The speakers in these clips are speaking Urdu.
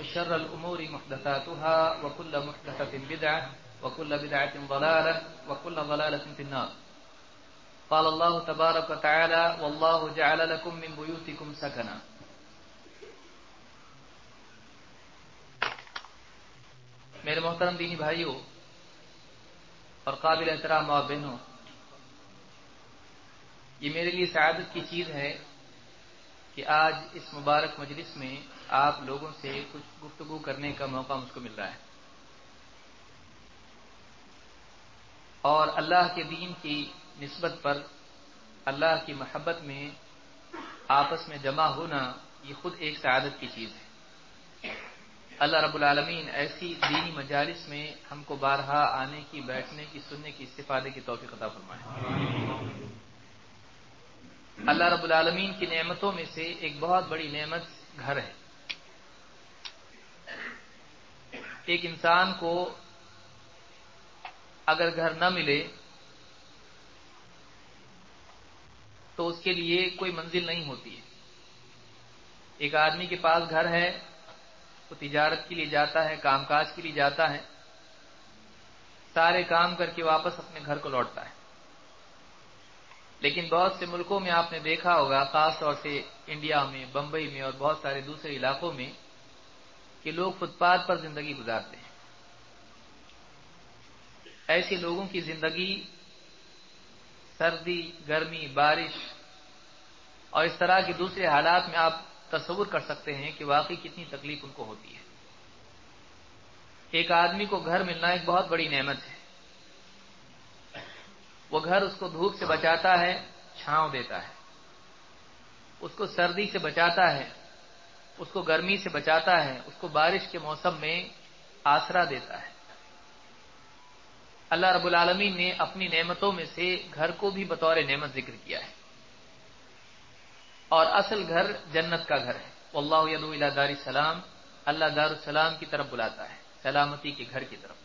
وشر الأمور محدثاتها وكل محدثة بدعة وكل بدعة ضلالة وكل ضلالة في النار. قال الله تبارك وتعالى والله جعل لكم من بيوتكم سكنا. میرے محترم دینی بھائیوں اور قابل احترام اور بہنوں، یہ میرے لیے سعادت کی چیز ہے کہ آج اس مبارک مجلس میں آپ لوگوں سے کچھ گفتگو کرنے کا موقع مجھ کو مل رہا ہے۔ اور اللہ کے دین کی نسبت پر، اللہ کی محبت میں آپس میں جمع ہونا یہ خود ایک سعادت کی چیز ہے۔ اللہ رب العالمین ایسی دینی مجالس میں ہم کو بارہا آنے کی، بیٹھنے کی، سننے کی، استفادے کی توفیق عطا فرمائے۔ اللہ رب العالمین کی نعمتوں میں سے ایک بہت بڑی نعمت گھر ہے۔ ایک انسان کو اگر گھر نہ ملے تو اس کے لیے کوئی منزل نہیں ہوتی ہے۔ ایک آدمی کے پاس گھر ہے، وہ تجارت کے لیے جاتا ہے، کام کاج کے لیے جاتا ہے، سارے کام کر کے واپس اپنے گھر کو لوٹتا ہے۔ لیکن بہت سے ملکوں میں آپ نے دیکھا ہوگا، خاص طور سے انڈیا میں، بمبئی میں اور بہت سارے دوسرے علاقوں میں کہ لوگ فٹ پاتھ پر زندگی گزارتے ہیں۔ ایسے لوگوں کی زندگی سردی، گرمی، بارش اور اس طرح کے دوسرے حالات میں آپ تصور کر سکتے ہیں کہ واقعی کتنی تکلیف ان کو ہوتی ہے۔ ایک آدمی کو گھر ملنا ایک بہت بڑی نعمت ہے۔ وہ گھر اس کو دھوپ سے بچاتا ہے، چھاؤں دیتا ہے۔ اس کو سردی سے بچاتا ہے۔ اس کو گرمی سے بچاتا ہے، اس کو بارش کے موسم میں آسرا دیتا ہے۔ اللہ رب العالمین نے اپنی نعمتوں میں سے گھر کو بھی بطور نعمت ذکر کیا ہے۔ اور اصل گھر جنت کا گھر ہے۔ اللہ اللہ دار السلام، اللہ دار السلام کی طرف بلاتا ہے، سلامتی کے گھر کی طرف۔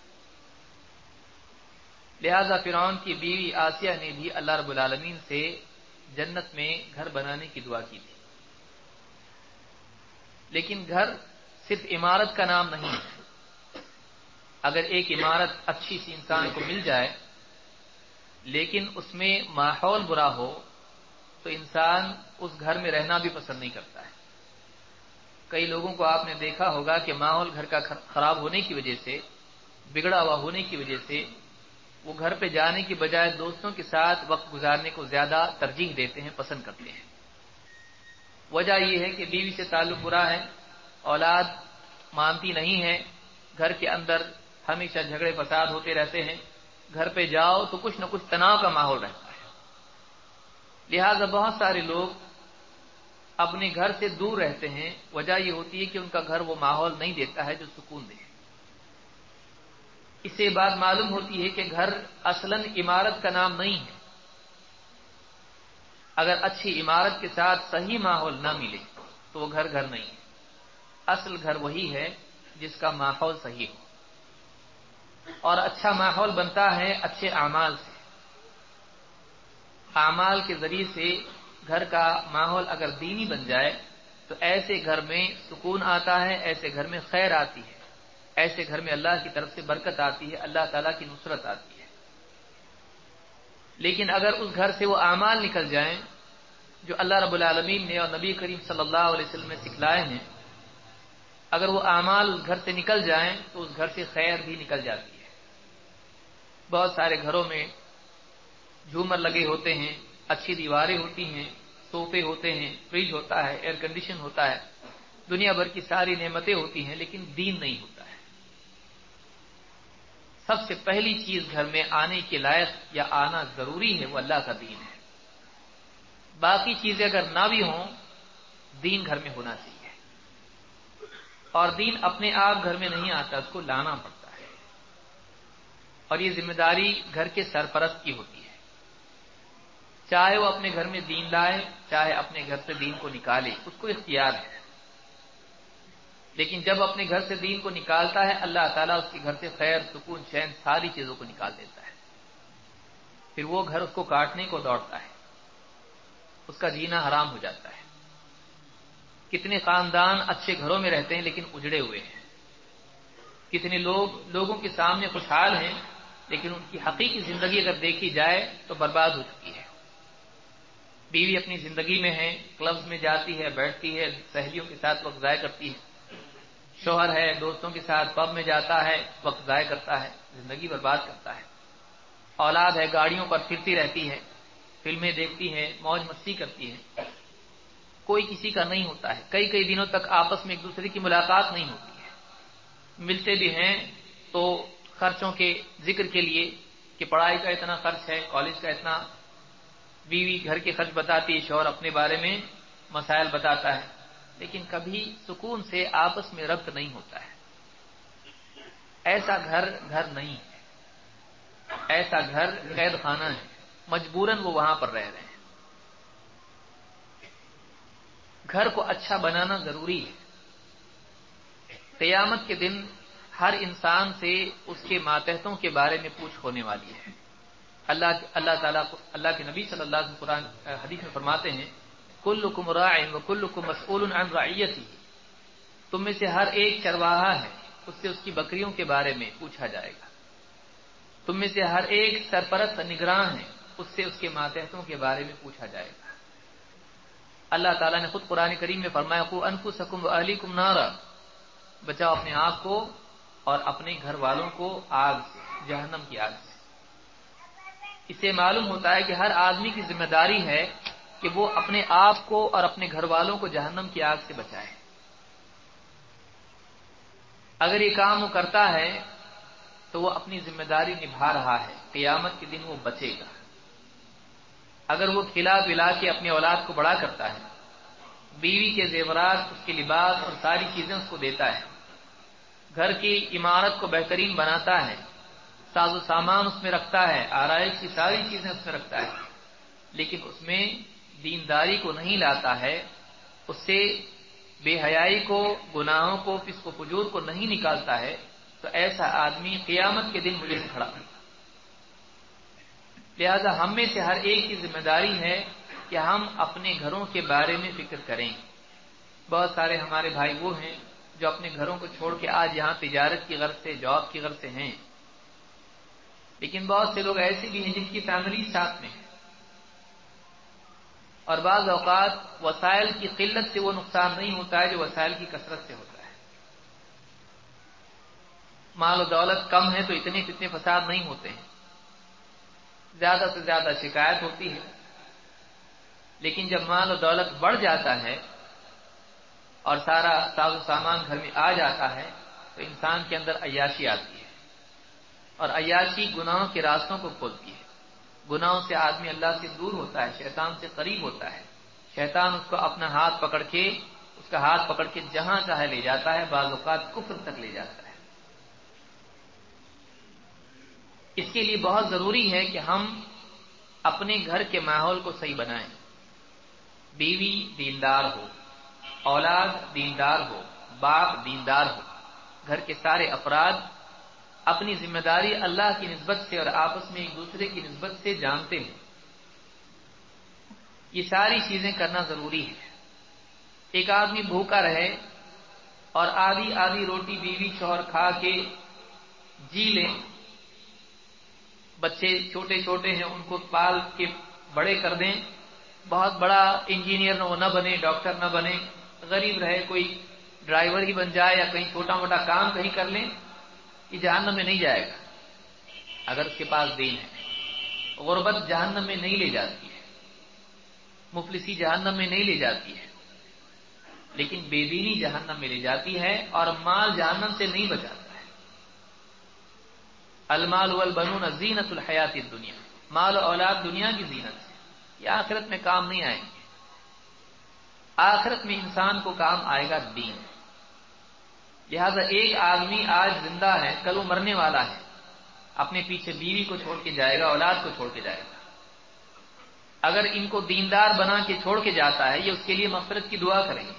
لہذا فرعون کی بیوی آسیہ نے بھی اللہ رب العالمین سے جنت میں گھر بنانے کی دعا کی تھی۔ لیکن گھر صرف عمارت کا نام نہیں ہے۔ اگر ایک عمارت اچھی سی انسان کو مل جائے، لیکن اس میں ماحول برا ہو، تو انسان اس گھر میں رہنا بھی پسند نہیں کرتا ہے۔ کئی لوگوں کو آپ نے دیکھا ہوگا کہ ماحول گھر کا خراب ہونے کی وجہ سے، بگڑا ہوا ہونے کی وجہ سے وہ گھر پہ جانے کی بجائے دوستوں کے ساتھ وقت گزارنے کو زیادہ ترجیح دیتے ہیں، پسند کرتے ہیں۔ وجہ یہ ہے کہ بیوی سے تعلق برا ہے، اولاد مانتی نہیں ہے، گھر کے اندر ہمیشہ جھگڑے فساد ہوتے رہتے ہیں، گھر پہ جاؤ تو کچھ نہ کچھ تناؤ کا ماحول رہتا ہے۔ لہذا بہت سارے لوگ اپنے گھر سے دور رہتے ہیں، وجہ یہ ہوتی ہے کہ ان کا گھر وہ ماحول نہیں دیتا ہے جو سکون دے۔ اس سے بات معلوم ہوتی ہے کہ گھر اصلاً عمارت کا نام نہیں ہے۔ اگر اچھی عمارت کے ساتھ صحیح ماحول نہ ملے تو وہ گھر گھر نہیں ہے۔ اصل گھر وہی ہے جس کا ماحول صحیح ہو۔ اور اچھا ماحول بنتا ہے اچھے اعمال سے۔ اعمال کے ذریعے سے گھر کا ماحول اگر دینی بن جائے تو ایسے گھر میں سکون آتا ہے، ایسے گھر میں خیر آتی ہے۔ ایسے گھر میں اللہ کی طرف سے برکت آتی ہے، اللہ تعالیٰ کی نصرت آتی ہے۔ لیکن اگر اس گھر سے وہ اعمال نکل جائیں جو اللہ رب العالمین نے اور نبی کریم صلی اللہ علیہ وسلم نے سکھلائے ہیں، اگر وہ اعمال گھر سے نکل جائیں تو اس گھر سے خیر بھی نکل جاتی ہے۔ بہت سارے گھروں میں جھومر لگے ہوتے ہیں، اچھی دیواریں ہوتی ہیں صوفے ہوتے ہیں، فریج ہوتا ہے ایئر کنڈیشن ہوتا ہے، دنیا بھر کی ساری نعمتیں ہوتی ہیں، لیکن دین نہیں ہوتا۔ سب سے پہلی چیز گھر میں آنے کے لائق یا آنا ضروری ہے وہ اللہ کا دین ہے۔ باقی چیزیں اگر نہ بھی ہوں، دین گھر میں ہونا چاہیے۔ اور دین اپنے آپ گھر میں نہیں آتا، اس کو لانا پڑتا ہے۔ اور یہ ذمہ داری گھر کے سرپرست کی ہوتی ہے۔ چاہے وہ اپنے گھر میں دین لائے، چاہے اپنے گھر سے دین کو نکالے، اس کو اختیار ہے۔ لیکن جب اپنے گھر سے دین کو نکالتا ہے، اللہ تعالیٰ اس کے گھر سے خیر، سکون چین ساری چیزوں کو نکال دیتا ہے۔ پھر وہ گھر اس کو کاٹنے کو دوڑتا ہے۔ اس کا جینا حرام ہو جاتا ہے۔ کتنے خاندان اچھے گھروں میں رہتے ہیں لیکن اجڑے ہوئے ہیں۔ کتنے لوگ لوگوں کے سامنے خوشحال ہیں، لیکن ان کی حقیقی زندگی اگر دیکھی جائے تو برباد ہو چکی ہے۔ بیوی اپنی زندگی میں ہے، کلبز میں جاتی ہے، بیٹھتی ہے، سہیلیوں کے ساتھ وقت ضائع کرتی ہے۔ شوہر ہے، دوستوں کے ساتھ پب میں جاتا ہے، وقت ضائع کرتا ہے، زندگی برباد کرتا ہے۔ اولاد ہے، گاڑیوں پر پھرتی رہتی ہے، فلمیں دیکھتی ہے، موج مستی کرتی ہے۔ کوئی کسی کا نہیں ہوتا ہے۔ کئی کئی دنوں تک آپس میں ایک دوسرے کی ملاقات نہیں ہوتی ہے۔ ملتے بھی ہیں تو خرچوں کے ذکر کے لیے کہ پڑھائی کا اتنا خرچ ہے، کالج کا اتنا۔ بیوی گھر کے خرچ بتاتی ہے، شوہر اپنے بارے میں مسائل بتاتا ہے۔ لیکن کبھی سکون سے آپس میں ربط نہیں ہوتا ہے۔ ایسا گھر گھر نہیں ہے۔ ایسا گھر قید خانہ ہے۔ مجبوراً وہ وہاں پر رہ رہے ہیں۔ گھر کو اچھا بنانا ضروری ہے۔ قیامت کے دن ہر انسان سے اس کے ماتحتوں کے بارے میں پوچھ ہونے والی ہے۔ اللہ اللہ تعالیٰ اللہ کے نبی صلی اللہ علیہ قرآن حدیث میں فرماتے ہیں کل کم رائن و کل کم مسول رعیت ہی تم میں سے ہر ایک چرواہا ہے، اس سے اس کی بکریوں کے بارے میں پوچھا جائے گا۔ تم میں سے ہر ایک سرپرست نگراں ہے اس سے اس کے ماتحتوں کے بارے میں پوچھا جائے گا۔ اللہ تعالیٰ نے خود قرآن کریم میں فرمایا کو انکو سکم علی کم نارا۔ بچاؤ اپنے آپ کو اور اپنے گھر والوں کو آگ سے، جہنم کی آگ سے۔ اسے معلوم ہوتا ہے کہ ہر آدمی کی ذمہ داری ہے کہ وہ اپنے آپ کو اور اپنے گھر والوں کو جہنم کی آگ سے بچائے۔ اگر یہ کام وہ کرتا ہے تو وہ اپنی ذمہ داری نبھا رہا ہے۔ قیامت کے دن وہ بچے گا۔ اگر وہ کھلا پلا کے اپنی اولاد کو بڑا کرتا ہے، بیوی کے زیورات، اس کے لباس اور ساری چیزیں اس کو دیتا ہے، گھر کی عمارت کو بہترین بناتا ہے، ساز و سامان اس میں رکھتا ہے، آرائش کی ساری چیزیں اس میں رکھتا ہے، لیکن اس میں دینداری کو نہیں لاتا ہے، اس سے بے حیائی کو، گناہوں کو کس کو فجور کو نہیں نکالتا ہے۔ تو ایسا آدمی قیامت کے دن مجھے کھڑا۔ لہذا ہم میں سے ہر ایک کی ذمہ داری ہے کہ ہم اپنے گھروں کے بارے میں فکر کریں۔ بہت سارے ہمارے بھائی وہ ہیں جو اپنے گھروں کو چھوڑ کے آج یہاں تجارت کی غرض سے، جاب کی غرض سے ہیں۔ لیکن بہت سے لوگ ایسے بھی ہیں جن کی فیملی ساتھ میں ہے۔ اور بعض اوقات وسائل کی قلت سے وہ نقصان نہیں ہوتا ہے جو وسائل کی کثرت سے ہوتا ہے۔ مال و دولت کم ہے تو اتنے کتنے فساد نہیں ہوتے ہیں۔ زیادہ سے زیادہ شکایت ہوتی ہے۔ لیکن جب مال و دولت بڑھ جاتا ہے اور سارا ساز و سامان گھر میں آ جاتا ہے تو انسان کے اندر عیاشی آتی ہے اور عیاشی گناہوں کے راستوں کو کھولتی ہے۔ گناہوں سے آدمی اللہ سے دور ہوتا ہے، شیطان سے قریب ہوتا ہے۔ شیطان اس کو اپنا ہاتھ پکڑ کے، اس کا ہاتھ پکڑ کے جہاں چاہے لے جاتا ہے، بعض اوقات کفر تک لے جاتا ہے۔ اس کے لیے بہت ضروری ہے کہ ہم اپنے گھر کے ماحول کو صحیح بنائیں۔ بیوی دیندار ہو، اولاد دیندار ہو، باپ دیندار ہو۔ گھر کے سارے افراد اپنی ذمہ داری اللہ کی نسبت سے اور آپس میں ایک دوسرے کی نسبت سے جانتے ہیں۔ یہ ساری چیزیں کرنا ضروری ہے۔ ایک آدمی بھوکا رہے اور آدھی آدھی روٹی بیوی شوہر کھا کے جی لیں۔ بچے چھوٹے چھوٹے ہیں، ان کو پال کے بڑے کر دیں۔ بہت بڑا انجینئر وہ نہ بنے، ڈاکٹر نہ بنے۔ غریب رہے، کوئی ڈرائیور ہی بن جائے یا کہیں چھوٹا موٹا کام کہیں کر لیں۔ یہ جہنم میں نہیں جائے گا، اگر اس کے پاس دین ہے۔ غربت جہنم میں نہیں لے جاتی ہے۔ مفلسی جہنم میں نہیں لے جاتی ہے۔ لیکن بے دینی جہنم میں لے جاتی ہے اور مال جہنم سے نہیں بچاتا ہے۔ المال والبنون زینت الحیات دنیا مال اولاد دنیا کی زینت ہے۔ یہ آخرت میں کام نہیں آئیں گے۔ آخرت میں انسان کو کام آئے گا دین۔ لہذا ایک آدمی آج زندہ ہے، کل وہ مرنے والا ہے۔ اپنے پیچھے بیوی کو چھوڑ کے جائے گا، اولاد کو چھوڑ کے جائے گا۔ اگر ان کو دیندار بنا کے چھوڑ کے جاتا ہے، یہ اس کے لیے مفرت کی دعا کریں گے۔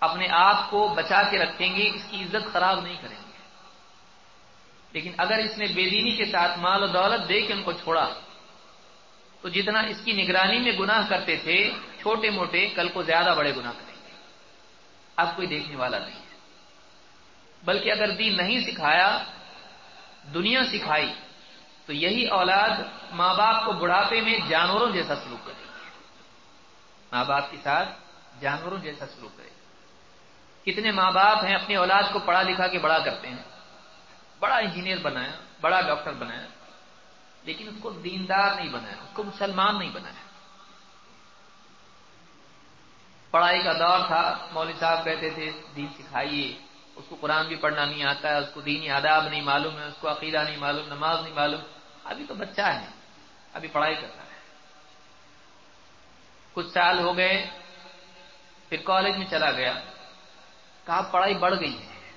اپنے آپ کو بچا کے رکھیں گے، اس کی عزت خراب نہیں کریں گے۔ لیکن اگر اس نے بے دینی کے ساتھ مال و دولت دے کے ان کو چھوڑا، تو جتنا اس کی نگرانی میں گناہ کرتے تھے، چھوٹے موٹے، کل کو زیادہ بڑے گناہ کریں گے اب کوئی دیکھنے والا نہیں ہے۔ بلکہ اگر دین نہیں سکھایا، دنیا سکھائی، تو یہی اولاد ماں باپ کو بڑھاپے میں جانوروں جیسا سلوک کرے گی۔ ماں باپ کے ساتھ جانوروں جیسا سلوک کرے گی۔ کتنے ماں باپ ہیں اپنی اولاد کو پڑھا لکھا کے بڑا کرتے ہیں۔ بڑا انجینئر بنایا، بڑا ڈاکٹر بنایا، لیکن اس کو دیندار نہیں بنایا، اس کو مسلمان نہیں بنایا۔ پڑھائی کا دور تھا، مولوی صاحب کہتے تھے، دین سکھائیے۔ اس کو قرآن بھی پڑھنا نہیں آتا ہے، اس کو دینی آداب نہیں معلوم ہے، اس کو عقیدہ نہیں معلوم، نماز نہیں معلوم۔ ابھی تو بچہ ہے، ابھی پڑھائی کر رہا ہے۔ کچھ سال ہو گئے، پھر کالج میں چلا گیا۔ کہا پڑھائی بڑھ گئی ہے؟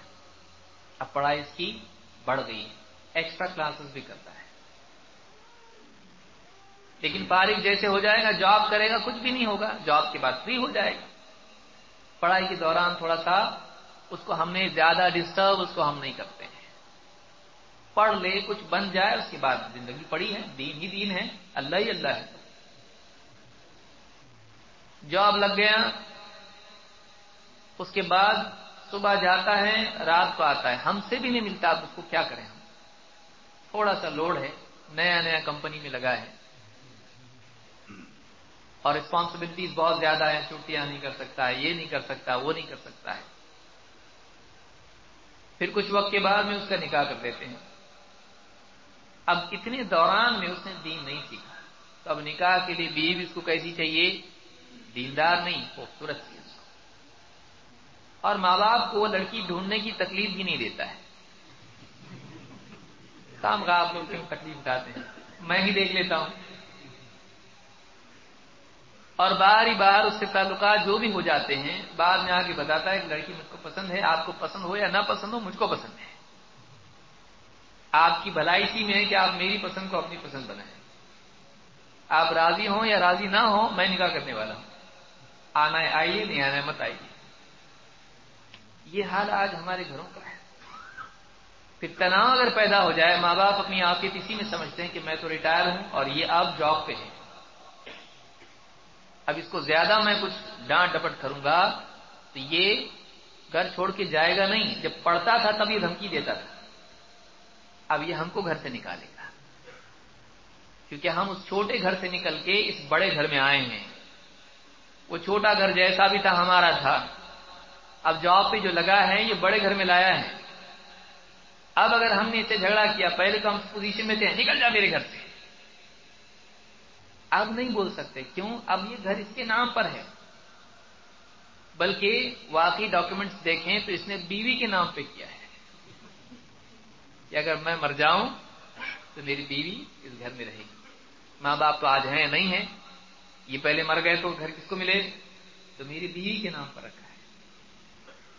اب پڑھائی اس کی بڑھ گئی ہے۔ ایکسٹرا کلاسز بھی کرتا ہے۔ لیکن فارغ جیسے ہو جائے گا جاب کرے گا، کچھ بھی نہیں ہوگا جاب کے بعد فری ہو جائے گا۔ پڑھائی کے دوران تھوڑا سا اس کو ہم نے زیادہ ڈسٹرب اس کو ہم نہیں کرتے ہیں۔ پڑھ لے، کچھ بن جائے، اس کے بعد زندگی پڑی ہے، دین ہی دین ہے، اللہ ہی اللہ ہے۔ جاب لگ گیا، اس کے بعد صبح جاتا ہے، رات کو آتا ہے۔ ہم سے بھی نہیں ملتا اس کو کیا کریں ہم؟ تھوڑا سا لوڈ ہے، نیا نیا کمپنی میں لگا ہے۔ اور ریسپانسبلٹیز بہت زیادہ ہے چھٹیاں نہیں کر سکتا ہے، یہ نہیں کر سکتا، وہ نہیں کر سکتا ہے۔ پھر کچھ وقت کے بعد میں اس کا نکاح کر دیتے ہیں۔ اب اتنے دوران میں اس نے دین نہیں سیکھا۔ تو اب نکاح کے لیے بیوی اس کو کیسی چاہیے؟ دیندار نہیں، خوبصورت چیز اور ماں باپ کو وہ لڑکی ڈھونڈنے کی تکلیف بھی نہیں دیتا ہے۔ کام کا آپ لوگ کیوں تکلیف اٹھاتے ہیں۔ میں ہی دیکھ لیتا ہوں۔ اور باہر ہی باہر اس سے تعلقات جو بھی ہو جاتے ہیں، بعد میں آ کے بتاتا ہے کہ لڑکی مجھ کو پسند ہے، آپ کو پسند ہو یا نہ پسند ہو، مجھ کو پسند ہے۔ آپ کی بھلائی اسی میں ہے کہ آپ میری پسند کو اپنی پسند بنائیں۔ آپ راضی ہوں یا راضی نہ ہوں، میں نکاح کرنے والا ہوں۔ آنا ہے، آئیے، نہیں آنا ہے، مت آئیے۔ یہ حال آج ہمارے گھروں کا ہے۔ پھر تناؤ اگر پیدا ہو جائے، ماں باپ اپنی آپ اسی میں سمجھتے ہیں کہ میں تو ریٹائر ہوں اور یہ اب جاب پہ ہے اب اس کو زیادہ میں کچھ ڈانٹ ڈپٹ کروں گا تو یہ گھر چھوڑ کے جائے گا نہیں، جب پڑھتا تھا تب یہ دھمکی دیتا تھا۔ اب یہ ہم کو گھر سے نکالے گا۔ کیونکہ ہم اس چھوٹے گھر سے نکل کے اس بڑے گھر میں آئے ہیں۔ وہ چھوٹا گھر جیسا بھی تھا ہمارا تھا۔ اب جاب پہ جو لگا ہے، یہ بڑے گھر میں لایا ہے۔ اب اگر ہم نے اسے جھگڑا کیا، پہلے تو ہم پوزیشن میں تھے، نکل جا میرے گھر سے۔ اب نہیں بول سکتے، کیوں؟ اب یہ گھر اس کے نام پر ہے۔ بلکہ واقعی ڈاکومنٹس دیکھیں تو اس نے بیوی کے نام پہ کیا ہے۔ کہ اگر میں مر جاؤں تو میری بیوی اس گھر میں رہے گی۔ ماں باپ تو آج ہیں، نہیں ہیں۔ یہ پہلے مر گئے تو گھر کس کو ملے؟ تو میری بیوی کے نام پر رکھا ہے۔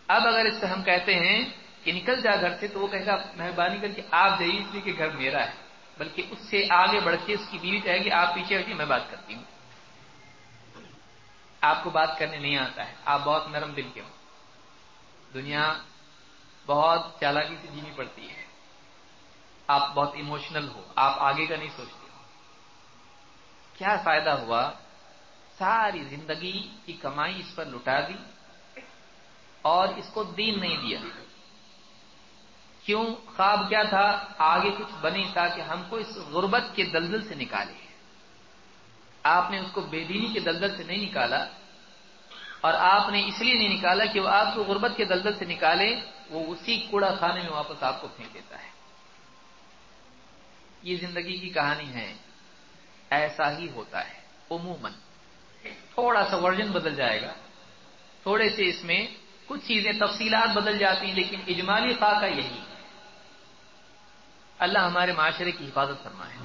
اب اگر اس سے ہم کہتے ہیں کہ نکل جا گھر سے تو وہ کہے گا، مہربانی کر کے آپ جائیے، اس لیے کہ گھر میرا ہے۔ بلکہ اس سے آگے بڑھ کے اس کی بیوی کہے گی، آپ پیچھے ہٹی میں بات کرتی ہوں۔ آپ کو بات کرنے نہیں آتا ہے، آپ بہت نرم دل کے ہو دنیا بہت چالاکی سے جینی پڑتی ہے۔ آپ بہت ایموشنل ہو، آپ آگے کا نہیں سوچتے۔ ہو کیا فائدہ ہوا؟ ساری زندگی کی کمائی اس پر لٹا دی اور اس کو دین نہیں دیا۔ کیوں خواب کیا تھا؟ آگے کچھ بنے تاکہ ہم کو اس غربت کے دلدل سے نکالے۔ آپ نے اس کو بے دینی کے دلدل سے نہیں نکالا اور آپ نے اس لیے نہیں نکالا کہ وہ آپ کو غربت کے دلدل سے نکالے، وہ اسی کوڑا خانے میں واپس آپ کو پھینک دیتا ہے۔ یہ زندگی کی کہانی ہے۔ ایسا ہی ہوتا ہے۔ عموماً تھوڑا سا ورژن بدل جائے گا۔ تھوڑے سے اس میں کچھ چیزیں تفصیلات بدل جاتی ہیں، لیکن اجمالی خاکہ یہی ہے۔ اللہ ہمارے معاشرے کی حفاظت فرمائے۔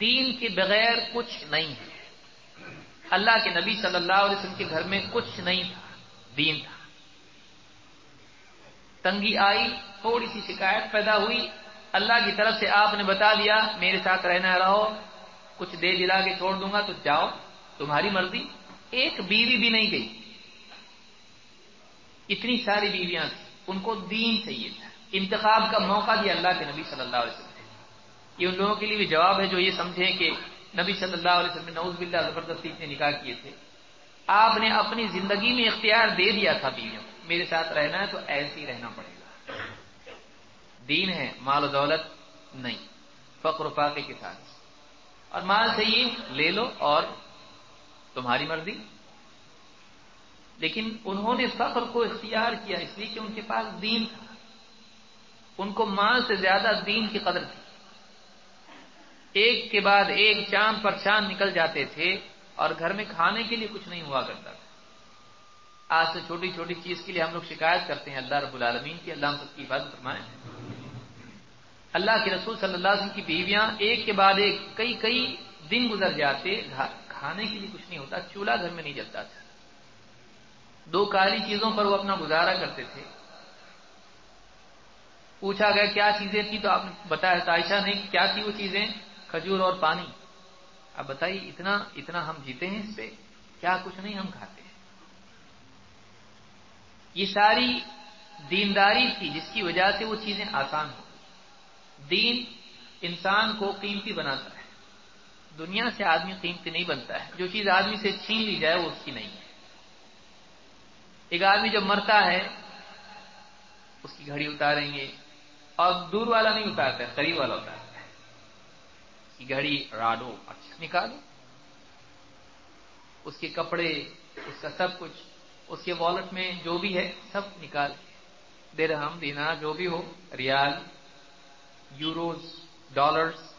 دین کے بغیر کچھ نہیں ہے۔ اللہ کے نبی صلی اللہ علیہ وسلم کے گھر میں کچھ نہیں تھا۔ دین تھا۔ تنگی آئی، تھوڑی سی شکایت پیدا ہوئی۔ اللہ کی طرف سے آپ نے بتا دیا، میرے ساتھ رہنا رہو، کچھ دے دلا کے چھوڑ دوں گا تو جاؤ۔ تمہاری مرضی۔ ایک بیوی بھی نہیں گئی۔ اتنی ساری بیویاں ان کو دین چاہیے تھا۔ انتخاب کا موقع دیا اللہ کے نبی صلی اللہ علیہ وسلم یہ ان لوگوں کے لیے بھی جواب ہے جو یہ سمجھیں کہ نبی صلی اللہ علیہ وسلم نے نوز باللہ زبردستی سے نکاح کیے تھے۔ آپ نے اپنی زندگی میں اختیار دے دیا تھا بیویوں میرے ساتھ رہنا ہے تو ایسے ہی رہنا پڑے گا۔ دین ہے، مال و دولت نہیں، فقر و فاقے کے ساتھ۔ اور مال چاہیے لے لو اور تمہاری مرضی۔ لیکن انہوں نے فخر کو اختیار کیا، اس لیے کہ ان کے پاس دین تھا۔ ان کو مال سے زیادہ دین کی قدر تھی۔ ایک کے بعد ایک چاند پر چاند نکل جاتے تھے اور گھر میں کھانے کے لیے کچھ نہیں ہوا کرتا تھا۔ آج سے چھوٹی چھوٹی چیز کے لیے ہم لوگ شکایت کرتے ہیں۔ اللہ رب العالمین کی اللہ ہم سب کی حفاظت فرمائے۔ اللہ کے رسول صلی اللہ علیہ وسلم کی بیویاں ایک کے بعد ایک کئی کئی دن گزر جاتے کھانے کے لیے کچھ نہیں ہوتا، چولہا گھر میں نہیں جلتا تھا۔ دو کالی چیزوں پر وہ اپنا گزارا کرتے تھے۔ پوچھا گیا، کیا چیزیں تھیں؟ تو آپ نے بتایا عائشہ نہیں، کیا تھی وہ چیزیں؟ کھجور اور پانی۔ اب بتائیے، اتنا اتنا ہم جیتے ہیں اس پہ کیا کچھ نہیں ہم کھاتے ہیں؟ یہ ساری دینداری تھی، جس کی وجہ سے وہ چیزیں آسان ہو دین انسان کو قیمتی بناتا ہے۔ دنیا سے آدمی قیمتی نہیں بنتا ہے۔ جو چیز آدمی سے چھین لی جائے، وہ اس کی نہیں ہے۔ ایک آدمی جب مرتا ہے، اس کی گھڑی اتاریں گے اور دور والا نہیں اتارتا ہے، قریب والا اتارتا ہے۔ گھڑی راڈو اچھا نکالو۔ اس کے کپڑے، اس کا سب کچھ، اس کے والٹ میں جو بھی ہے، سب نکال۔ درہم دینا، جو بھی ہو، ریال، یوروز، ڈالرز۔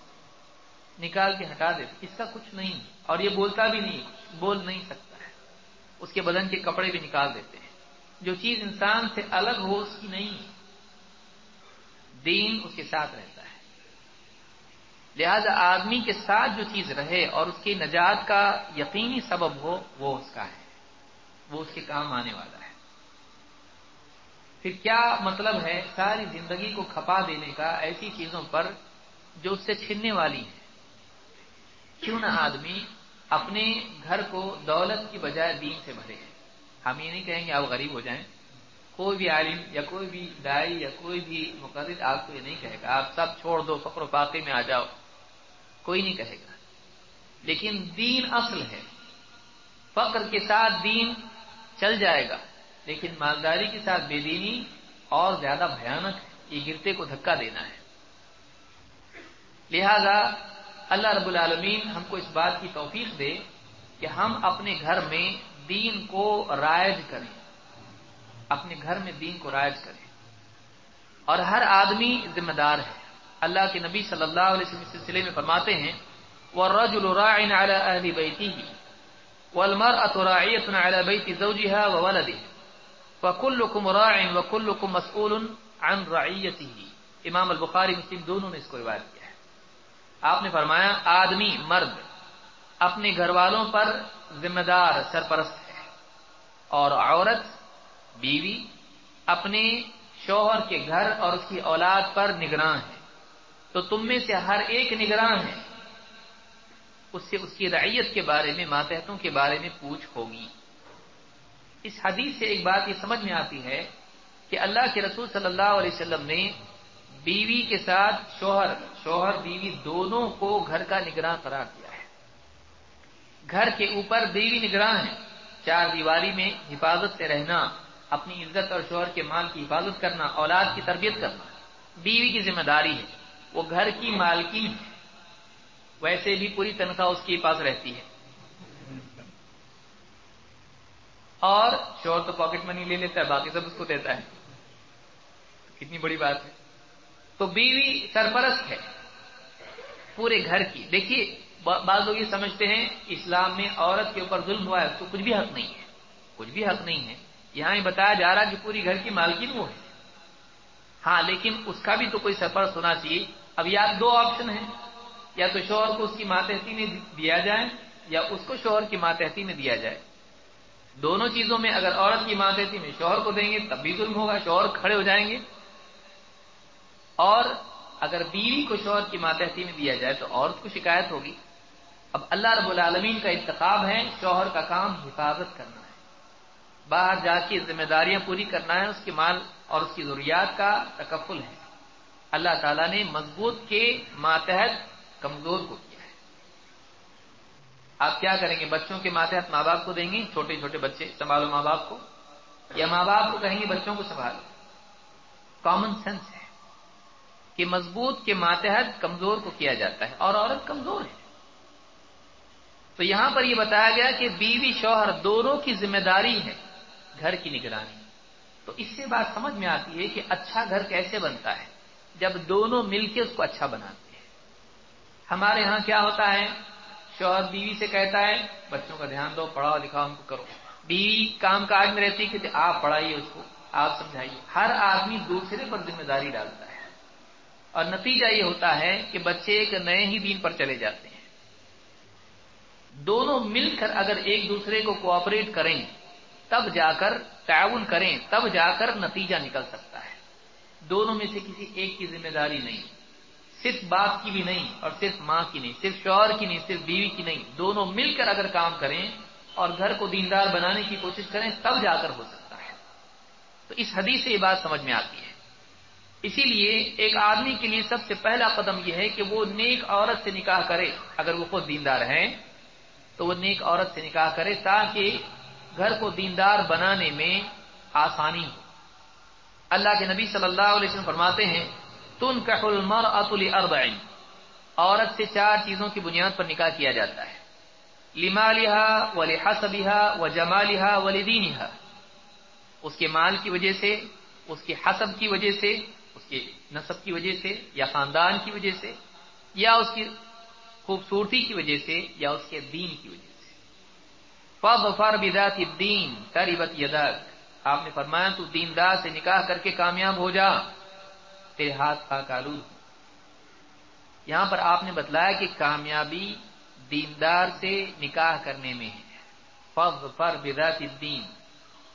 نکال کے ہٹا دیتے اس کا کچھ نہیں۔ اور یہ بولتا بھی نہیں، بول نہیں سکتا ہے۔ اس کے بدن کے کپڑے بھی نکال دیتے ہیں۔ جو چیز انسان سے الگ ہو، اس کی نہیں۔ دین اس کے ساتھ رہتا ہے۔ لہذا آدمی کے ساتھ جو چیز رہے اور اس کی نجات کا یقینی سبب ہو، وہ اس کا ہے۔ وہ اس کے کام آنے والا ہے۔ پھر کیا مطلب ہے ساری زندگی کو کھپا دینے کا ایسی چیزوں پر جو اس سے چھننے والی ہے کیوں نہ آدمی اپنے گھر کو دولت کی بجائے دین سے بھرے۔ ہم یہ نہیں کہیں گے آپ غریب ہو جائیں۔ کوئی بھی عالم یا کوئی بھی دائی یا کوئی بھی مقرر آپ کو یہ نہیں کہے گا، آپ سب چھوڑ دو، فقر و فاقے میں آ جاؤ۔ کوئی نہیں کہے گا۔ لیکن دین اصل ہے۔ فقر کے ساتھ دین چل جائے گا، لیکن مالداری کے ساتھ بے دینی اور زیادہ بھیانک ہے۔ یہ گرتے کو دھکا دینا ہے۔ لہذا اللہ رب العالمین ہم کو اس بات کی توفیق دے کہ ہم اپنے گھر میں دین کو رائج کریں۔ اپنے گھر میں دین کو رائج کریں۔ اور ہر آدمی ذمہ دار ہے۔ اللہ کے نبی صلی اللہ علیہ وسلم سلسلے میں فرماتے ہیں على زوجها وولده راع وكلكم مسؤول عن امام البخاری، مسلم دونوں نے اس کو روایت کیا ہے۔ آپ نے فرمایا، آدمی، مرد، اپنے گھر والوں پر ذمہ دار، سرپرست ہے۔ اور عورت بیوی اپنے شوہر کے گھر اور اس کی اولاد پر نگراں ہے۔ تو تم میں سے ہر ایک نگراں ہے۔ اس سے اس کی رعیت کے بارے میں، ماتحتوں کے بارے میں پوچھ ہوگی۔ اس حدیث سے ایک بات یہ سمجھ میں آتی ہے کہ اللہ کے رسول صلی اللہ علیہ وسلم نے بیوی کے ساتھ شوہر شوہر بیوی دونوں کو گھر کا نگراں قرار دیا ہے۔ گھر کے اوپر بیوی نگراں ہے۔ چار دیواری میں حفاظت سے رہنا اپنی عزت اور شوہر کے مال کی حفاظت کرنا، اولاد کی تربیت کرنا۔ بیوی کی ذمہ داری ہے۔ وہ گھر کی مالکین ہے۔ ویسے بھی پوری تنخواہ اس کے پاس رہتی ہے۔ اور شوہر تو پاکٹ منی لے لیتا ہے، باقی سب اس کو دیتا ہے۔ کتنی بڑی بات ہے۔ تو بیوی سرپرست ہے۔ پورے گھر کی۔ دیکھیے بعض لوگ یہ سمجھتے ہیں، اسلام میں عورت کے اوپر ظلم ہوا ہے اس کو کچھ بھی حق نہیں ہے۔ کچھ بھی حق نہیں ہے۔ یہاں بتایا جا رہا کہ پوری گھر کی مالکین وہ ہے ہاں لیکن اس کا بھی تو کوئی سرپرست ہونا چاہیے اب یا دو آپشن ہیں۔ یا تو شوہر کو اس کی ماتحتی میں دیا جائے یا اس کو شوہر کی ماتحتی میں دیا جائے۔ دونوں چیزوں میں اگر عورت کی ماتحتی میں شوہر کو دیں گے، تب بھی ظلم ہوگا، شوہر کھڑے ہو جائیں گے۔ اور اگر بیوی کو شوہر کی ماتحتی میں دیا جائے تو عورت کو شکایت ہوگی۔ اب اللہ رب العالمین کا انتخاب ہے شوہر کا کام حفاظت کرنا۔ باہر جا کے ذمہ داریاں پوری کرنا ہے، اس کے مال اور اس کی ضروریات کا تکفل ہے۔ اللہ تعالیٰ نے مضبوط کے ماتحت کمزور کو کیا ہے۔ آپ کیا کریں گے؟ بچوں کے ماتحت ماں باپ کو دیں گے؟ چھوٹے چھوٹے بچے سنبھالو ماں باپ کو۔ یا ماں باپ کو کہیں گے؟ بچوں کو سنبھالو۔ کامن سینس ہے کہ مضبوط کے ماتحت کمزور کو کیا جاتا ہے اور عورت کمزور ہے۔ تو یہاں پر یہ بتایا گیا کہ بیوی شوہر دونوں کی ذمہ داری ہے۔ گھر کی نگرانی۔ تو اس سے بات سمجھ میں آتی ہے کہ اچھا گھر کیسے بنتا ہے؟ جب دونوں مل کے اس کو اچھا بناتے ہیں۔ ہمارے ہاں کیا ہوتا ہے؟ شوہر بیوی سے کہتا ہے، بچوں کا دھیان دو، پڑھاؤ لکھاؤ ان کو کرو۔ بیوی کام کاج میں رہتی کہ آپ پڑھائیے اس کو، آپ سمجھائیے۔ ہر آدمی دوسرے پر ذمہ داری ڈالتا ہے۔ اور نتیجہ یہ ہوتا ہے کہ بچے ایک نئے ہی دین پر چلے جاتے ہیں۔ دونوں مل کر اگر ایک دوسرے کو کوآپریٹ کریں تب جا کر تعاون کریں، تب جا کر نتیجہ نکل سکتا ہے۔ دونوں میں سے کسی ایک کی ذمہ داری نہیں۔ صرف باپ کی بھی نہیں اور صرف ماں کی نہیں، صرف شوہر کی نہیں، صرف بیوی کی نہیں، دونوں مل کر اگر کام کریں اور گھر کو دیندار بنانے کی کوشش کریں، تب جا کر ہو سکتا ہے۔ تو اس حدیث سے یہ بات سمجھ میں آتی ہے۔ اسی لیے ایک آدمی کے لیے سب سے پہلا قدم یہ ہے کہ وہ نیک عورت سے نکاح کرے۔ اگر وہ خود دیندار ہیں، تو وہ نیک عورت سے نکاح کرے تاکہ گھر کو دیندار بنانے میں آسانی ہو۔ اللہ کے نبی صلی اللہ علیہ وسلم فرماتے ہیں تن کحل مر اتل عورت سے چار چیزوں کی بنیاد پر نکاح کیا جاتا ہے۔ لما لہا و لحسبہ و جمالہ و اس کے مال کی وجہ سے، اس کے حسب کی وجہ سے، اس کے نصب کی وجہ سے یا خاندان کی وجہ سے، یا اس کی خوبصورتی کی وجہ سے، یا اس کے دین کی وجہ سے۔ فر بدات دین کربت یدک آپ نے فرمایا، تو دیندار سے نکاح کر کے کامیاب ہو جا۔ تیرے ہاتھ کا کالود یہاں پر آپ نے بتلایا کہ کامیابی دیندار سے نکاح کرنے میں ہے۔ فض فر الدین۔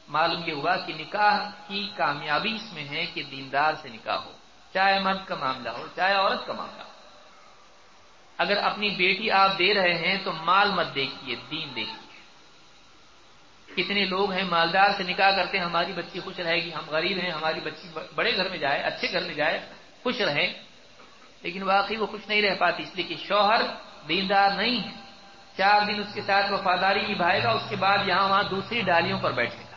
معلوم یہ ہوا کہ نکاح کی کامیابی اس میں ہے کہ دیندار سے نکاح ہو۔ چاہے مرد کا معاملہ ہو، چاہے عورت کا معاملہ ہو۔ اگر اپنی بیٹی آپ دے رہے ہیں، تو مال مت دیکھیے، دین دیکھیے۔ کتنے لوگ ہیں، مالدار سے نکاح کرتے ہیں، ہماری بچی خوش رہے گی، ہم غریب ہیں، ہماری بچی بڑے گھر میں جائے، اچھے گھر میں جائے، خوش رہے لیکن واقعی وہ خوش نہیں رہ پاتی، اس لیے کہ شوہر دیندار نہیں ہے۔ چار دن اس کے ساتھ وفاداری نبھائے گا، اس کے بعد یہاں وہاں دوسری ڈالیوں پر بیٹھے گا۔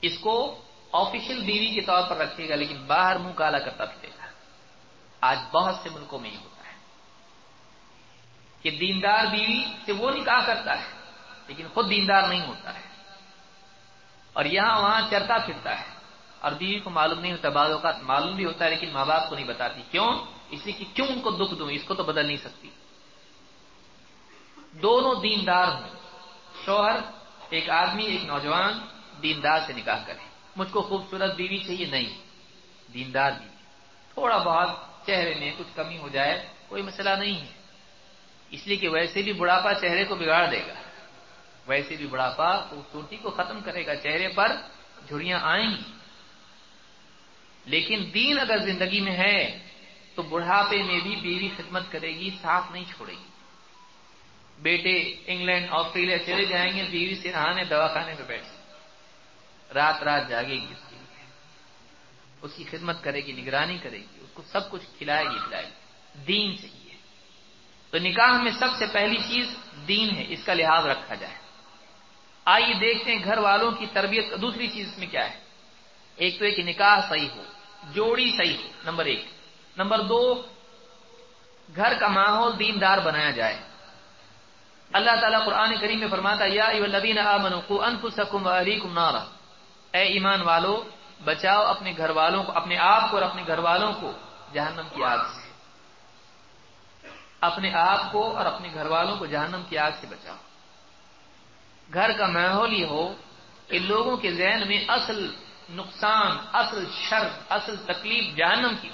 اس کو آفیشل بیوی کے طور پر رکھے گا، لیکن باہر منہ کالا کرتا پھرے گا۔ آج بہت سے ملکوں میں یہ ہوتا ہے کہ دیندار بیوی سے وہ نکاح کرتا ہے۔ لیکن خود دیندار نہیں ہوتا ہے۔ اور یہاں وہاں چرتا پھرتا ہے۔ اور بیوی کو معلوم نہیں ہوتا، بعض اوقات معلوم بھی ہوتا ہے، لیکن ماں باپ کو نہیں بتاتی۔ کیوں؟ اس لیے کہ کیوں ان کو دکھ دوں؟ اس کو تو بدل نہیں سکتی۔ دونوں دیندار ہوں۔ شوہر، ایک آدمی، ایک نوجوان، دیندار سے نکاح کرے مجھ کو خوبصورت بیوی چاہیے؟ نہیں۔ دیندار بیوی۔ تھوڑا بہت چہرے میں کچھ کمی ہو جائے، کوئی مسئلہ نہیں ہے۔ اس لیے کہ ویسے بھی بڑھاپا چہرے کو بگاڑ دے گا۔ ویسے بھی بڑھاپا خوبصورتی کو ختم کرے گا چہرے پر، جھڑیاں آئیں۔ گی لیکن دین اگر زندگی میں ہے، تو بڑھاپے میں بھی بیوی خدمت کرے گی، ساتھ نہیں چھوڑے گی۔ بیٹے انگلینڈ، آسٹریلیا چلے جائیں گے، بیوی سے نہانے دواخانے میں بیٹھے رات رات جاگے گی۔ اس کی اس کی خدمت کرے گی، نگرانی کرے گی، اس کو سب کچھ کھلائے گی، پلائے گی۔ دین چاہیے۔ تو نکاح میں سب سے پہلی چیز دین ہے، اس کا لحاظ رکھا جائے۔ آئیے دیکھتے ہیں گھر والوں کی تربیت، دوسری چیز میں کیا ہے؟ ایک تو ایک نکاح صحیح ہو، جوڑی صحیح ہو، نمبر ایک۔ نمبر دو، گھر کا ماحول دیندار بنایا جائے۔ اللہ تعالیٰ قرآن کریم میں فرماتا یا انفسکم واہلیکم نارا۔ اے ایمان والو، بچاؤ اپنے گھر والوں کو، اپنے آپ کو اور اپنے گھر والوں کو جہنم کی آگ سے۔ اپنے آپ کو اور اپنے گھر والوں کو جہنم کی آگ سے بچاؤ۔ گھر کا ماحول یہ ہو کہ لوگوں کے ذہن میں اصل نقصان، اصل شر، اصل تکلیف جہنم کی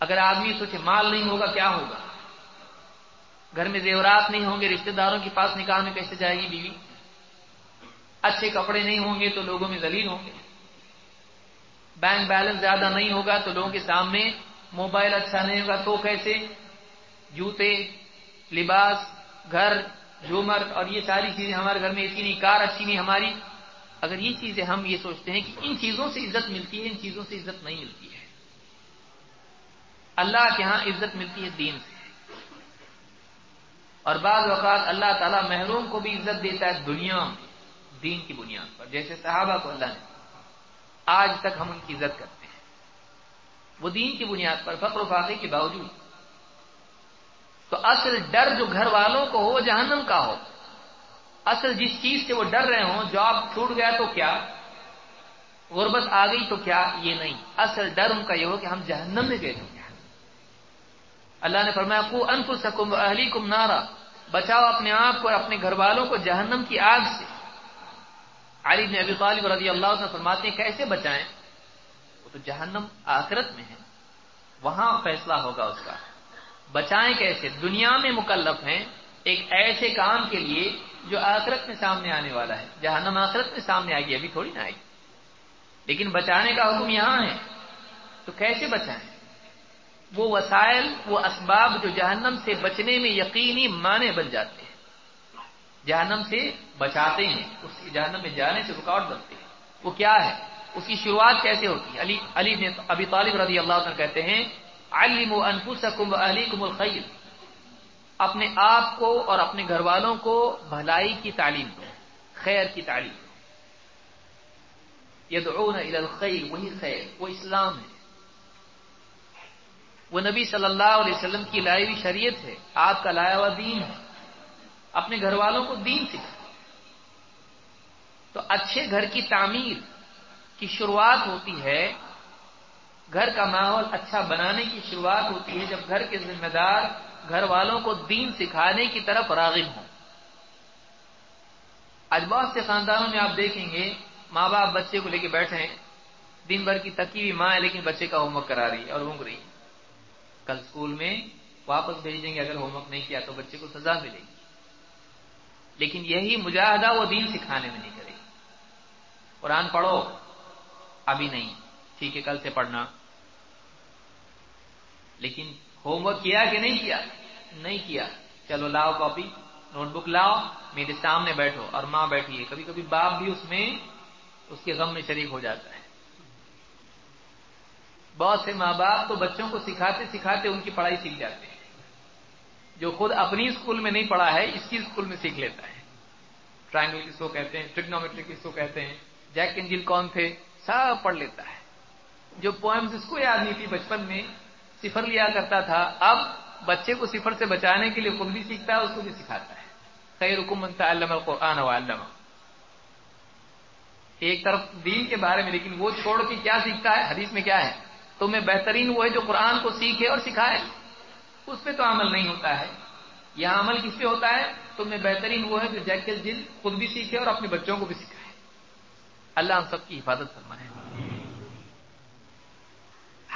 اگر آدمی سوچے مال نہیں ہوگا کیا ہوگا؟ گھر میں زیورات نہیں ہوں گے، رشتہ داروں کے پاس نکاح میں کیسے جائے گی بیوی؟ اچھے کپڑے نہیں ہوں گے تو لوگوں میں ذلیل ہوں گے۔ بینک بیلنس زیادہ نہیں ہوگا تو لوگوں کے سامنے موبائل اچھا نہیں ہوگا تو کیسے؟ جوتے لباس، گھر، جھومر اور یہ ساری چیزیں ہمارے گھر میں اسی نہیں، کار اچھی نہیں، ہماری۔ اگر یہ چیزیں ہم یہ سوچتے ہیں کہ ان چیزوں سے عزت ملتی ہے، ان چیزوں سے عزت نہیں ملتی ہے۔ اللہ کے ہاں عزت ملتی ہے دین سے۔ اور بعض اوقات اللہ تعالیٰ محروم کو بھی عزت دیتا ہے دنیا، دین کی بنیاد پر، جیسے صحابہ کو اللہ نے۔ آج تک ہم ان کی عزت کرتے ہیں۔ وہ دین کی بنیاد پر، فقر و فاقے کے باوجود۔ تو اصل ڈر جو گھر والوں کو ہو وہ جہنم کا ہو۔ اصل جس چیز سے وہ ڈر رہے ہوں جاب چھوٹ گیا تو کیا؟ غربت آ گئی تو کیا؟ یہ نہیں۔ اصل ڈر ان کا یہ ہو کہ ہم جہنم میں گئے تو کیا؟ اللہ نے فرمایا کو انف سکم اہلی کم نارا بچاؤ اپنے آپ کو اور اپنے گھر والوں کو جہنم کی آگ سے۔ علی بن ابی طالب رضی اللہ عنہ فرماتے ہیں، کیسے بچائیں؟ وہ تو جہنم آخرت میں ہے۔ وہاں فیصلہ ہوگا اس کا۔ بچائیں کیسے؟ دنیا میں مکلف ہیں ایک ایسے کام کے لیے جو آخرت میں سامنے آنے والا ہے۔ جہنم آخرت میں سامنے آئے گی، ابھی تھوڑی نہ آئے گی۔ لیکن بچانے کا حکم یہاں ہے۔ تو کیسے بچائیں؟ وہ وسائل، وہ اسباب جو جہنم سے بچنے میں یقینی معنی بن جاتے ہیں۔ جہنم سے بچاتے ہیں، اس جہنم میں جانے سے رکاوٹ بنتے ہیں وہ کیا ہے؟ اس کی شروعات کیسے ہوتی ہے؟ علی علی ابی طالب رضی اللہ عنہ کہتے ہیں علم انفسکم علیکم الخیر۔ اپنے آپ کو اور اپنے گھر والوں کو بھلائی کی تعلیم دو، خیر کی تعلیم دو۔ یدعون الى الخیر، وہی خیر، وہ اسلام ہے۔ وہ نبی صلی اللہ علیہ وسلم کی لائی ہوئی شریعت ہے، آپ کا لایا ہوا دین ہے۔ اپنے گھر والوں کو دین سکھا۔ تو اچھے گھر کی تعمیر کی شروعات ہوتی ہے گھر کا ماحول اچھا بنانے کی شروعات ہوتی ہے جب گھر کے ذمہ دار گھر والوں کو دین سکھانے کی طرف راغب ہوں۔ آج بہت سے خاندانوں میں آپ دیکھیں گے ماں باپ بچے کو لے کے بیٹھے ہیں، دن بھر کی تکی ہوئی ماں ہے لیکن بچے کا ہوم ورک کرا رہی ہے اور اونگ رہی ہے کل اسکول میں واپس بھیج دیں گے، اگر ہوم ورک نہیں کیا تو بچے کو سزا ملے گی۔ لیکن یہی مجاہدہ وہ دین سکھانے میں نہیں کرے۔ قرآن پڑھو، ابھی نہیں، ٹھیک ہے، کل سے پڑھنا۔ لیکن ہوم ورک کیا کہ نہیں کیا؟ نہیں کیا۔ چلو لاؤ کاپی نوٹ بک لاؤ، میرے سامنے بیٹھو اور ماں بیٹھی ہے کبھی کبھی باپ بھی اس میں، اس کے غم میں شریک ہو جاتا ہے۔ بہت سے ماں باپ تو بچوں کو سکھاتے سکھاتے ان کی پڑھائی سیکھ جاتے ہیں۔ جو خود اپنی اسکول میں نہیں پڑھا ہے اس کی اسکول میں سیکھ لیتا ہے۔ ٹرائنگل کس کو کہتے ہیں؟ ٹریگنومیٹری کس کو کہتے ہیں؟ جیک انجل کون تھے؟ سب پڑھ لیتا ہے۔ جو پوئمز اس کو یاد نہیں تھی، بچپن میں صفر لیا کرتا تھا، اب بچے کو صفر سے بچانے کے لیے خود بھی سیکھتا ہے، اس کو بھی سکھاتا ہے۔ خیر حکم علم القرآن علم ایک طرف دین کے بارے میں، لیکن وہ چھوڑ کے کیا سیکھتا ہے؟ حدیث میں کیا ہے؟ تمہیں بہترین وہ ہے جو قرآن کو سیکھے اور سکھائے۔ اس پہ تو عمل نہیں ہوتا ہے۔ یہاں عمل کس پہ ہوتا ہے؟ تو میں بہترین وہ ہے جو جیکل جن خود بھی سیکھے اور اپنے بچوں کو بھی سکھائے۔ اللہ ہم سب کی حفاظت فرمائے۔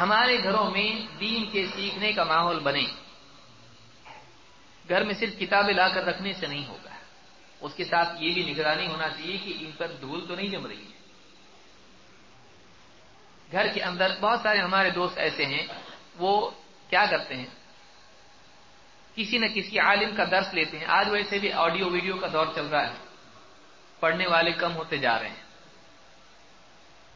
ہمارے گھروں میں دین کے سیکھنے کا ماحول بنے۔ گھر میں صرف کتابیں لا کر رکھنے سے نہیں ہوگا۔ اس کے ساتھ یہ بھی نگرانی ہونا چاہیے کہ ان پر دھول تو نہیں جم رہی ہے۔ گھر کے اندر بہت سارے ہمارے دوست ایسے ہیں، وہ کیا کرتے ہیں؟ کسی نہ کسی عالم کا درس لیتے ہیں۔ آج ویسے بھی آڈیو ویڈیو کا دور چل رہا ہے۔ پڑھنے والے کم ہوتے جا رہے ہیں۔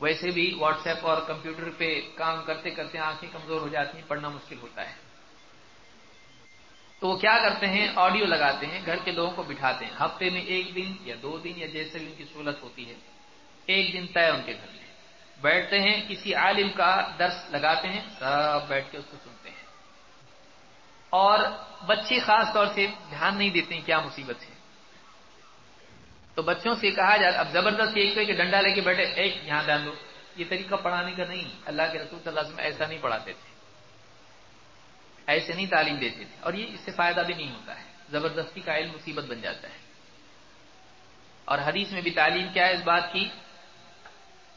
ویسے بھی واٹس ایپ اور کمپیوٹر پہ کام کرتے کرتے آنکھیں کمزور ہو جاتی ہیں، پڑھنا مشکل ہوتا ہے۔ تو وہ کیا کرتے ہیں؟ آڈیو لگاتے ہیں، گھر کے لوگوں کو بٹھاتے ہیں۔ ہفتے میں ایک دن یا دو دن یا جیسے بھی ان کی سہولت ہوتی ہے، ایک دن طے ان کے گھر میں۔ بیٹھتے ہیں، کسی عالم کا درس لگاتے ہیں، سب بیٹھ کے اس کو سنتے ہیں۔ اور بچے خاص طور سے دھیان نہیں دیتے ہیں کیا مصیبت ہے۔ تو بچوں سے کہا جاتا اب زبردست ایک کہ ڈنڈا لے کے بیٹھے ایک یہاں دھیان دو۔ یہ طریقہ پڑھانے کا نہیں۔ اللہ کے رسول صلی اللہ علیہ وسلم ایسا نہیں پڑھاتے تھے۔ ایسے نہیں تعلیم دیتے تھے۔ اور یہ اس سے فائدہ بھی نہیں ہوتا ہے۔ زبردستی کا علم مصیبت بن جاتا ہے۔ اور حدیث میں بھی تعلیم کیا ہے اس بات کی؟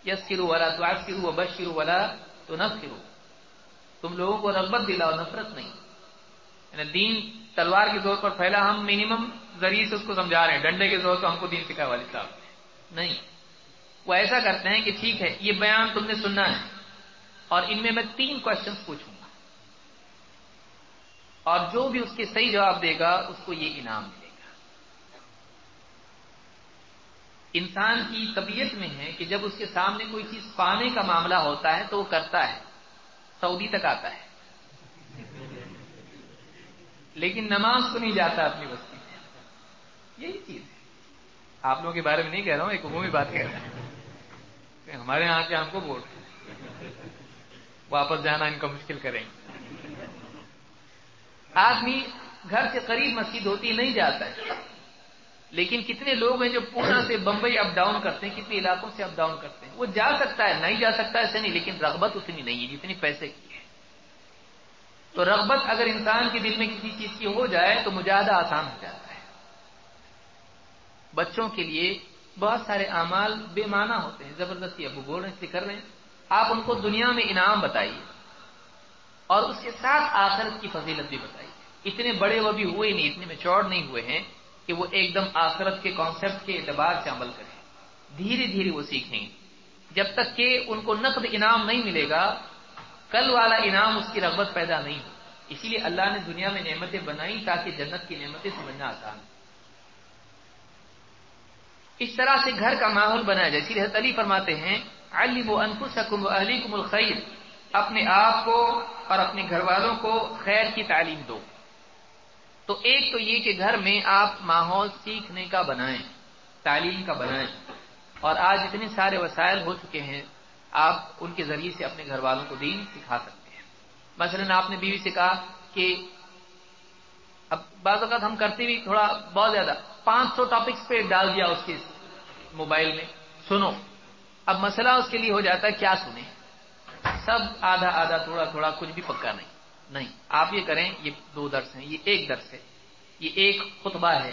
یس کرو والا تو آج کرو بش والا تو نہ تم لوگوں کو رغبت دلاؤ، نفرت نہیں۔ یعنی دین تلوار کے زور پر پھیلا، ہم منیمم ذریعے سے اس کو سمجھا رہے ہیں۔ ڈنڈے کے زور تو ہم کو دین سکھا والد صاحب نہیں۔ وہ ایسا کرتے ہیں کہ ٹھیک ہے، یہ بیان تم نے سننا ہے۔ اور ان میں میں تین کوشچن پوچھوں گا۔ اور جو بھی اس کے صحیح جواب دے گا، اس کو یہ انعام ملے گا۔ انسان کی طبیعت میں ہے کہ جب اس کے سامنے کوئی چیز پانے کا معاملہ ہوتا ہے تو وہ کرتا ہے۔ سعودی تک آتا ہے۔ لیکن نماز کو نہیں جاتا اپنی بستی یہی چیز ہے۔ آپ لوگوں کے بارے میں نہیں کہہ رہا ہوں، ایک عمومی بات کہہ رہا ہوں۔ کہ ہمارے یہاں کے ہم کو ووٹ واپس جانا ان کا مشکل کریں گے۔ آدمی گھر سے قریب مسجد ہوتی نہیں جاتا ہے۔ لیکن کتنے لوگ ہیں جو پورا سے بمبئی اپ ڈاؤن کرتے ہیں، کتنے علاقوں سے اپ ڈاؤن کرتے ہیں۔ وہ جا سکتا ہے، نہیں جا سکتا ایسے نہیں، لیکن رغبت اتنی نہیں ہے جتنی پیسے کی ہے۔ تو رغبت اگر انسان کے دل میں کسی چیز کی ہو جائے تو مجاہدہ آسان ہو جاتا ہے۔ بچوں کے لیے بہت سارے اعمال بے معنی ہوتے ہیں۔ زبردستی ابو بول رہے ہیں کر رہے ہیں۔ آپ ان کو دنیا میں انعام بتائیے اور اس کے ساتھ آخرت کی فضیلت بھی بتائیے۔ اتنے بڑے وہ بھی ہوئے نہیں، اتنے میں چوڑ نہیں ہوئے ہیں کہ وہ ایک دم آخرت کے کانسیپٹ کے اعتبار سے عمل کریں۔ دھیرے دھیرے وہ سیکھیں۔ جب تک کہ ان کو نقد انعام نہیں ملے گا، کل والا انعام اس کی رغبت پیدا نہیں ہو اسی لیے اللہ نے دنیا میں نعمتیں بنائی تاکہ جنت کی نعمتیں سمجھنا آسان ہو۔ اس طرح سے گھر کا ماحول بنایا جائے۔ اسی لیے علی فرماتے ہیں علی و انکو سکم علی الخیر۔ اپنے آپ کو اور اپنے گھر والوں کو خیر کی تعلیم دو۔ تو ایک تو یہ کہ گھر میں آپ ماحول سیکھنے کا بنائیں، تعلیم کا بنائیں۔ اور آج اتنے سارے وسائل ہو چکے ہیں، آپ ان کے ذریعے سے اپنے گھر والوں کو دین سکھا سکتے ہیں۔ مثلا آپ نے بیوی سے کہا کہ اب بعض اوقات ہم کرتے بھی تھوڑا بہت زیادہ پانچ سو ٹاپکس پہ ڈال دیا اس کے موبائل میں۔ سنو، اب مسئلہ اس کے لیے ہو جاتا ہے، کیا سنیں؟ سب آدھا آدھا تھوڑا تھوڑا، کچھ بھی پکا نہیں۔ نہیں، آپ یہ کریں، یہ دو درس ہیں، یہ ایک درس ہے۔ یہ ایک خطبہ ہے،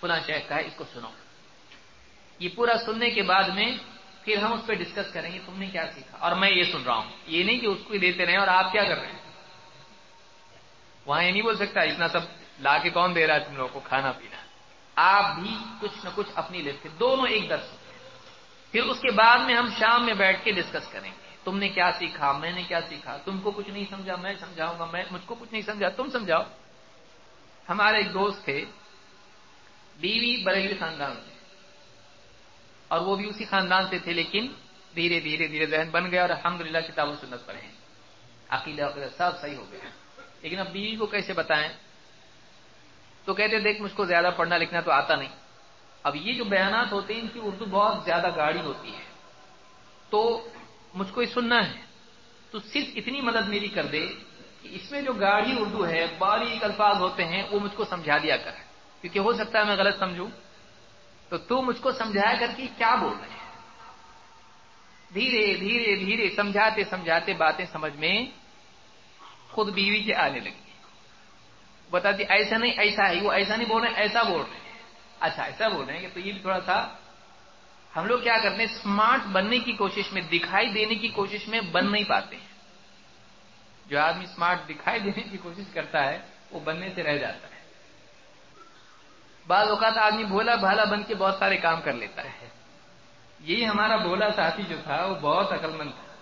فلاں شیخ کا ہے، اس کو سنو۔ یہ پورا سننے کے بعد میں پھر ہم اس پہ ڈسکس کریں گے، تم نے کیا سیکھا؟ اور میں یہ سن رہا ہوں۔ یہ نہیں کہ اس کو ہی دیتے رہے اور آپ کیا کر رہے ہیں؟ وہاں یہ نہیں بول سکتا، اتنا سب لا کے کون دے رہا ہے تم لوگوں کو کھانا پینا؟ آپ بھی کچھ نہ کچھ اپنی لکھتے دونوں ایک درس پھر اس کے بعد میں ہم شام میں بیٹھ کے ڈسکس کریں گے۔ تم نے کیا سیکھا؟ میں نے کیا سیکھا؟ تم کو کچھ نہیں سمجھا؟ میں سمجھاؤں گا۔ میں مجھ کو کچھ نہیں سمجھا؟ تم سمجھاؤ۔ ہمارے ایک دوست تھے، بیوی بریلی خاندان سے۔ اور وہ بھی اسی خاندان سے تھے، لیکن دھیرے دھیرے دھیرے ذہن بن گیا اور الحمد للہ کتاب و سنت پڑھے عقیدہ عقیدہ سب صحیح ہو گیا لیکن اب بیوی کو کیسے بتائیں؟ تو کہتے دیکھ مجھ کو زیادہ پڑھنا لکھنا تو آتا نہیں۔ اب یہ جو بیانات ہوتے ہیں، ان کی اردو بہت زیادہ گاڑی ہوتی ہے۔ تو مجھ کو یہ سننا ہے۔ تو صرف اتنی مدد میری کر دے کہ اس میں جو گاڑی اردو ہے باریک الفاظ ہوتے ہیں، وہ مجھ کو سمجھا دیا کر۔ کیونکہ ہو سکتا ہے میں غلط سمجھوں۔ تو تو مجھ کو سمجھایا کر کے کیا بول رہے ہیں۔ دھیرے دھیرے دھیرے، سمجھاتے سمجھاتے باتیں سمجھ میں خود بیوی کے آنے لگی۔ بتاتی ایسا نہیں، ایسا ہے، وہ ایسا نہیں بول رہے، ایسا بول رہے۔ ہیں اچھا ایسا بول رہے ہیں کہ تو یہ بھی تھوڑا سا ہم لوگ کیا کرتے ہیں اسمارٹ بننے کی کوشش میں، دکھائی دینے کی کوشش میں بن نہیں پاتے ہیں۔ جو آدمی اسمارٹ دکھائی دینے کی کوشش کرتا ہے، وہ بننے سے رہ جاتا ہے۔ بعض اوقات آدمی بھولا بھالا بن کے بہت سارے کام کر لیتا ہے۔ یہی ہمارا بولا ساتھی جو تھا، وہ بہت عقل مند تھا۔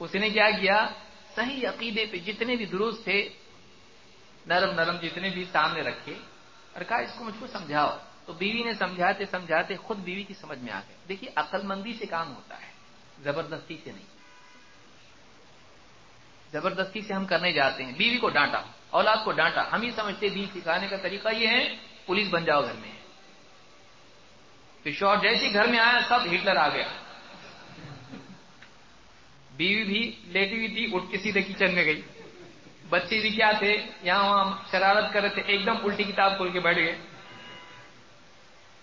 اس نے کیا کیا؟ صحیح عقیدے پہ جتنے بھی درست تھے نرم نرم جتنے بھی سامنے رکھے اور کہا اس کو مجھ کو سمجھاؤ۔ تو بیوی نے سمجھاتے سمجھاتے خود بیوی کی سمجھ میں آ گئے۔ دیکھیے، عقل مندی سے کام ہوتا ہے، زبردستی سے نہیں۔ زبردستی سے ہم کرنے جاتے ہیں۔ بیوی کو ڈانٹا، اولاد کو ڈانٹا۔ ہم ہی سمجھتے دین سکھانے کا طریقہ یہ ہے، پولیس بن جاؤ گھر میں۔ شور جیسے گھر میں آیا، سب ہٹلر آ گیا۔ بیوی بھی لیٹی ہوئی تھی، اٹھ کے سیدھے کچن میں گئی۔ بچے بھی کیا تھے، یہاں وہاں شرارت کر رہے تھے، ایک دم الٹی کتاب کھول کے بیٹھ گئے۔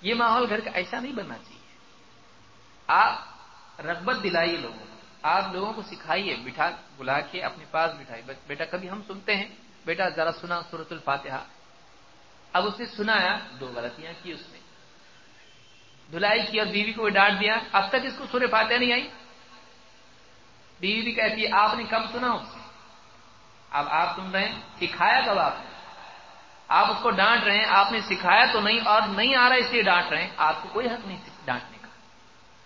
یہ ماحول گھر کا ایسا نہیں بننا چاہیے۔ آپ رغبت دلائیے لوگوں کو۔ آپ لوگوں کو سکھائیے، بٹھا، بلا کے اپنے پاس بٹھائیے۔ بیٹا، کبھی ہم سنتے ہیں، بیٹا، ذرا سنا سورت الفاتحہ۔ اب اس نے سنایا، دو غلطیاں کی اس نے۔ دھلائی کی اور بیوی کو ڈانٹ دیا، اب تک اس کو سورہ فاتحہ نہیں آئی۔ بیوی بھی کہتی ہے، آپ نے کم سنا اس سے اب آپ سن رہے ہیں؟ سکھایا کب آپ نے؟ آپ اس کو ڈانٹ رہے ہیں، آپ نے سکھایا تو نہیں اور نہیں آ رہا اس لیے ڈانٹ رہے ہیں۔ آپ کو کوئی حق نہیں ڈانٹنے کا۔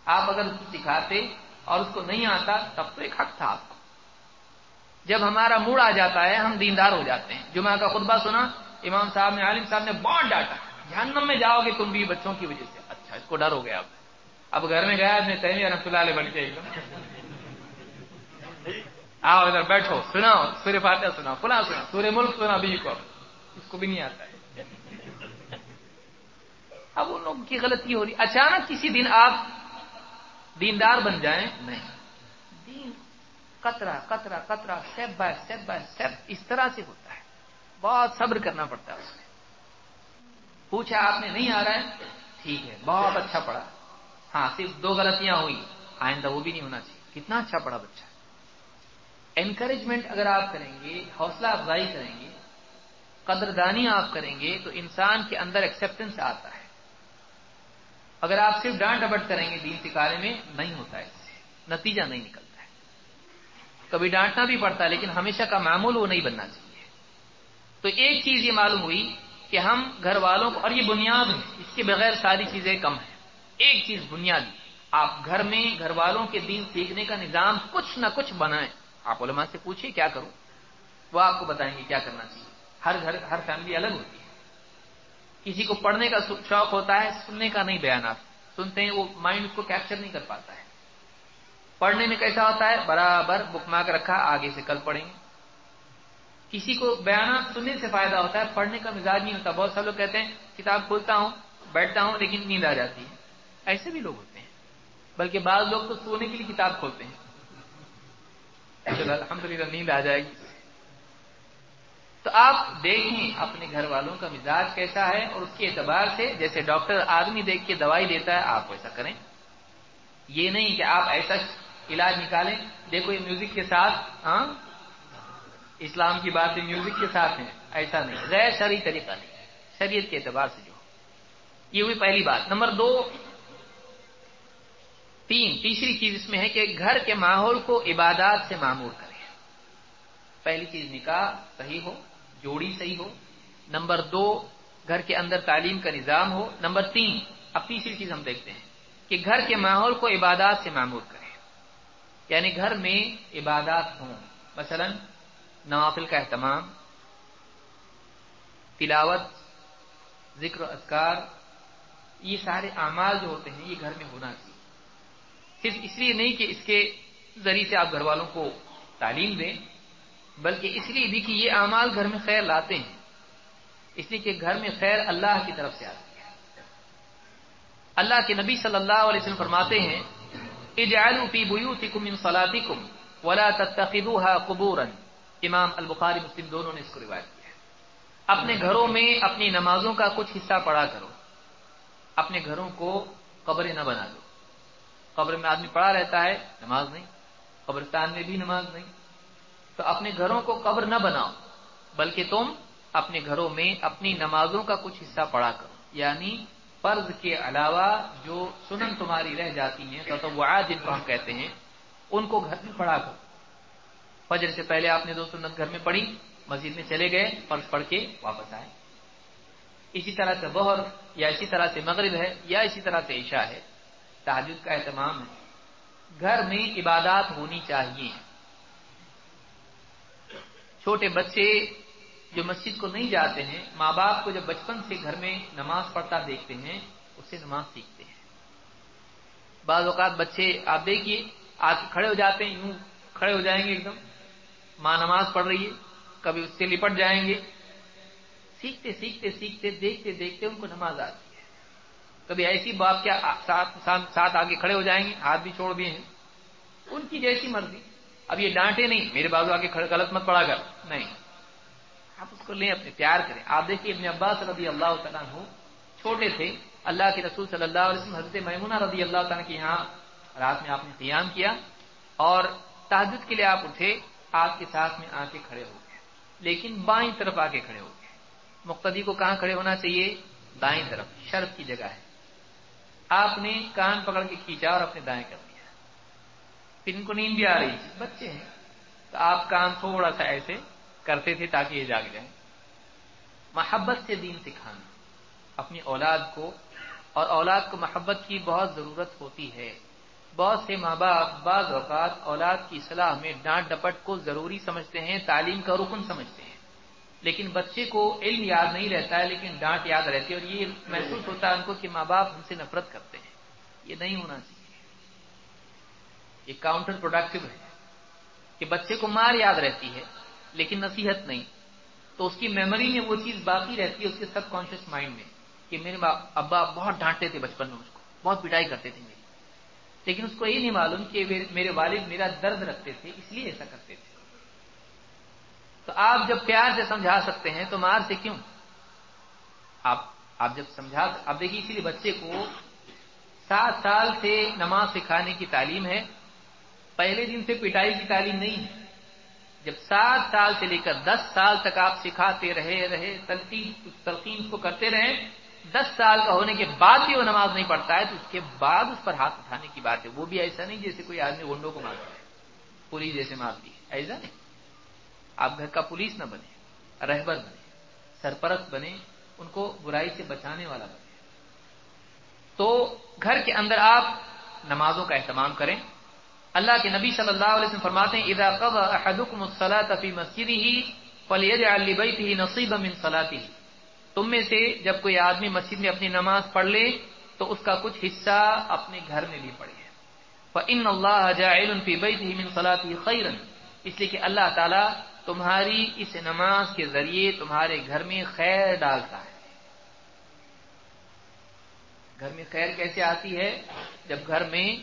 آپ اگر اس کو سکھاتے اور اس کو نہیں آتا، تب تو ایک حق تھا آپ کو۔ جب ہمارا موڈ آ جاتا ہے، ہم دیندار ہو جاتے ہیں۔ جمعہ کا خطبہ سنا، امام صاحب نے، عالم صاحب نے بہت ڈانٹا۔ جہنم میں جاؤ گے تم بھی بچوں کی وجہ سے۔ اچھا اس کو ڈر ہو گیا اب۔ اب گھر میں گیا، ابن تیمیہ رحمۃ اللہ علیہ بن کے آؤ ادھر بیٹھو، سناؤ، سورہ فاتحہ سناؤ، فلاں سنا سورہ ملک سنا بھی کو اس کو بھی نہیں آتا ہے۔ اب ان لوگوں کی غلطی ہو رہی۔ اچانک کسی دن آپ دیندار بن جائیں؟ نہیں۔ دین قطرہ قطرہ قطرہ step by step by step اس طرح سے ہوتا ہے۔ بہت صبر کرنا پڑتا ہے اس میں۔ پوچھا آپ نے نہیں آ رہا ہے؟ ٹھیک ہے، بہت اچھا پڑھا۔ ہاں صرف دو غلطیاں ہوئی۔ آئندہ وہ بھی نہیں ہونا چاہیے۔ کتنا اچھا پڑھا بچہ۔ انکریجمنٹ اگر آپ کریں گے، حوصلہ افزائی کریں گے، قدردانی آپ کریں گے، تو انسان کے اندر ایکسپٹینس آتا ہے۔ اگر آپ صرف ڈانٹ ڈبٹ کریں گے دین سکھانے میں نہیں ہوتا ہے اس سے، نتیجہ نہیں نکلتا ہے۔ کبھی ڈانٹنا بھی پڑتا ہے، لیکن ہمیشہ کا معمول وہ نہیں بننا چاہیے۔ تو ایک چیز یہ معلوم ہوئی کہ ہم گھر والوں کو، اور یہ بنیاد ہے، اس کے بغیر ساری چیزیں کم ہیں۔ ایک چیز بنیادی، آپ گھر میں، گھر والوں کے دین سیکھنے کا نظام کچھ نہ کچھ بنائیں۔ آپ علماء سے پوچھیں کیا کروں؟ وہ آپ کو بتائیں گے کیا کرنا چاہیے۔ ہر گھر، ہر فیملی الگ ہوتی ہے۔ کسی کو پڑھنے کا شوق ہوتا ہے، سننے کا نہیں بیانات سنتے ہیں، وہ مائنڈ اس کو کیپچر نہیں کر پاتا ہے۔ پڑھنے میں کیسا ہوتا ہے؟ برابر بک مارک رکھا، آگے سے کل پڑھیں گے۔ کسی کو بیانات سننے سے فائدہ ہوتا ہے، پڑھنے کا مزاج نہیں ہوتا۔ بہت سارے لوگ کہتے ہیں، کتاب کھولتا ہوں، بیٹھتا ہوں، لیکن نیند آ جاتی ہے۔ ایسے بھی لوگ ہوتے ہیں۔ بلکہ بعض لوگ تو سونے کے لیے کتاب کھولتے ہیں۔ الحمد للہ نیند آ جائے گی۔ تو آپ دیکھیں اپنے گھر والوں کا مزاج کیسا ہے اور اس کے اعتبار سے جیسے ڈاکٹر آدمی دیکھ کے دوائی دیتا ہے، آپ ویسا کریں۔ یہ نہیں کہ آپ ایسا علاج نکالیں۔ دیکھو، یہ میوزک کے ساتھ ہاں؟ اسلام کی بات میوزک کے ساتھ ہیں۔ ایسا نہیں، غیر شرعی طریقہ نہیں۔ شریعت کے اعتبار سے جو۔ یہ ہوئی پہلی بات۔ نمبر دو تین تیسری چیز اس میں ہے کہ گھر کے ماحول کو عبادات سے معمور کریں پہلی چیز نکاح صحیح ہو، جوڑی صحیح ہو۔ نمبر دو، گھر کے اندر تعلیم کا نظام ہو۔ نمبر تین، اب تیسری چیز ہم دیکھتے ہیں کہ گھر کے ماحول کو عبادات سے معمور کریں یعنی گھر میں عبادات ہوں۔ مثلا نوافل کا اہتمام، تلاوت، ذکر اذکار، یہ سارے اعمال جو ہوتے ہیں، یہ گھر میں ہونا چاہیے صرف اس لیے نہیں کہ اس کے ذریعے سے آپ گھر والوں کو تعلیم دیں، بلکہ اس لیے بھی کہ یہ اعمال گھر میں خیر لاتے ہیں۔ اس لیے کہ گھر میں خیر اللہ کی طرف سے آتی ہے۔ اللہ کے نبی صلی اللہ علیہ وسلم فرماتے ہیں ولا تتخذوها قبورا۔ امام البخاری مسلم دونوں نے اس کو روایت کیا اپنے گھروں میں اپنی نمازوں کا کچھ حصہ پڑھا کرو۔ اپنے گھروں کو قبریں نہ بنا دو۔ قبر میں آدمی پڑا رہتا ہے، نماز نہیں، قبرستان میں بھی نماز نہیں۔ تو اپنے گھروں کو قبر نہ بناؤ، بلکہ تم اپنے گھروں میں اپنی نمازوں کا کچھ حصہ پڑا کرو۔ یعنی فرض کے علاوہ جو سنن تمہاری رہ جاتی ہیں تو جن کو ہم کہتے ہیں، ان کو گھر میں پڑھا کرو۔ فجر سے پہلے آپ نے دو سنت گھر میں پڑھی، مسجد میں چلے گئے، فرض پڑھ کے واپس آئے۔ اسی طرح سے بہر یا اسی طرح سے مغرب ہے یا اسی طرح سے عشاء ہے۔ تحجد کا اہتمام ہے۔ گھر میں عبادات ہونی چاہیے۔ چھوٹے بچے جو مسجد کو نہیں جاتے ہیں، ماں باپ کو جب بچپن سے گھر میں نماز پڑھتا دیکھتے ہیں، اس سے نماز سیکھتے ہیں۔ بعض اوقات بچے، آپ دیکھیے، آج کھڑے ہو جاتے ہیں، یوں کھڑے ہو جائیں گے ایک دم۔ ماں نماز پڑھ رہی ہے، کبھی اس سے لپٹ جائیں گے۔ سیکھتے سیکھتے سیکھتے، دیکھتے دیکھتے ان کو نماز آتی۔ کبھی ایسی باپ کیا ساتھ آگے کھڑے ہو جائیں گے، ہاتھ بھی چھوڑ دیے ہیں۔ ان کی جیسی مرضی۔ اب یہ ڈانٹے نہیں، میرے بازو آگے غلط مت پڑا کر۔ نہیں۔ آپ اس کو لیں، اپنے پیار کریں۔ آپ دیکھیے، ابن عباس رضی اللہ تعالیٰ ہو چھوٹے تھے۔ اللہ کے رسول صلی اللہ علیہ وسلم، حضرت میمونہ رضی اللہ تعالیٰ کے یہاں رات میں آپ نے قیام کیا اور تحجد کے لیے آپ اٹھے، آپ کے ساتھ میں آ کے کھڑے ہو گئے۔ لیکن بائیں طرف آ کے کھڑے ہو گئے۔ مقتدی کو کہاں کھڑے ہونا چاہیے؟ دائیں طرف، شرط کی جگہ ہے۔ آپ نے کان پکڑ کے کھینچا اور اپنے دائیں کر دیا پھر ان کو نیند بھی آ رہی تھی۔ بچے ہیں۔ تو آپ کان تھوڑا سا ایسے کرتے تھے تاکہ یہ جاگ جائیں محبت سے دین سکھانا۔ اپنی اولاد کو اور اولاد کو محبت کی بہت ضرورت ہوتی ہے۔ بہت سے ماں باپ بعض اوقات اولاد کی صلاح میں ڈانٹ ڈپٹ کو ضروری سمجھتے ہیں، تعلیم کا رکن سمجھتے ہیں۔ لیکن بچے کو علم یاد نہیں رہتا ہے، لیکن ڈانٹ یاد رہتی ہے اور یہ محسوس ہوتا ہے ان کو کہ ماں باپ ہم سے نفرت کرتے ہیں۔ یہ نہیں ہونا چاہیے۔ یہ کاؤنٹر پروڈکٹیو ہے کہ بچے کو مار یاد رہتی ہے، لیکن نصیحت نہیں۔ تو اس کی میموری میں وہ چیز باقی رہتی ہے، اس کے سب کانشیس مائنڈ میں کہ میرے ابا بہت ڈانٹتے تھے بچپن میں مجھ کو، بہت پٹائی کرتے تھے میری۔ لیکن اس کو یہ نہیں معلوم کہ میرے والد میرا درد رکھتے تھے، اس لیے ایسا کرتے تھے۔ تو آپ جب پیار سے سمجھا سکتے ہیں تو مار سے کیوں؟ آپ آپ جب سمجھا اب دیکھیے اسی لیے بچے کو سات سال سے نماز سکھانے کی تعلیم ہے، پہلے دن سے پٹائی کی تعلیم نہیں ہے۔ جب سات سال سے لے کر دس سال تک آپ سکھاتے رہے رہے تلقین تلقین کو کرتے رہے، دس سال کا ہونے کے بعد بھی وہ نماز نہیں پڑھتا ہے، تو اس کے بعد اس پر ہاتھ اٹھانے کی بات ہے۔ وہ بھی ایسا نہیں جیسے کوئی آدمی ونڈوں کو مارتا ہے پولیس جیسے مارتی ہے۔ ایسا نہیں۔ آپ گھر کا پولیس نہ بنے، رہبر بنے، سرپرست بنے، ان کو برائی سے بچانے والا بنے۔ تو گھر کے اندر آپ نمازوں کا اہتمام کریں۔ اللہ کے نبی صلی اللہ علیہ وسلم فرماتے ہیں، اذا قضى احدكم الصلاه في مسجده فليجعل لبيته نصيبا من صلاته۔ تم میں سے جب کوئی آدمی مسجد میں اپنی نماز پڑھ لے، تو اس کا کچھ حصہ اپنے گھر میں بھی پڑھے فان الله جاعل في بيته من صلاته خيرا۔ اس لیے کہ اللہ تعالی تمہاری اس نماز کے ذریعے تمہارے گھر میں خیر ڈالتا ہے۔ گھر میں خیر کیسے آتی ہے؟ جب گھر میں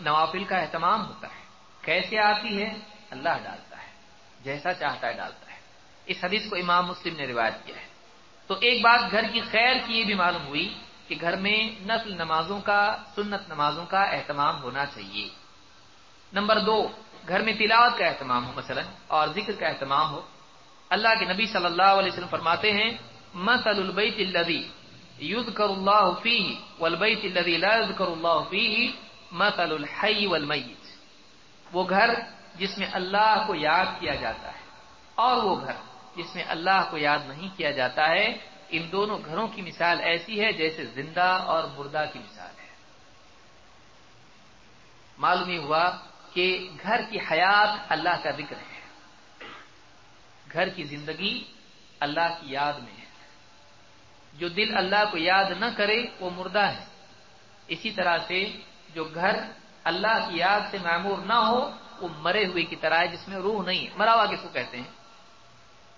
نوافل کا اہتمام ہوتا ہے۔ کیسے آتی ہے؟ اللہ ڈالتا ہے، جیسا چاہتا ہے ڈالتا ہے۔ اس حدیث کو امام مسلم نے روایت کیا ہے۔ تو ایک بات گھر کی خیر کی یہ بھی معلوم ہوئی کہ گھر میں نسل نمازوں کا، سنت نمازوں کا اہتمام ہونا چاہیے۔ نمبر دو، گھر میں تلاوت کا اہتمام ہو، مثلا، اور ذکر کا اہتمام ہو۔ اللہ کے نبی صلی اللہ علیہ وسلم فرماتے ہیں مسل البیت الذی یذکر اللہ فیہ والبیت الذی لا یذکر اللہ فیہ مثل الحی والمیت وہ گھر جس میں اللہ کو یاد کیا جاتا ہے، اور وہ گھر جس میں اللہ کو یاد نہیں کیا جاتا ہے، ان دونوں گھروں کی مثال ایسی ہے جیسے زندہ اور مردہ کی مثال ہے۔ معلوم ہوا کہ گھر کی حیات اللہ کا ذکر ہے۔ گھر کی زندگی اللہ کی یاد میں ہے۔ جو دل اللہ کو یاد نہ کرے، وہ مردہ ہے۔ اسی طرح سے جو گھر اللہ کی یاد سے معمور نہ ہو، وہ مرے ہوئے کی طرح ہے، جس میں روح نہیں ہے۔ مرا ہوا کس کو کہتے ہیں؟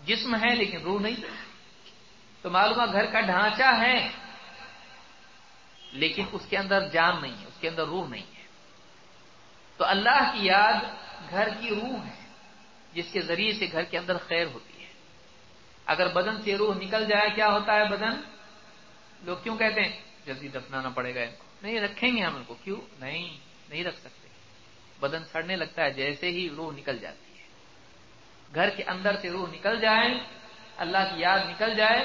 جسم ہے لیکن روح نہیں۔ تو معلومہ گھر کا ڈھانچہ ہے، لیکن اس کے اندر جان نہیں ہے، اس کے اندر روح نہیں ہے۔ تو اللہ کی یاد گھر کی روح ہے، جس کے ذریعے سے گھر کے اندر خیر ہوتی ہے۔ اگر بدن سے روح نکل جائے، کیا ہوتا ہے بدن؟ لوگ کیوں کہتے ہیں؟ جلدی دفنانا پڑے گا ان کو۔ نہیں رکھیں گے ہم ان کو۔ کیوں؟ نہیں نہیں رکھ سکتے۔ بدن سڑنے لگتا ہے، جیسے ہی روح نکل جاتی ہے۔ گھر کے اندر سے روح نکل جائے، اللہ کی یاد نکل جائے،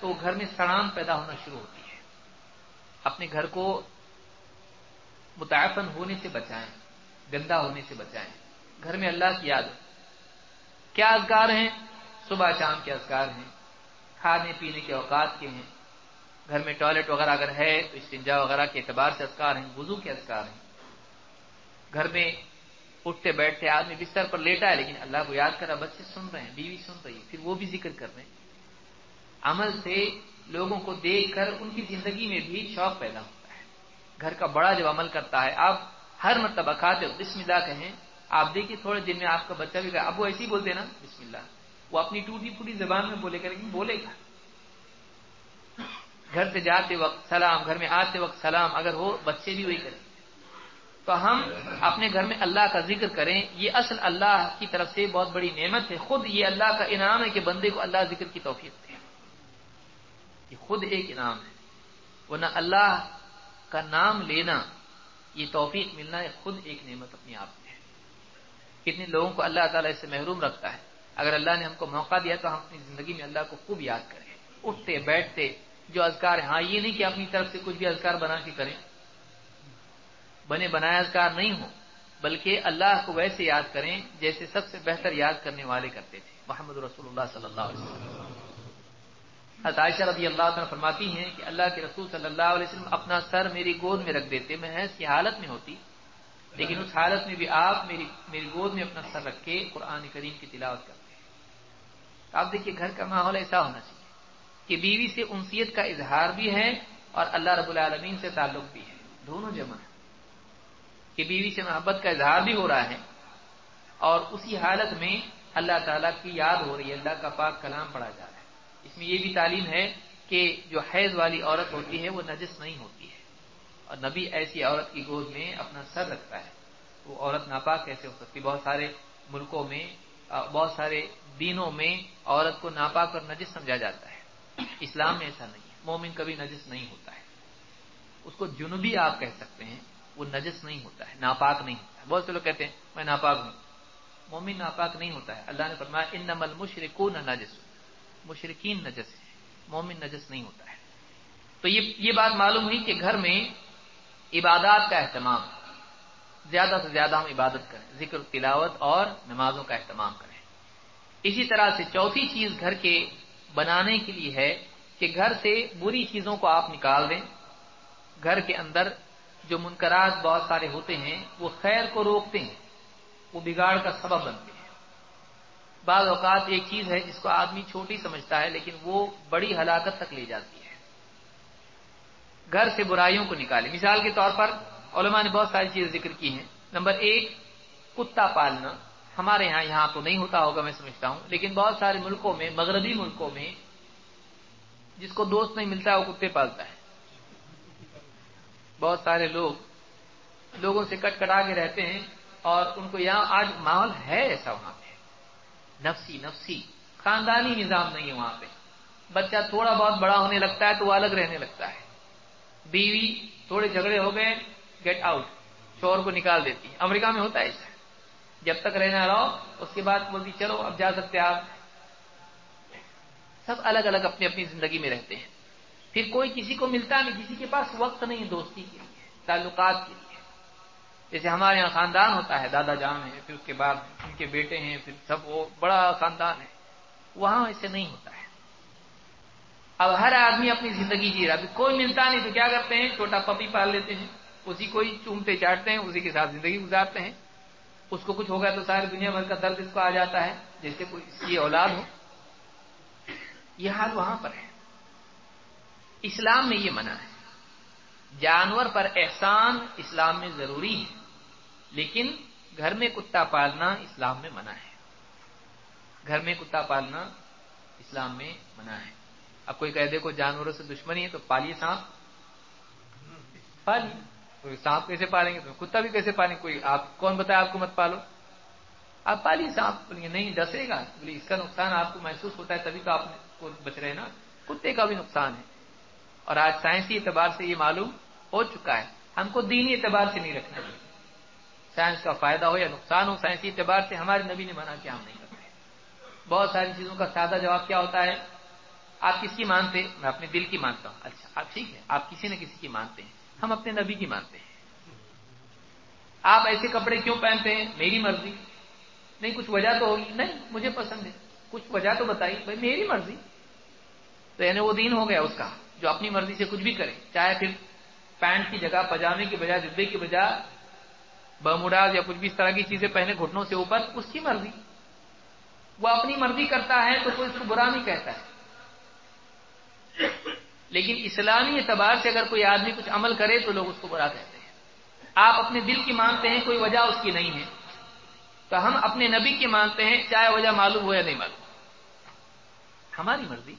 تو گھر میں سڑان پیدا ہونا شروع ہوتی ہے۔ اپنے گھر کو متعفن ہونے سے بچائیں۔ گندا ہونے سے بچائیں۔ گھر میں اللہ کی یاد کیا اذکار ہیں؟ صبح شام کے اذکار ہیں۔ کھانے پینے کے اوقات کے ہیں۔ گھر میں ٹوائلٹ وغیرہ اگر ہے تو استنجا وغیرہ کے اعتبار سے اذکار ہیں، وضو کے اذکار ہیں۔ گھر میں اٹھتے بیٹھتے آدمی بستر پر لیٹا ہے لیکن اللہ کو یاد کرا بچے سن رہے ہیں، بیوی سن رہی ہے۔ پھر وہ بھی ذکر کر رہے ہیں۔ عمل سے لوگوں کو دیکھ کر ان کی زندگی میں بھی شوق پیدا ہوتا ہے۔ گھر کا بڑا جب عمل کرتا ہے، آپ ہر مرتبہ کھاتے ہو بسم اللہ کہیں۔ آپ دیکھیے، تھوڑے دن میں آپ کا بچہ بھی اب وہ ایسے ہی بولتے نا، بسم اللہ۔ وہ اپنی ٹوٹی پھوٹی زبان میں بولے گا لیکن بولے گا۔ گھر سے جاتے وقت سلام، گھر میں آتے وقت سلام، اگر ہو بچے بھی وہی کریں۔ تو ہم اپنے گھر میں اللہ کا ذکر کریں۔ یہ اصل اللہ کی طرف سے بہت بڑی نعمت ہے۔ خود یہ اللہ کا انعام ہے کہ بندے کو اللہ ذکر کی توفیق دے۔ یہ خود ایک انعام ہے۔ ورنہ اللہ کا نام لینا یہ توفیق ملنا خود ایک نعمت اپنے آپ میں ہے۔ کتنے لوگوں کو اللہ تعالیٰ اس سے محروم رکھتا ہے۔ اگر اللہ نے ہم کو موقع دیا تو ہم اپنی زندگی میں اللہ کو خوب یاد کریں۔ اٹھتے، بیٹھتے، جو اذکار ہاں یہ نہیں کہ اپنی طرف سے کچھ بھی اذکار بنا کے کریں۔ بنے بنایا اذکار نہیں ہو بلکہ اللہ کو ویسے یاد کریں، جیسے سب سے بہتر یاد کرنے والے کرتے تھے۔ محمد رسول اللہ صلی اللہ علیہ وسلم۔ عائشہ رضی اللہ تعالیٰ فرماتی ہیں کہ اللہ کے رسول صلی اللہ علیہ وسلم اپنا سر میری گود میں رکھ دیتے، میں ایسی حالت میں ہوتی، لیکن اس حالت میں بھی آپ میری میری گود میں اپنا سر رکھ کے قرآن کریم کی تلاوت کرتے ہیں۔ آپ دیکھیے گھر کا ماحول ایسا ہونا چاہیے کہ بیوی سے انسیت کا اظہار بھی ہے اور اللہ رب العالمین سے تعلق بھی ہے، دونوں جمع ہے کہ بیوی سے محبت کا اظہار بھی ہو رہا ہے اور اسی حالت میں اللہ تعالیٰ کی یاد ہو رہی ہے، اللہ کا پاک کلام پڑھا جا رہا ہے۔ اس میں یہ بھی تعلیم ہے کہ جو حیض والی عورت ہوتی ہے وہ نجس نہیں ہوتی ہے۔ اور نبی ایسی عورت کی گود میں اپنا سر رکھتا ہے۔ وہ عورت ناپاک کیسے ہو سکتی بہت سارے ملکوں میں، بہت سارے دینوں میں عورت کو ناپاک اور نجس سمجھا جاتا ہے۔ اسلام میں ایسا نہیں ہے۔ مومن کبھی نجس نہیں ہوتا ہے۔ اس کو جنوبی آپ کہہ سکتے ہیں، وہ نجس نہیں ہوتا ہے، ناپاک نہیں ہوتا ہے۔ بہت سے لوگ کہتے ہیں، میں ناپاک ہوں۔ مومن ناپاک نہیں ہوتا ہے۔ اللہ نے فرمایا ان نمل مشرقوں نہ نجس۔ مشرقین نجس ہے مومن نجس نہیں ہوتا ہے۔ تو یہ یہ بات معلوم ہوئی کہ گھر میں عبادات کا اہتمام، زیادہ سے زیادہ ہم عبادت کریں، ذکر تلاوت اور نمازوں کا اہتمام کریں۔ اسی طرح سے چوتھی چیز گھر کے بنانے کے لیے ہے کہ گھر سے بری چیزوں کو آپ نکال دیں۔ گھر کے اندر جو منکرات بہت سارے ہوتے ہیں، وہ خیر کو روکتے ہیں، وہ بگاڑ کا سبب بنتے ہیں۔ بعض اوقات ایک چیز ہے، جس کو آدمی چھوٹی سمجھتا ہے، لیکن وہ بڑی ہلاکت تک لے جاتی ہے۔ گھر سے برائیوں کو نکالے مثال کے طور پر علماء نے بہت ساری چیزیں ذکر کی ہیں۔ نمبر ایک، کتا پالنا۔ ہمارے یہاں یہاں تو نہیں ہوتا ہوگا، میں سمجھتا ہوں۔ لیکن بہت سارے ملکوں میں، مغربی ملکوں میں، جس کو دوست نہیں ملتا ہے وہ کتے پالتا ہے۔ بہت سارے لوگ لوگوں سے کٹ کٹا کے رہتے ہیں اور ان کو یہاں آج ماحول ہے ایسا وہاں پہ۔ نفسی نفسی۔ خاندانی نظام نہیں ہے وہاں پہ۔ بچہ تھوڑا بہت بڑا ہونے لگتا ہے تو وہ الگ رہنے لگتا ہے۔ بیوی تھوڑے جھگڑے ہو گئے گیٹ آؤٹ شور کو نکال دیتی ہے۔ امریکہ میں ہوتا ہے ایسا جب تک رہنا رہو، اس کے بعد بولتی، چلو اب جا سکتے آپ۔ سب الگ الگ اپنی اپنی زندگی میں رہتے ہیں۔ پھر کوئی کسی کو ملتا نہیں، کسی کے پاس وقت نہیں دوستی کے لیے، تعلقات کے لیے۔ جیسے ہمارے یہاں خاندان ہوتا ہے، دادا جان ہے پھر اس کے بعد ان کے بیٹے ہیں، پھر سب وہ بڑا خاندان ہے۔ وہاں ایسے نہیں ہوتا ہے۔ اب ہر آدمی اپنی زندگی جی رہا کوئی ملتا نہیں تو کیا کرتے ہیں؟ چھوٹا پپی پال لیتے ہیں۔ اسی کو ہی چومتے چاٹتے ہیں، اسی کے ساتھ زندگی گزارتے ہیں۔ اس کو کچھ ہوگا تو ساری دنیا بھر کا درد اس کو آ جاتا ہے، جیسے کوئی اس کی اولاد ہو۔ یہ حال وہاں پر ہے۔ اسلام میں یہ منع ہے۔ جانور پر احسان اسلام میں ضروری ہے۔ لیکن گھر میں کتا پالنا اسلام میں منع ہے۔ گھر میں کتا پالنا اسلام میں منع ہے۔ اب کوئی کہہ دے کو جانوروں سے دشمنی ہے تو پالیے سانپ۔ پالیے۔ سانپ کیسے پالیں گے؟ تو کتا بھی کیسے پالیں گے؟ کوئی آپ کون بتایا آپ کو مت پالو۔ آپ پالیے سانپ۔ بولیں گے نہیں، ڈسے گا۔ بولے اس کا نقصان آپ کو محسوس ہوتا ہے تبھی تو آپ کو بچ رہے نا۔ کتے کا بھی نقصان ہے۔ اور آج سائنسی اعتبار سے یہ معلوم ہو چکا ہے۔ ہم کو دینی اعتبار سے نہیں رکھنا چاہیے۔ سائنس کا فائدہ ہو یا نقصان ہو، سائنسی اعتبار سے ہمارے نبی نے منع کیا، ہم نہیں کرتے بہت ساری چیزوں کا سادہ جواب کیا ہوتا ہے۔ آپ کس کی مانتے؟ میں اپنے دل کی مانتا ہوں۔ اچھا آپ ٹھیک ہے، آپ کسی نہ کسی کی مانتے ہیں۔ ہم اپنے نبی کی مانتے ہیں۔ آپ ایسے کپڑے کیوں پہنتے ہیں؟ میری مرضی۔ نہیں، کچھ وجہ تو ہوگی۔ نہیں، مجھے پسند ہے۔ کچھ وجہ تو بتائیے۔ بھائی، میری مرضی۔ تو یعنی وہ دین ہو گیا اس کا، جو اپنی مرضی سے کچھ بھی کرے، چاہے پھر پینٹ کی جگہ پجامے کی بجائے جبے کی بجائے بموڈاز یا کچھ بھی اس طرح کی چیزیں پہنے گھٹنوں سے اوپر، اس کی مرضی۔ وہ اپنی مرضی کرتا ہے تو کوئی اس کو برا نہیں کہتا ہے۔ لیکن اسلامی اعتبار سے اگر کوئی آدمی کچھ عمل کرے تو لوگ اس کو برا کہتے ہیں۔ آپ اپنے دل کی مانتے ہیں، کوئی وجہ اس کی نہیں ہے۔ تو ہم اپنے نبی کی مانتے ہیں، چاہے وجہ معلوم ہو یا نہیں معلوم۔ ہماری مرضی۔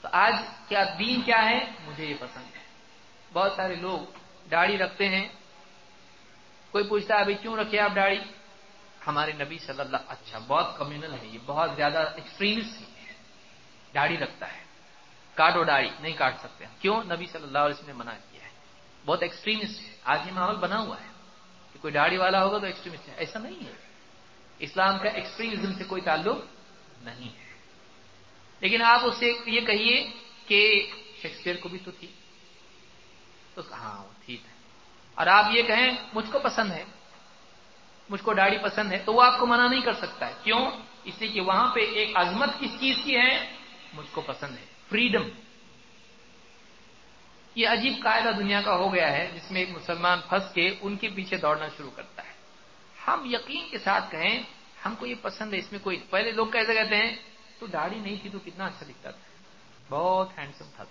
تو آج کیا دین کیا ہے؟ مجھے یہ پسند ہے۔ بہت سارے لوگ داڑھی رکھتے ہیں کوئی پوچھتا ہے، ابھی کیوں رکھے آپ داڑھی ہمارے نبی صلی اللہ اچھا بہت کمیونل ہے یہ، بہت زیادہ ایکسٹریمسٹ ہے داڑھی رکھتا ہے۔ کاٹو داڑھی نہیں کاٹ سکتے کیوں؟ نبی صلی اللہ علیہ وسلم نے منع کیا ہے۔ بہت ایکسٹریمسٹ ہے آج یہ ماحول بنا ہوا ہے کہ کوئی داڑھی والا ہوگا تو ایکسٹریمسٹ ہے۔ ایسا نہیں ہے۔ اسلام کا ایکسٹریمزم سے کوئی تعلق نہیں ہے۔ لیکن آپ اس سے یہ کہیے کہ شیکسپیئر کو بھی تو تھی۔ تو ہاں ٹھیک ہے اور آپ یہ کہیں، مجھ کو پسند ہے. مجھ کو داڑھی پسند ہے، تو وہ آپ کو منع نہیں کر سکتا ہے۔ کیوں؟ اس لیے کہ وہاں پہ ایک عظمت کس چیز کی ہے، مجھ کو پسند ہے۔ فریڈم یہ عجیب قاعدہ دنیا کا ہو گیا ہے، جس میں ایک مسلمان پھنس کے ان کے پیچھے دوڑنا شروع کرتا ہے۔ ہم یقین کے ساتھ کہیں، ہم کو یہ پسند ہے، اس میں کوئی پہلے لوگ کیسے کہتے ہیں، تو داڑھی نہیں تھی تو کتنا اچھا دکھتا تھا۔ بہت ہینڈسم تھا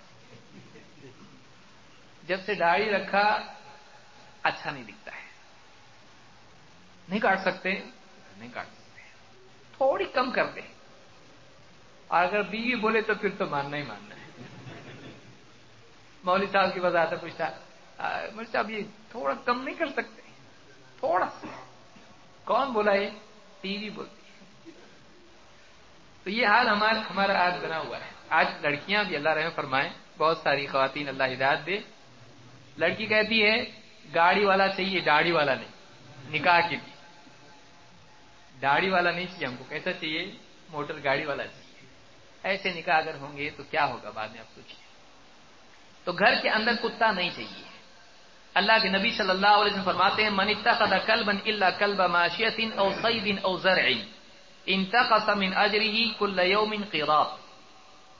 جب سے داڑھی رکھا اچھا نہیں دکھتا ہے۔ نہیں کاٹ سکتے، نہیں کاٹ سکتے۔ تھوڑی کم کر دیں۔ اور اگر بیوی بولے تو پھر تو ماننا ہی ماننا ہے۔ مولوی صاحب کی وضاحت پوچھتا مولوی صاحب، یہ تھوڑا کم نہیں کر سکتے۔ تھوڑا سا۔ کون بولا یہ؟ ٹی وی بولتی تو یہ حال ہمارا ہمارا آج بنا ہوا ہے۔ آج لڑکیاں بھی اللہ رحم فرمائیں بہت ساری خواتین اللہ ہدایت دے۔ لڑکی کہتی ہے گاڑی والا چاہیے، داڑھی والا نہیں۔ نکاح کے لیے داڑھی والا نہیں چاہیے ہم کو، کیسا چاہیے؟ موٹر گاڑی والا چاہیے۔ ایسے نکاح اگر ہوں گے تو کیا ہوگا؟ بعد میں آپ سوچیے تو گھر کے اندر کتا نہیں چاہیے۔ اللہ کے نبی صلی اللہ علیہ وسلم فرماتے ہیں، من اتخذ كلبا الا كلب ماشيه او صيد او زرع انتقص من اجره كل يوم قراط.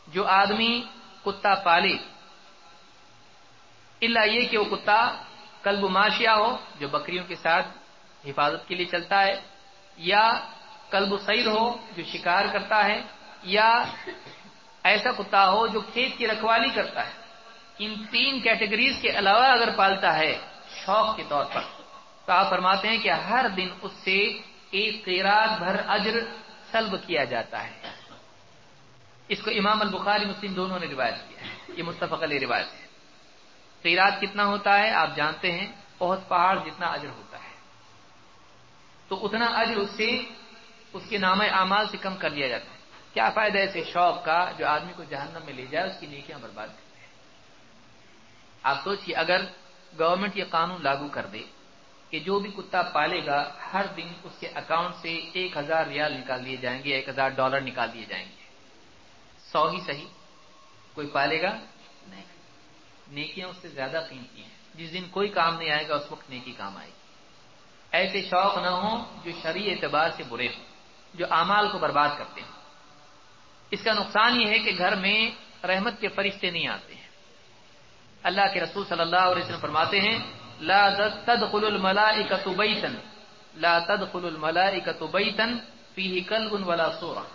جو آدمی کتا پالے اللہ یہ کہ وہ کتا کلب ماشیا ہو جو بکریوں کے ساتھ حفاظت کے لیے چلتا ہے، یا کلب سعید ہو جو شکار کرتا ہے، یا ایسا کتا ہو جو کھیت کی رکھوالی کرتا ہے۔ ان تین کیٹیگریز کے علاوہ اگر پالتا ہے شوق کے طور پر، تو آپ فرماتے ہیں کہ ہر دن اس سے ایک قیرات بھر اجر سلب کیا جاتا ہے۔ اس کو امام البخاری مسلم دونوں نے روایت کیا ہے۔ یہ متفق علی روایت ہے۔ قیرات کتنا ہوتا ہے؟ آپ جانتے ہیں، بہت پہاڑ جتنا اجر ہوتا ہے۔ تو اتنا اجر اس سے، اس کے نام اعمال سے کم کر لیا جاتا ہے۔ کیا فائدہ ایسے شوق کا جو آدمی کو جہنم میں لے جائے، اس کی نیکیاں برباد کر آپ سوچیے اگر گورنمنٹ یہ قانون لاگو کر دے کہ جو بھی کتا پالے گا، ہر دن اس کے اکاؤنٹ سے ایک ہزار ریال نکال دیے جائیں گے، ایک ہزار ڈالر نکال دیے جائیں گے۔ سو ہی صحیح۔ کوئی پالے گا نیکیاں اس سے زیادہ قیمتی ہیں۔ جس دن کوئی کام نہیں آئے گا، اس وقت نیکی کام آئے گی۔ ایسے شوق نہ ہوں جو شرعی اعتبار سے برے ہوں، جو اعمال کو برباد کرتے ہیں اس کا نقصان یہ ہے کہ گھر میں رحمت کے فرشتے نہیں آتے ہیں۔ اللہ کے رسول صلی اللہ علیہ وسلم فرماتے ہیں، لا تدخل الملائکۃ بیتا، لا تدخل الملائکۃ بیتا فیہ کلب ولا سورہ۔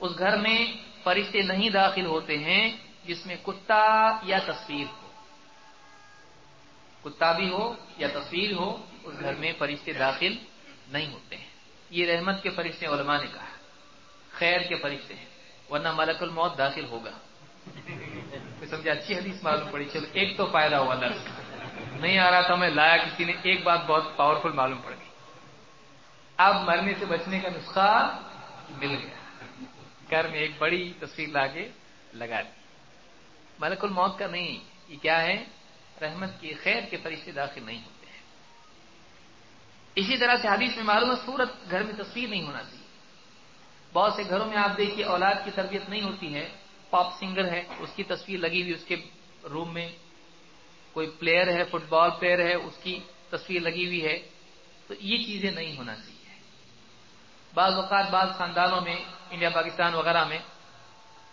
اس گھر میں فرشتے نہیں داخل ہوتے ہیں جس میں کتا یا تصویر ہو۔ کتا بھی ہو یا تصویر ہو، اس گھر میں فرشتے داخل نہیں ہوتے ہیں۔ یہ رحمت کے فرشتے علماء نے کہا، خیر کے فرشتے ہیں، ورنہ ملک الموت داخل ہوگا۔ سمجھا، اچھی حدیث معلوم پڑی۔ چلو، ایک تو فائدہ ہوا درس نہیں آ رہا تھا میں، لایا کسی نے، ایک بات بہت پاورفل معلوم پڑ گئی اب مرنے سے بچنے کا نسخہ مل گیا۔ گھر میں ایک بڑی تصویر لا کے لگا دی۔ ملک الموت کا نہیں، یہ کیا ہے؟ رحمت کی خیر کے فرشتے داخل نہیں ہوتے ہیں۔ اسی طرح سے حدیث میں معلوم ہے، صورت گھر میں تصویر نہیں ہونا چاہیے۔ بہت سے گھروں میں آپ دیکھیے، اولاد کی تربیت نہیں ہوتی ہے۔ پاپ سنگر ہے، اس کی تصویر لگی ہوئی، اس کے روم میں کوئی پلیئر ہے، فٹ بال پلیئر ہے، اس کی تصویر لگی ہوئی ہے۔ تو یہ چیزیں نہیں ہونا چاہیے۔ بعض اوقات، بعض خاندانوں میں، انڈیا، پاکستان وغیرہ میں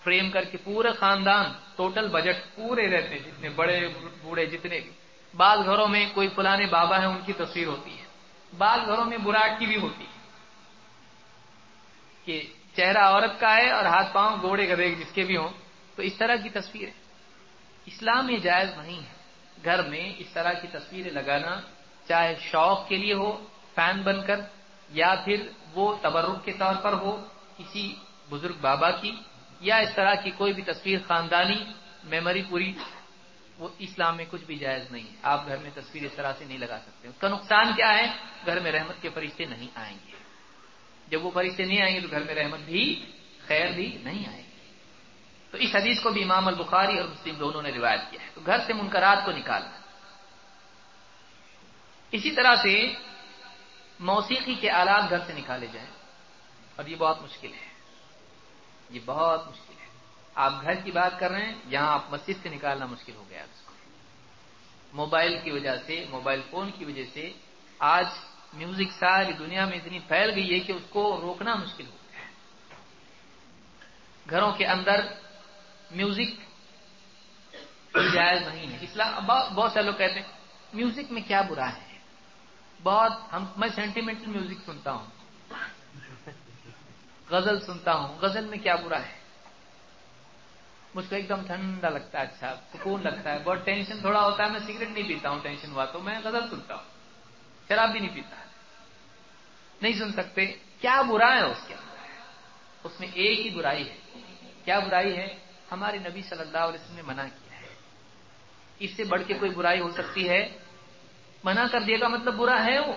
فریم کر کے پورے خاندان ٹوٹل بجٹ پورے رہتے ہیں جتنے بڑے بوڑھے جتنے بھی۔ بعض گھروں میں کوئی پرانے بابا ہیں، ان کی تصویر ہوتی ہے۔ بعض گھروں میں براٹ کی بھی ہوتی ہے۔ کہ چہرہ عورت کا ہے اور ہاتھ پاؤں گوڑے گدے جس کے بھی ہوں، تو اس طرح کی تصویر ہے اسلام میں جائز نہیں ہے۔ گھر میں اس طرح کی تصویریں لگانا، چاہے شوق کے لیے ہو، فین بن کر، یا پھر وہ تبرک کے طور پر ہو، کسی بزرگ بابا کی یا اس طرح کی کوئی بھی تصویر خاندانی میموری پوری، وہ اسلام میں کچھ بھی جائز نہیں ہے۔ آپ گھر میں تصویر اس طرح سے نہیں لگا سکتے۔ اس کا نقصان کیا ہے؟ گھر میں رحمت کے فرشتے نہیں آئیں گے۔ جب وہ فرشتے نہیں آئیں گے تو گھر میں رحمت بھی، خیر بھی نہیں آئے گی۔ تو اس حدیث کو بھی امام البخاری اور مسلم دونوں نے روایت کیا ہے۔ تو گھر سے منکرات کو نکالنا۔ اسی طرح سے موسیقی کے آلات گھر سے نکالے جائیں۔ اور یہ بہت مشکل ہے۔ یہ بہت مشکل ہے۔ آپ گھر کی بات کر رہے ہیں، یہاں آپ مسجد سے نکالنا مشکل ہو گیا۔ اس کو موبائل کی وجہ سے، موبائل فون کی وجہ سے آج میوزک ساری دنیا میں اتنی پھیل گئی ہے کہ اس کو روکنا مشکل ہو گیا ہے۔ گھروں کے اندر میوزک جائز نہیں ہے۔ اسلام بہت سے لوگ کہتے ہیں، میوزک میں کیا برا ہے؟ بہت ہم میں سینٹیمنٹل میوزک سنتا ہوں۔ غزل سنتا ہوں۔ غزل میں کیا برا ہے؟ مجھ کو ایک دم ٹھنڈا لگتا ہے اچھا سکون لگتا ہے۔ بہت ٹینشن تھوڑا ہوتا ہے، میں سگریٹ نہیں پیتا ہوں ٹینشن ہوا تو میں، غزل سنتا ہوں۔ شراب بھی نہیں پیتا۔ نہیں سن سکتے۔ کیا برا ہے اس کے اندر؟ اس میں ایک ہی برائی ہے۔ کیا برائی ہے؟ ہمارے نبی صلی اللہ علیہ وسلم نے منع کیا ہے۔ اس سے بڑھ کے کوئی برائی ہو سکتی ہے؟ منع کر دیے گا مطلب برا ہے وہ۔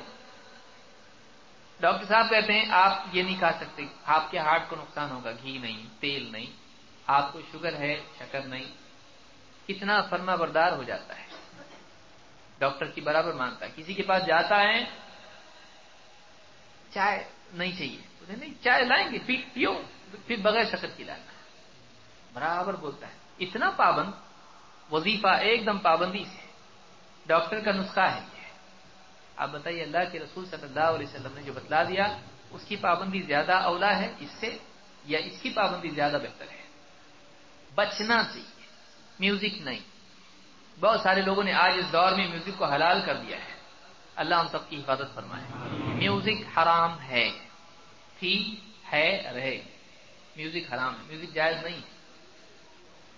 ڈاکٹر صاحب کہتے ہیں، آپ یہ نہیں کھا سکتے، آپ کے ہارٹ کو نقصان ہوگا، گھی نہیں، تیل نہیں، آپ کو شوگر ہے، شکر نہیں، کتنا فرما بردار ہو جاتا ہے۔ ڈاکٹر کی برابر مانتا ہے۔ کسی کے پاس جاتا ہے، چائے نہیں چاہیے۔ نہیں، چائے لائیں گے پیو، پھر بغیر شکر کی لانا۔ برابر بولتا ہے۔ اتنا پابند، وظیفہ ایک دم پابندی سے۔ ڈاکٹر کا نسخہ ہے یہ۔ آپ بتائیے اللہ کے رسول صلی اللہ علیہ وسلم نے جو بتلا دیا، اس کی پابندی زیادہ اولا ہے، اس سے یا اس کی پابندی زیادہ بہتر ہے؟ بچنا چاہیے میوزک نہیں۔ بہت سارے لوگوں نے آج اس دور میں میوزک کو حلال کر دیا ہے۔ اللہ ہم سب کی حفاظت فرمائے۔ میوزک حرام ہے تھی ہے، رہے۔ میوزک حرام ہے میوزک جائز نہیں۔ ہے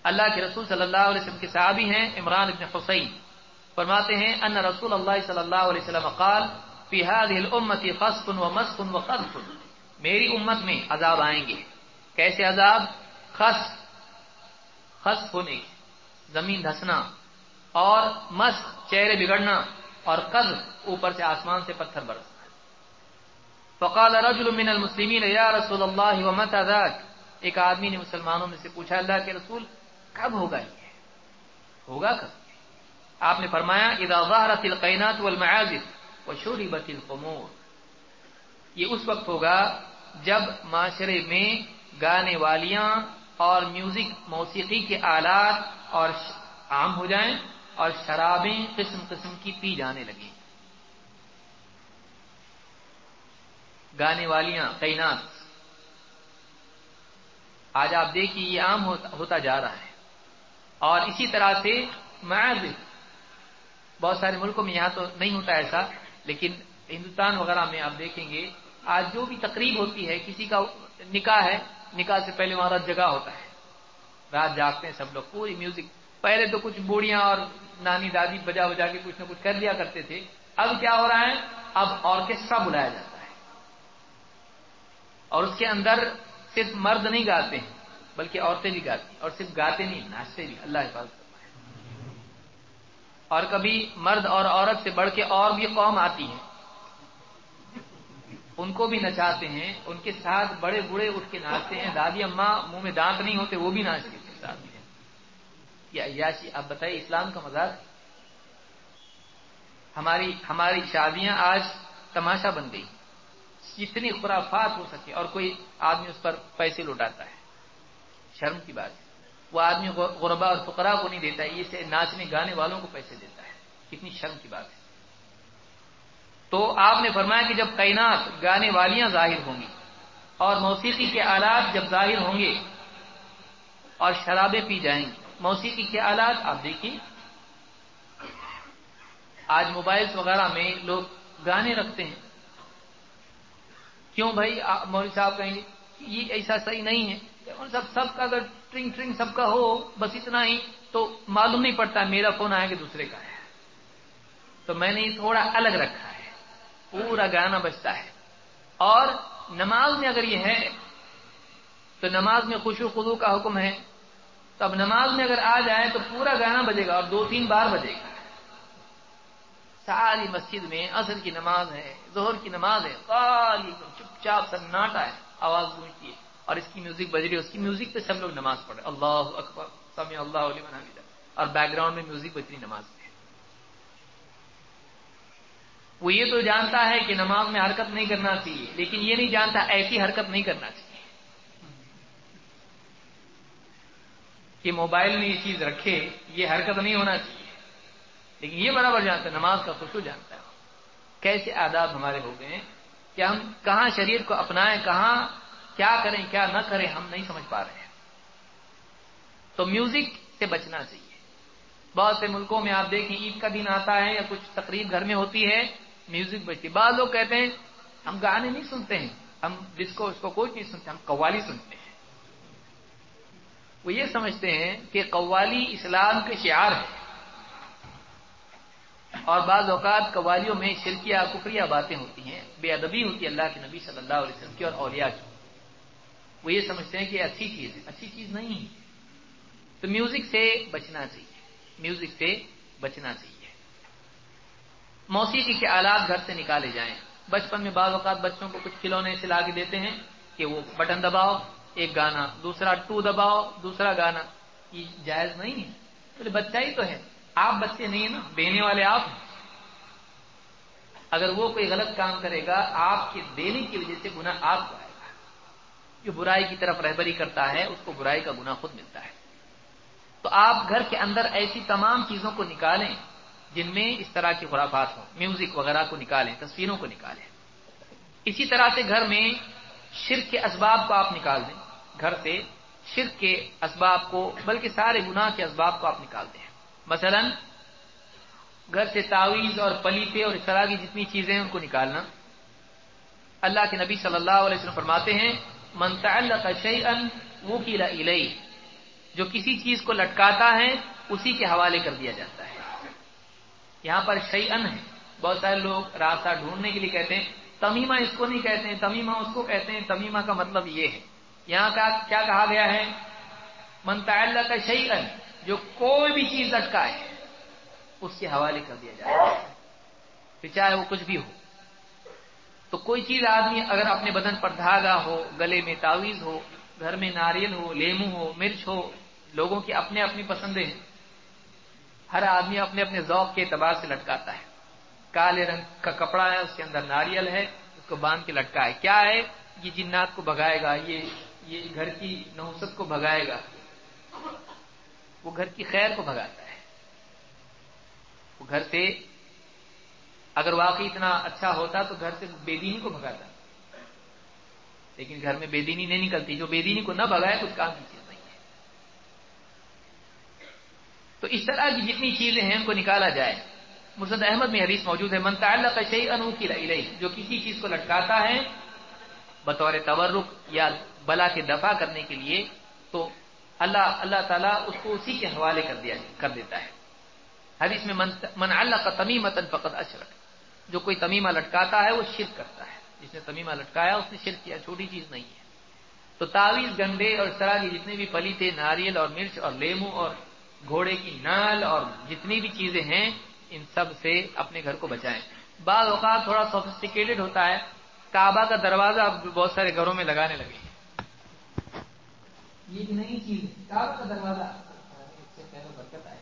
اللہ کے رسول صلی اللہ علیہ وسلم کے صحابی ہیں، عمران ابن حسین۔ فرماتے ہیں، ان رسول اللہ صلی اللہ علیہ وسلم قال، فی هذه الامه خصف ومسخ وقذف میری امت میں عذاب آئیں گے۔ کیسے عذاب؟ خصف خصف ہونے، زمین دھسنا اور مسخ، چہرے بگڑنا اور قذف، اوپر سے آسمان سے پتھر برسنا۔ فقال رجل من المسلمین، یا رسول اللہ، ومتى ذاك ایک آدمی نے مسلمانوں میں سے پوچھا، اللہ کے رسول، کب ہوگا یہ؟ ہوگا کب؟ آپ نے فرمایا، اذا ظهرت القینات والمعازف وشربت القمور یہ اس وقت ہوگا جب معاشرے میں گانے والیاں اور میوزک موسیقی کے آلات اور عام ہو جائیں اور شرابیں قسم قسم کی پی جانے لگیں۔ گانے والیاں، قینات۔ آج آپ دیکھیے یہ عام ہوتا جا رہا ہے۔ اور اسی طرح سے معازف۔ بہت سارے ملکوں میں یہاں تو نہیں ہوتا ایسا، لیکن ہندوستان وغیرہ میں آپ دیکھیں گے، آج جو بھی تقریب ہوتی ہے، کسی کا نکاح ہے، نکاح سے پہلے وہاں رات جگہ ہوتا ہے۔ رات جاگتے ہیں سب لوگ، پوری میوزک۔ پہلے تو کچھ بوڑھیاں اور نانی دادی بجا بجا کے کچھ نہ کچھ کر دیا کرتے تھے۔ اب کیا ہو رہا ہے؟ اب آرکیسٹرا بلایا جاتا ہے۔ اور اس کے اندر صرف مرد نہیں گاتے ہیں، بلکہ عورتیں بھی گاتی اور صرف گاتے نہیں ناچتے بھی، اللہ حفاظت۔ اور کبھی مرد اور عورت سے بڑھ کے اور بھی قوم آتی ہیں۔ ان کو بھی نچاتے ہیں، ان کے ساتھ بڑے بوڑھے اٹھ کے ناچتے ہیں۔ دادی اماں منہ میں دانت نہیں ہوتے، وہ بھی ناچتے ہیں۔ یا یاشی آپ بتائیے اسلام کا مزاق ہماری ہماری شادیاں آج تماشا بن گئی۔ جتنی خرافات ہو سکے اور کوئی آدمی اس پر پیسے لوٹاتا ہے۔ شرم کی بات ہے۔ وہ آدمی غربا اور فقرا کو نہیں دیتا ہے اسے ناچنے گانے والوں کو پیسے دیتا ہے۔ کتنی شرم کی بات ہے۔ تو آپ نے فرمایا کہ جب کائنات گانے والیاں ظاہر ہوں گی اور موسیقی کے آلات جب ظاہر ہوں گے اور شرابیں پی جائیں گی، موسیقی کے آلات، آپ دیکھیے آج موبائلس وغیرہ میں لوگ گانے رکھتے ہیں۔ کیوں بھائی؟ مولوی صاحب کہیں گے، یہ ایسا صحیح نہیں ہے۔ سب سب کا اگر ٹرنگ ٹرنگ سب کا ہو، بس اتنا ہی، تو معلوم نہیں پڑتا میرا فون آیا کہ دوسرے کا ہے۔ تو میں نے تھوڑا الگ رکھا ہے، پورا گانا بجتا ہے۔ اور نماز میں اگر یہ ہے، تو نماز میں خوشو خدو کا حکم ہے۔ تو اب نماز میں اگر آ جائے تو پورا گانا بجے گا، اور دو تین بار بجے گا۔ ساری مسجد میں اصل کی نماز ہے زہر کی نماز ہے چپ چاپ سناٹا ہے، آواز گونجتی ہے۔ اور اس کی میوزک بج رہی ہے، اس کی میوزک پہ سب لوگ نماز پڑھے اللہ اکبر سمی اللہ علیہ حمیدہ۔ اور بیک گراؤنڈ میں میوزک بج رہی نماز میں وہ یہ تو جانتا ہے کہ نماز میں حرکت نہیں کرنا چاہیے، لیکن یہ نہیں جانتا ایسی حرکت نہیں کرنا چاہیے۔ کہ موبائل میں یہ چیز رکھے، یہ حرکت نہیں ہونا چاہیے۔ لیکن یہ برابر جانتا ہے، نماز کا خوشو جانتا ہے۔ کیسے آداب ہمارے ہو گئے ہیں؟ کہ ہم کہاں شریر کو اپنائیں، کہاں کیا کریں، کیا نہ کریں، ہم نہیں سمجھ پا رہے ہیں۔ تو میوزک سے بچنا چاہیے۔ بہت سے ملکوں میں آپ دیکھیں، عید کا دن آتا ہے یا کچھ تقریب گھر میں ہوتی ہے، میوزک بجتی بعض لوگ کہتے ہیں، ہم گانے نہیں سنتے ہیں، ہم ڈسکو، اس کو کوئی نہیں سنتے ہم قوالی سنتے ہیں۔ وہ یہ سمجھتے ہیں کہ قوالی اسلام کے شعار ہے اور بعض اوقات قوالیوں میں شرکیہ کفریہ باتیں ہوتی ہیں، بے ادبی ہوتی ہے۔ اللہ کے نبی صلی اللہ علیہ وسلم کی اور اولیاء کی۔ وہ یہ سمجھتے ہیں کہ یہ اچھی چیز ہے۔ اچھی چیز نہیں ہے۔ تو میوزک سے بچنا چاہیے۔ میوزک سے بچنا چاہیے۔ موسیقی کے آلات گھر سے نکالے جائیں۔ بچپن میں بعض اوقات بچوں کو کچھ کھلونے سے لا کے دیتے ہیں کہ وہ بٹن دباؤ، ایک گانا، دوسرا ٹو دباؤ، دوسرا گانا۔ یہ جائز نہیں ہے۔ بولے بچہ ہی تو ہے۔ آپ بچے نہیں ہیں نا۔ دینے والے آپ ہیں۔ اگر وہ کوئی غلط کام کرے گا، آپ کے دینے کی وجہ سے گناہ آپ جو برائی کی طرف رہبری کرتا ہے، اس کو برائی کا گناہ خود ملتا ہے۔ تو آپ گھر کے اندر ایسی تمام چیزوں کو نکالیں جن میں اس طرح کی خرافات ہوں۔ میوزک وغیرہ کو نکالیں، تصویروں کو نکالیں۔ اسی طرح سے گھر میں شرک کے اسباب کو آپ نکال دیں۔ گھر سے شرک کے اسباب کو، بلکہ سارے گناہ کے اسباب کو آپ نکال دیں۔ مثلا، گھر سے تعویذ اور پلیتے اور اس طرح کی جتنی چیزیں ہیں، ان کو نکالنا۔ اللہ کے نبی صلی اللہ علیہ وسلم فرماتے ہیں تعلق شيئا وكل اليه جو کسی چیز کو لٹکاتا ہے، اسی کے حوالے کر دیا جاتا ہے۔ یہاں پر شعی ان ہے۔ بہت سارے لوگ راستہ ڈھونڈنے کے لیے کہتے ہیں، تمیمہ اس کو نہیں کہتے ہیں، تمیمہ اس کو کہتے ہیں، تمیمہ کا مطلب یہ ہے۔ یہاں کا کیا کہا گیا ہے؟ منتا اللہ کا شعی ان جو کوئی بھی چیز لٹکا ہے اس کے حوالے کر دیا جائے پھر چاہے وہ کچھ بھی ہو۔ تو کوئی چیز آدمی اگر اپنے بدن پر دھاگا ہو، گلے میں تعویذ ہو، گھر میں ناریل ہو، لیمو ہو، مرچ ہو، لوگوں کی اپنے اپنی پسندیں ہیں، ہر آدمی اپنے اپنے ذوق کے اعتبار سے لٹکاتا ہے۔ کالے رنگ کا کپڑا ہے، اس کے اندر ناریل ہے، اس کو باندھ کے لٹکا ہے۔ کیا ہے؟ یہ جنات کو بگائے گا، یہ یہ گھر کی نوسط کو بگائے گا۔ وہ گھر کی خیر کو بگاتا ہے۔ وہ گھر سے اگر واقعی اتنا اچھا ہوتا تو گھر سے بے دینی کو بھگاتا۔ لیکن گھر میں بے دینی نہیں نکلتی، جو بے دینی کو نہ بگائے کچھ کام کی چیز نہیں ہے۔ تو اس طرح کی جتنی چیزیں ہیں ان کو نکالا جائے۔ مسد احمد میں حدیث موجود ہے منتا اللہ کا شہی انو کی رہی جو کسی چیز کو لٹکاتا ہے بطور تورک یا بلا کے دفاع کرنے کے لیے، تو اللہ اللہ تعالیٰ اس کو اسی کے حوالے کر دیا، کر دیتا ہے۔ حدیث میں من اللہ کا تمیمتن فقط اشرک جو کوئی تمیمہ لٹکاتا ہے وہ شرک کرتا ہے۔ جس نے تمیمہ لٹکایا، اس نے شرک کیا، چھوٹی چیز نہیں ہے۔ تو تعویذ گنڈے اور اس طرح کی جتنے بھی پلی تھے، ناریل اور مرچ اور لیمو اور گھوڑے کی نال اور جتنی بھی چیزیں ہیں، ان سب سے اپنے گھر کو بچائیں۔ بعض اوقات تھوڑا سوفسٹیکیٹڈ ہوتا ہے۔ کعبہ کا دروازہ اب بہت سارے گھروں میں لگانے لگے یہ نئی چیز ہے۔ کعبہ کا دروازہ۔ برکت آئے۔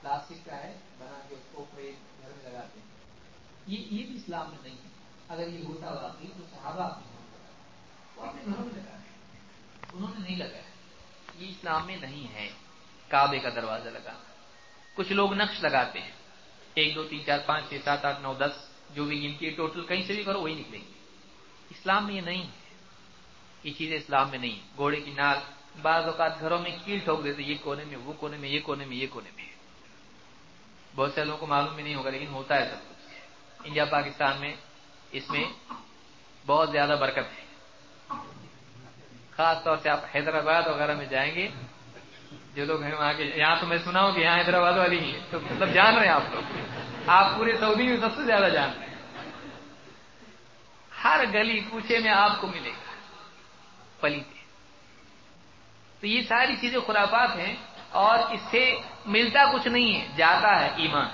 پلاسٹک کا ہے بنا کے اس کو گھر میں لگاتے ہیں یہ یہ بھی اسلام میں نہیں ہے۔ اگر یہ ہوتا ہوا تو صحابہ وہ اپنے گھروں میں انہوں نے نہیں لگایا۔ یہ اسلام میں نہیں ہے۔ کعبے کا دروازہ لگانا۔ کچھ لوگ نقش لگاتے ہیں۔ ایک، دو، تین، چار، پانچ، چھ، سات، آٹھ، نو، دس، جو بھی گنتی ہے، ٹوٹل کہیں سے بھی کرو، وہی نکلیں گے۔ اسلام میں یہ نہیں ہے۔ یہ چیزیں اسلام میں نہیں گھوڑے کی نال بعض اوقات گھروں میں کیل ٹھوک دیتے یہ کونے میں، وہ کونے میں، یہ کونے میں، یہ کونے میں۔ بہت سے لوگوں کو معلوم بھی نہیں ہوگا، لیکن ہوتا ہے سب کچھ۔ انڈیا پاکستان میں اس میں بہت زیادہ برکت ہے۔ خاص طور سے آپ حیدرآباد وغیرہ میں جائیں گے، جو لوگ ہیں وہاں کے، یہاں تو میں سنا ہوں کہ یہاں حیدرآباد والی ہی تو مطلب جان رہے ہیں آپ لوگ۔ آپ پورے سعودی میں سب سے زیادہ جان رہے ہیں۔ ہر گلی کوچے میں آپ کو ملے گا، پلی تو یہ ساری چیزیں خرافات ہیں اور اس سے ملتا کچھ نہیں ہے، جاتا ہے ایمان۔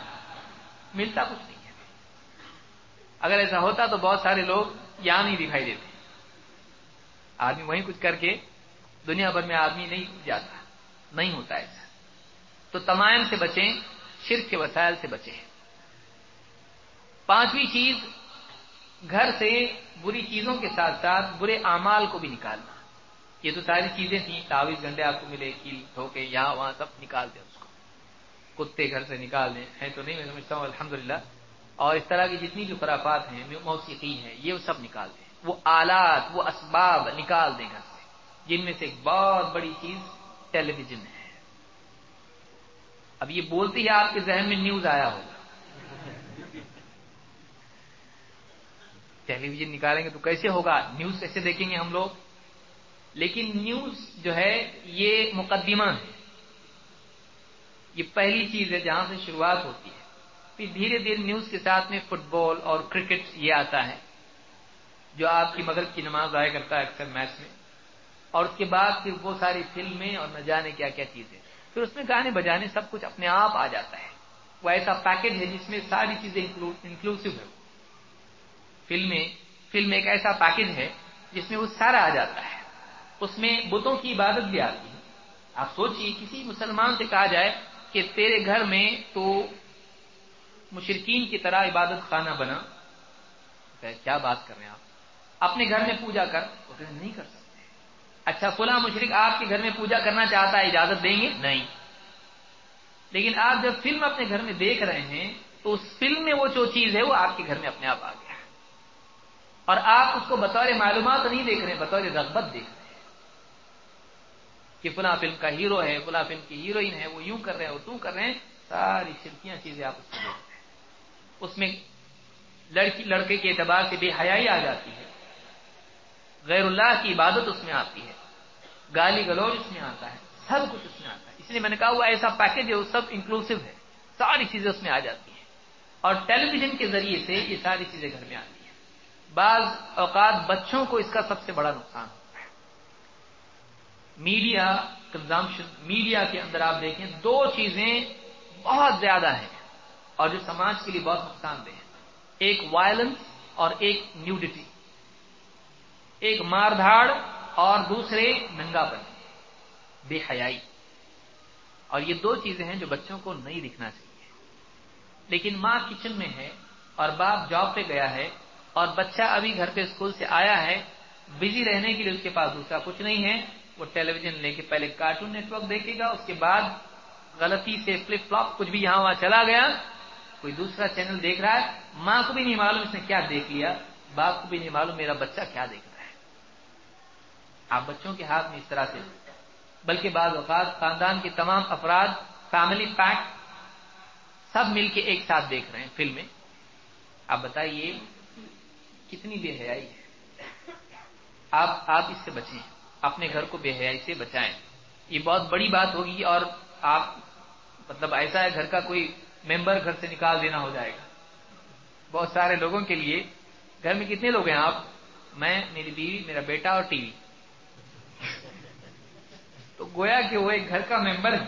ملتا کچھ نہیں۔ اگر ایسا ہوتا تو بہت سارے لوگ یہاں نہیں دکھائی دیتے۔ آدمی وہیں کچھ کر کے دنیا بھر میں آدمی نہیں جاتا، نہیں ہوتا ایسا۔ تو تمام سے بچیں، شرک کے وسائل سے بچیں۔ پانچویں چیز، گھر سے بری چیزوں کے ساتھ ساتھ برے اعمال کو بھی نکالنا۔ یہ تو ساری چیزیں تھیں چالیس گھنٹے آپ کو ملے، کیل ٹھوکے یہاں وہاں سب نکال دیں اس کو۔ کتے گھر سے نکال دیں ہے تو نہیں، میں سمجھتا ہوں الحمد اور اس طرح کی جتنی بھی خرافات ہیں موسیقی ہیں، یہ سب نکال دیں۔ وہ آلات، وہ اسباب نکال دیں گھر سے۔ جن میں سے ایک بہت بڑی چیز ٹیلی ویژن ہے۔ اب یہ بولتے ہی آپ کے ذہن میں نیوز آیا ہوگا۔ ٹیلی ویژن نکالیں گے تو کیسے ہوگا؟ نیوز کیسے دیکھیں گے ہم لوگ۔ لیکن نیوز جو ہے، یہ مقدمہ ہے۔ یہ پہلی چیز ہے جہاں سے شروعات ہوتی ہے۔ پھر دھیرے دھیرے نیوز کے ساتھ میں فٹ بال اور کرکٹ یہ آتا ہے، جو آپ کی مغرب کی نماز ضائع کرتا ہے اکثر میچ میں۔ اور اس کے بعد پھر وہ ساری فلمیں اور نہ جانے کیا کیا چیزیں۔ پھر اس میں گانے بجانے سب کچھ اپنے آپ آ جاتا ہے۔ وہ ایسا پیکج ہے جس میں ساری چیزیں انکلوسو ہے فلمیں فلم ایک ایسا پیکج ہے جس میں وہ سارا آ جاتا ہے۔ اس میں بتوں کی عبادت بھی آتی ہے۔ آپ سوچیے کسی مسلمان سے کہا جائے کہ تیرے گھر میں تو مشرقین کی طرح عبادت خانہ بنا۔ کیا بات کر رہے ہیں آپ؟ اپنے گھر میں پوجا کر۔ تو نہیں کر سکتے۔ اچھا فلاں مشرق آپ کے گھر میں پوجا کرنا چاہتا ہے، اجازت دیں گے؟ نہیں۔ لیکن آپ جب فلم اپنے گھر میں دیکھ رہے ہیں، تو اس فلم میں وہ جو چیز ہے، وہ آپ کے گھر میں اپنے آپ آ گیا۔ اور آپ اس کو بطور معلومات نہیں دیکھ رہے، بطور رغبت دیکھ رہے ہیں۔ کہ فلاں فلم کا ہیرو ہے، فلاں فلم کی ہیروئن ہے، وہ یوں کر رہے ہیں وہ توں کر رہے ہیں، ساری شرکیاں چیزیں آپ اس کو دیکھ رہے ہیں۔ اس میں لڑکی لڑکے کے اعتبار سے بے حیائی آ جاتی ہے۔ غیر اللہ کی عبادت اس میں آتی ہے۔ گالی گلوچ اس میں آتا ہے۔ سب کچھ اس میں آتا ہے۔ اس لیے میں نے کہا وہ ایسا پیکج ہے، وہ سب انکلوسو ہے۔ ساری چیزیں اس میں آ جاتی ہیں۔ اور ٹیلی ویژن کے ذریعے سے یہ ساری چیزیں گھر میں آتی ہیں۔ بعض اوقات بچوں کو اس کا سب سے بڑا نقصان ہوتا ہے۔ میڈیا کنزمپشن میڈیا کے اندر آپ دیکھیں، دو چیزیں بہت زیادہ ہیں۔ اور جو سماج کے لیے بہت نقصان دہ ہیں۔ ایک وائلنس اور ایک نیوڈیٹی ایک مار دھاڑ اور دوسرے ننگا پن۔ بے حیائی۔ اور یہ دو چیزیں ہیں جو بچوں کو نہیں دکھنا چاہیے۔ لیکن ماں کچن میں ہے اور باپ جاب پہ گیا ہے اور بچہ ابھی گھر پہ اسکول سے آیا ہے، بزی رہنے کے لیے اس کے پاس دوسرا کچھ نہیں ہے۔ وہ ٹیلی ویژن لے کے پہلے کارٹون نیٹ ورک دیکھے گا، اس کے بعد غلطی سے فلپ فلاپ کچھ بھی یہاں وہاں چلا گیا۔ کوئی دوسرا چینل دیکھ رہا ہے، ماں کو بھی نہیں معلوم اس نے کیا دیکھ لیا، باپ کو بھی نہیں معلوم میرا بچہ کیا دیکھ رہا ہے۔ آپ بچوں کے ہاتھ میں اس طرح سے، بلکہ بعض اوقات خاندان کے تمام افراد فیملی پیک سب مل کے ایک ساتھ دیکھ رہے ہیں فلمیں۔ آپ بتائیے، کتنی بے حیائی ہے۔ آپ آپ اس سے بچیں، اپنے گھر کو بے حیائی سے بچائیں۔ یہ بہت بڑی بات ہوگی اور آپ مطلب ایسا ہے، گھر کا کوئی ممبر گھر سے نکال دینا ہو جائے گا۔ بہت سارے لوگوں کے لیے گھر میں کتنے لوگ ہیں آپ؟ میں، میری بیوی، میرا بیٹا اور ٹی وی۔ تو گویا کہ وہ ایک گھر کا ممبر ہے۔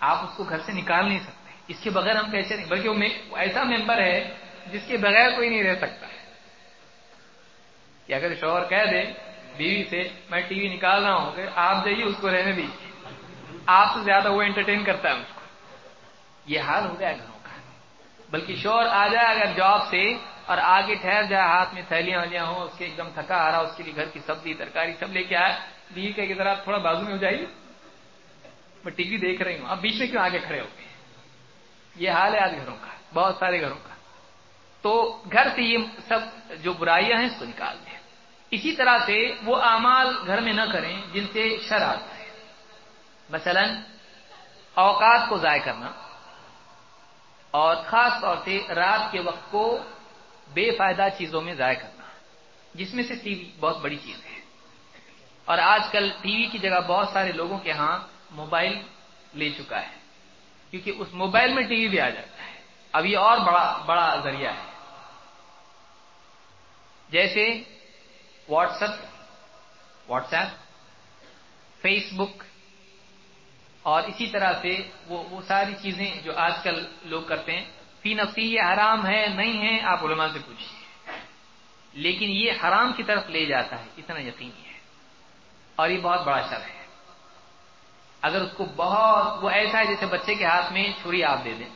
آپ اس کو گھر سے نکال نہیں سکتے۔ اس کے بغیر ہم کیسے نہیں، بلکہ وہ ایسا ممبر ہے جس کے بغیر کوئی نہیں رہ سکتا۔ ہے کہ اگر شوہر کہہ دے، بیوی سے، میں ٹی وی نکال رہا ہوں، کہ آپ جائیے اس کو رہنے دیجیے آپ سے زیادہ وہ انٹرٹین کرتا ہے کو۔ یہ حال ہو گیا گھروں کا۔ بلکہ شوہر آ جائے اگر جاب سے اور آگے ٹھہر جائے، ہاتھ میں تھیلیاں ویلیاں ہوں، اس کے ایک دم تھکا آ رہا، اس کے لیے گھر کی سبزی، ترکاری سب لے کے آئے۔ بیوی کہ ذرا تھوڑا بازو میں ہو جائیے۔ میں ٹی وی دیکھ رہی ہوں۔ آپ بیچ میں کیوں آگے کھڑے ہو گئے؟ یہ حال ہے آج گھروں کا، بہت سارے گھروں کا۔ تو گھر سے یہ سب جو برائیاں ہیں، اس کو نکال دیں۔ اسی طرح سے وہ اعمال گھر میں نہ کریں جن سے شر آتا ہے۔ مثلا، اوقات کو ضائع کرنا۔ اور خاص طور سے رات کے وقت کو بے فائدہ چیزوں میں ضائع کرنا، جس میں سے ٹی وی بہت بڑی چیز ہے۔ اور آج کل ٹی وی کی جگہ بہت سارے لوگوں کے ہاں موبائل لے چکا ہے، کیونکہ اس موبائل میں ٹی وی بھی آ جاتا ہے۔ اب یہ اور بڑا بڑا ذریعہ ہے۔ جیسے WhatsApp WhatsApp, Facebook اور اسی طرح سے وہ وہ ساری چیزیں جو آج کل لوگ کرتے ہیں، فی نفسی یہ حرام ہے، نہیں ہے، آپ علماء سے پوچھیے لیکن یہ حرام کی طرف لے جاتا ہے، اتنا یقینی ہے۔ اور یہ بہت بڑا شر ہے۔ اگر اس کو بہت، وہ ایسا ہے جیسے بچے کے ہاتھ میں چھری آپ دے دیں۔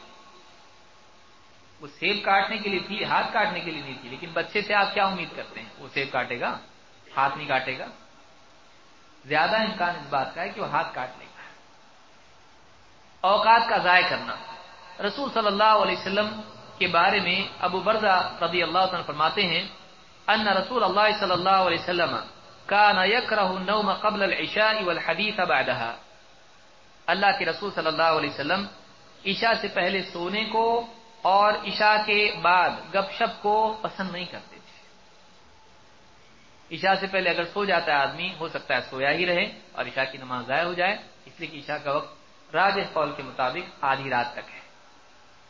وہ سیب کاٹنے کے لیے تھی، ہاتھ کاٹنے کے لیے نہیں تھی، لیکن بچے سے آپ کیا امید کرتے ہیں؟ وہ سیب کاٹے گا، ہاتھ نہیں کاٹے گا۔ زیادہ امکان اس بات کا ہے کہ وہ ہاتھ کاٹ لے۔ اوقات کا ضائع کرنا۔ رسول صلی اللہ علیہ وسلم کے بارے میں ابو برزہ رضی اللہ عنہ فرماتے ہیں، ان رسول اللہ صلی اللہ علیہ وسلم کا نیک رہ قبل العشاء والحدیث بعدها۔ اللہ کے رسول صلی اللہ علیہ وسلم عشاء سے پہلے سونے کو اور عشاء کے بعد گپ شپ کو پسند نہیں کرتے تھے۔ عشاء سے پہلے اگر سو جاتا ہے آدمی، ہو سکتا ہے سویا ہی رہے اور عشاء کی نماز ضائع ہو جائے، اس لیے کہ عشاء کا وقت راج قول کے مطابق آدھی رات تک ہے۔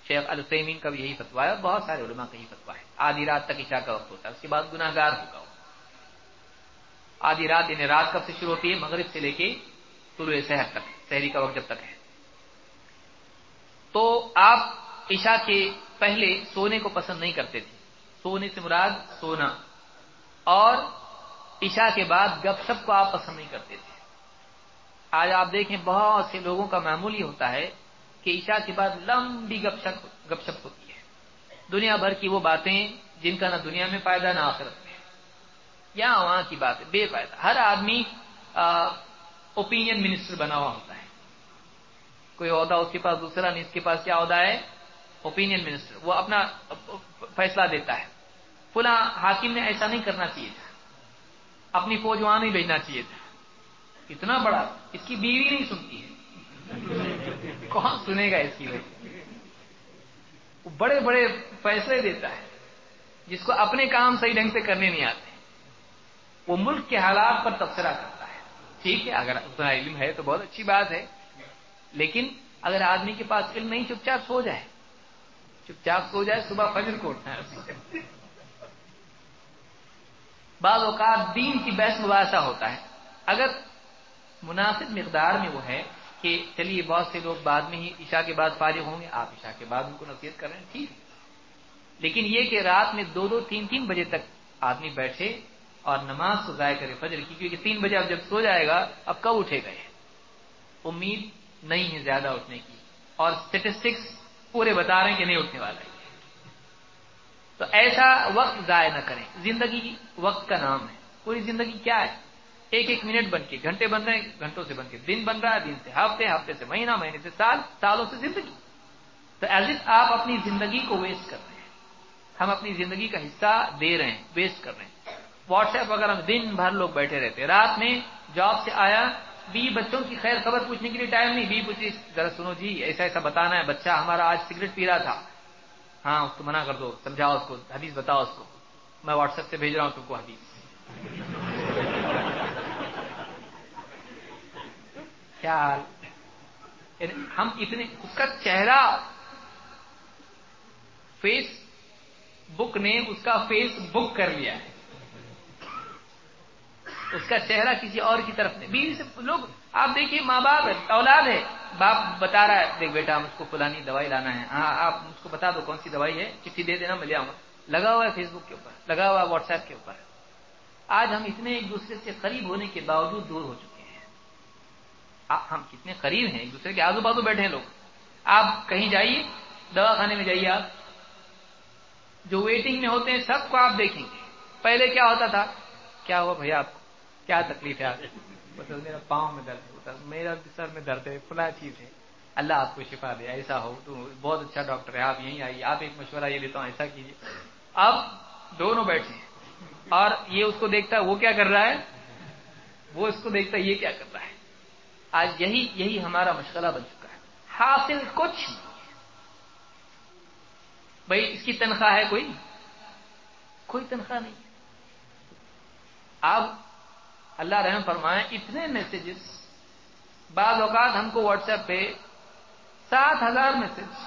شیخ السمین کا بھی یہی فتوا ہے اور بہت سارے علماء کا یہی فتوا ہے۔ آدھی رات تک عشاء کا وقت ہوتا ہے، اس کے بعد گناہ گار ہوگا آدھی رات یعنی رات کب سے شروع ہوتی ہے؟ مغرب سے لے کے طلوع شہر تک شہری کا وقت جب تک ہے۔ تو آپ عشاء کے پہلے سونے کو پسند نہیں کرتے تھے۔ سونے سے مراد سونا۔ اور عشاء کے بعد گپ شپ کو آپ پسند نہیں کرتے تھے۔ آج آپ دیکھیں بہت سے لوگوں کا معمول یہ ہوتا ہے کہ عشاء کے بعد لمبی گپ شپ گپ شپ ہوتی ہے۔ دنیا بھر کی وہ باتیں جن کا نہ دنیا میں فائدہ نہ آخرت میں۔ یا وہاں کی بات ہے، بے فائدہ۔ ہر آدمی اوپینین منسٹر بنا ہوا ہوتا ہے۔ کوئی عہدہ اس کے پاس، دوسرا نہیں، اس کے پاس کیا عہدہ ہے؟ اوپینین منسٹر وہ اپنا فیصلہ دیتا ہے۔ فلاں حاکم نے ایسا نہیں کرنا چاہیے تھا۔ اپنی فوج وہاں نہیں بھیجنا چاہیے تھا۔ اتنا بڑا، اس کی بیوی نہیں سنتی ہے۔ کون سنے گا اس کی وجہ وہ بڑے بڑے فیصلے دیتا ہے، جس کو اپنے کام صحیح ڈھنگ سے کرنے نہیں آتے۔ وہ ملک کے حالات پر تبصرہ کرتا ہے۔ ٹھیک ہے، اگر اتنا علم ہے تو بہت اچھی بات ہے۔ لیکن اگر آدمی کے پاس علم نہیں، چپ چاپ سو جائے۔ چپ چاپ سو جائے، صبح فجر کو اٹھنا ہے۔ بعض اوقات دین کی بحث مباحثہ ہوتا ہے۔ اگر مناسب مقدار میں وہ ہے کہ چلیے بہت سے لوگ بعد میں ہی عشاء کے بعد فارغ ہوں گے، آپ عشاء کے بعد ان کو نصیحت کر رہے ہیں، ٹھیک لیکن یہ کہ رات میں دو دو تین تین بجے تک آدمی بیٹھے اور نماز کو ضائع کرے فجر کی، کیونکہ تین بجے اب جب سو جائے گا، اب کب اٹھے گئے امید نہیں ہے زیادہ اٹھنے کی۔ اور اسٹیٹسٹکس پورے بتا رہے ہیں کہ نہیں اٹھنے والا ہے۔ تو ایسا وقت ضائع نہ کریں۔ زندگی وقت کا نام ہے۔ پوری زندگی کیا ہے؟ ایک ایک منٹ بن کے، گھنٹے بن رہے ہیں، گھنٹوں سے بن کے۔ دن بن رہا ہے، دن سے ہفتے ہفتے سے مہینہ، مہینے سے سال، سالوں سے زندگی۔ تو ایز اٹ آپ اپنی زندگی کو ویسٹ کر رہے ہیں۔ ہم اپنی زندگی کا حصہ دے رہے ہیں ویسٹ کر رہے ہیں۔ واٹس ایپ وغیرہ میں دن بھر لوگ بیٹھے رہتے ہیں، رات میں جاب سے آیا، بی بچوں کی خیر خبر پوچھنے کے لیے ٹائم نہیں، بی پوچھی ذرا سنو جی ایسا ایسا بتانا ہے، بچہ ہمارا آج سگریٹ پی رہا تھا۔ ہاں اس کو منع کر دو، سمجھاؤ اس کو، حدیث بتاؤ اس کو۔ میں واٹس ایپ سے بھیج رہا ہوں تم کو حدیث۔ کیا یعنی ہم اتنے اس کا چہرہ فیس بک نے اس کا فیس بک کر لیا ہے۔ اس کا چہرہ کسی اور کی طرف نہیں۔ بیوی سے لوگ آپ دیکھیے ماں باپ ہے، اولاد ہے۔ باپ بتا رہا ہے، دیکھ بیٹا، ہم اس کو فلانی دوائی لانا ہے۔ ہاں آپ اس کو بتا دو کون سی دوائی ہے۔ چٹھی دے دینا، میں لے آؤں۔ گا لگا ہوا ہے فیس بک کے اوپر، لگا ہوا ہے واٹس ایپ کے اوپر۔ آج ہم اتنے ایک دوسرے سے قریب ہونے کے باوجود دور ہو چکے ہم کتنے قریب ہیں، ایک دوسرے کے آزو بازو بیٹھے ہیں لوگ۔ آپ کہیں جائیے دوا خانے میں جائیے آپ۔ جو ویٹنگ میں ہوتے ہیں، سب کو آپ دیکھیں گے۔ پہلے کیا ہوتا تھا؟ کیا ہوا بھیا آپ کو؟ کیا تکلیف ہے آپ کو؟ میرا پاؤں میں درد ہوتا میرا سر میں درد ہے کھلا چیز ہے۔ اللہ آپ کو شفا دے، ایسا ہو تو بہت اچھا ڈاکٹر ہے، آپ یہیں آئیے۔ آپ ایک مشورہ یہ دیتا ہوں، ایسا کیجیے۔ اب دونوں بیٹھے ہیں۔ اور یہ اس کو دیکھتا ہے، وہ کیا کر رہا ہے؟ وہ اس کو دیکھتا ہے، یہ کیا کر رہا ہے؟ آج یہی یہی ہمارا مشغلہ بن چکا ہے۔ حاصل کچھ نہیں بھائی، اس کی تنخواہ ہے کوئی؟ کوئی تنخواہ نہیں اب اللہ رحم فرمائے، اتنے میسجز بعض اوقات ہم کو واٹس ایپ پہ سات ہزار میسج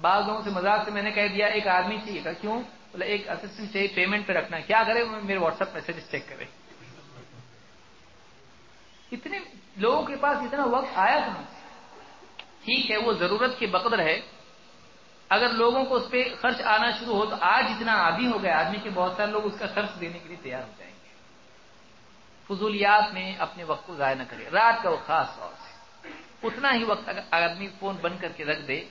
بعض لوگوں سے مزاق سے میں نے کہہ دیا، ایک آدمی چاہیے گا کیوں؟ بولے، ایک اسسٹنٹ چاہیے پیمنٹ پہ رکھنا ہے۔ کیا کرے میرے واٹس ایپ میسج چیک کرے؟ اتنے لوگوں کے پاس اتنا وقت آیا کہاں ٹھیک ہے، وہ ضرورت کی بقدر ہے۔ اگر لوگوں کو اس پہ خرچ آنا شروع ہو تو آج اتنا عادی ہو گیا، آدمی کے بہت سارے لوگ اس کا خرچ دینے کے لیے تیار ہو جائیں گے۔ فضولیات میں اپنے وقت کو ضائع نہ کرے رات کا وہ خاص طور سے۔ اتنا ہی وقت اگر آدمی فون بند کر کے رکھ دے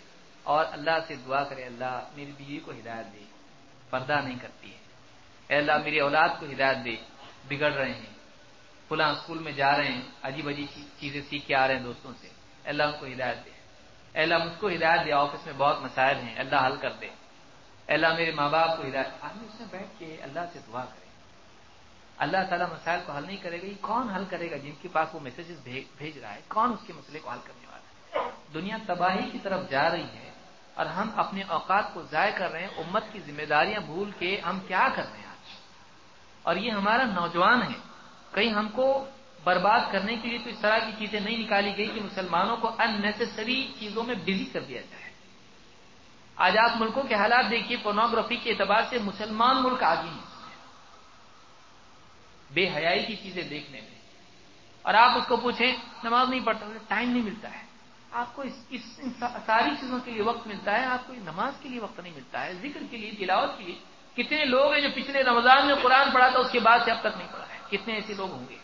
اور اللہ سے دعا کرے، اللہ میری بیوی کو ہدایت دے۔ پردہ نہیں کرتی ہے۔ اے اللہ، میری اولاد کو ہدایت دے۔ بگڑ رہے ہیں۔ فلاں اسکول میں جا رہے ہیں، عجیب عجیب چیزیں سیکھ کے آ رہے ہیں دوستوں سے۔ اللہ ان کو ہدایت دے۔ اللہ، مجھ کو ہدایت دے، آفس میں بہت مسائل ہیں۔ اللہ، حل کر دے۔ اللہ، میرے ماں باپ کو ہدایت آدمی اس میں بیٹھ کے اللہ سے دعا کرے۔ اللہ تعالیٰ مسائل کو حل نہیں کرے گا، یہ کون حل کرے گا؟ جن کے پاس وہ میسجز بھیج رہا ہے، کون اس کے مسئلے کو حل کرنے والا ہے؟ دنیا تباہی کی طرف جا رہی ہے اور ہم اپنے اوقات کو ضائع کر رہے ہیں، امت کی ذمہ داریاں بھول کے ہم کیا کر رہے ہیں آج؟ اور یہ ہمارا نوجوان ہے۔ کہیں ہم کو برباد کرنے کے لیے تو اس طرح کی چیزیں نہیں نکالی گئی کہ مسلمانوں کو ان نیسسری چیزوں میں بزی کر دیا جائے۔ آج آپ ملکوں کے حالات دیکھیے پورنوگرافی کے اعتبار سے مسلمان ملک آگے ہیں۔ بے حیائی کی چیزیں دیکھنے میں۔ اور آپ اس کو پوچھیں، نماز نہیں پڑھتا ٹائم نہیں ملتا ہے۔ آپ کو اس ساری چیزوں کے لیے وقت ملتا ہے، آپ کو نماز کے لیے وقت نہیں ملتا ہے، ذکر کے لیے، تلاوت کے لیے۔ کتنے لوگ ہیں جو پچھلے رمضان میں قرآن پڑھا تھا، اس کے بعد سے اب تک نہیں پڑھا ہے۔ کتنے ایسے لوگ ہوں گے؟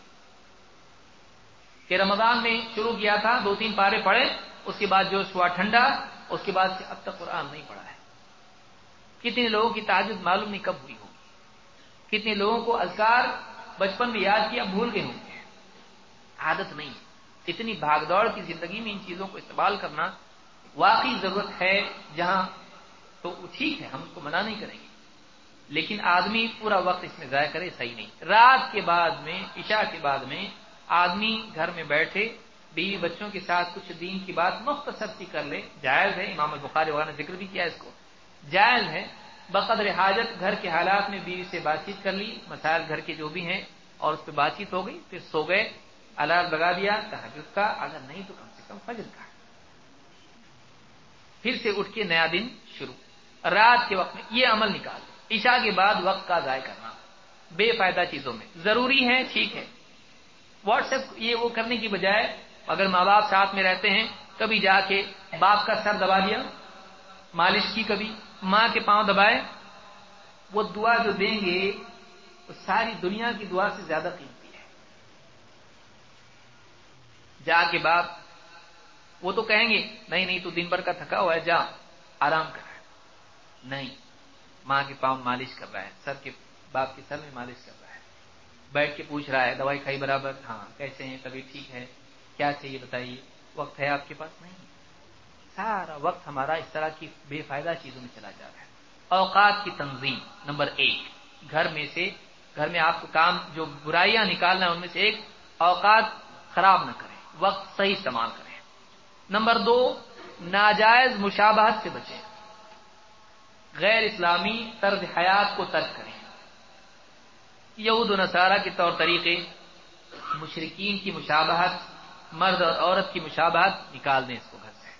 کہ رمضان میں شروع کیا تھا، دو تین پارے پڑھے، اس کے بعد جو ہوا ٹھنڈا، اس کے بعد سے اب تک قرآن نہیں پڑھا ہے۔ کتنے لوگوں کی تعجد معلوم نہیں کب ہوئی ہوگی کتنے لوگوں کو اذکار بچپن میں یاد کیا، بھول گئے ہوں گے۔ عادت نہیں۔ اتنی بھاگ دوڑ کی زندگی میں ان چیزوں کو استعمال کرنا واقعی ضرورت ہے، جہاں تو ٹھیک ہے، ہم اس کو منع نہیں کریں گے۔ لیکن آدمی پورا وقت اس میں ضائع کرے، صحیح نہیں۔ رات کے بعد میں، عشاء کے بعد میں آدمی گھر میں بیٹھے، بیوی بچوں کے ساتھ کچھ دین کی بات مختصر سی کر لے، جائز ہے، امام البخاری وغیرہ نے ذکر بھی کیا اس کو۔ جائز ہے، بقدر حاجت گھر کے حالات میں بیوی سے بات چیت کر لی، مسائل گھر کے جو بھی ہیں، اور اس پہ بات چیت ہو گئی، پھر سو گئے، الارم لگا دیا تحجد کا اگر نہیں تو کم سے کم فجر کا۔ پھر سے اٹھ کے نیا دن شروع۔ رات کے وقت میں یہ عمل نکال۔ عشاء کے بعد وقت کا ضائع کرنا، بے فائدہ چیزوں میں۔ ضروری ہے ٹھیک ہے واٹس ایپ یہ وہ کرنے کی بجائے اگر ماں باپ ساتھ میں رہتے ہیں، کبھی جا کے باپ کا سر دبا دیا، مالش کی کبھی، ماں کے پاؤں دبائے، وہ دعا جو دیں گے، وہ ساری دنیا کی دعا سے زیادہ قیمتی ہے۔ جا کے باپ، وہ تو کہیں گے، نہیں نہیں، تو دن بھر کا تھکا ہوا ہے، جا، آرام کر۔ نہیں۔ ماں کے پاؤں مالش کر رہا ہے، سر کے باپ کے سر میں مالش کر رہا ہے۔ بیٹھ کے پوچھ رہا ہے، دوائی کھائی برابر؟ ہاں کیسے ہیں؟ کبھی ٹھیک ہے؟ کیا چاہیے بتائیے؟ وقت ہے آپ کے پاس؟ نہیں۔ سارا وقت ہمارا اس طرح کی بے فائدہ چیزوں میں چلا جا رہا ہے۔ اوقات کی تنظیم، نمبر ایک۔ گھر میں سے، گھر میں آپ کو کام، جو برائیاں نکالنا ہے، ان میں سے ایک، اوقات خراب نہ کریں۔ وقت صحیح استعمال کریں۔ نمبر دو، ناجائز مشابہت سے بچیں۔ غیر اسلامی طرز حیات کو ترک کریں۔ یہود و نصارہ کے طور طریقے مشرقین کی مشابہت، مرد اور عورت کی مشابہت نکال دیں اس کو گھر سے۔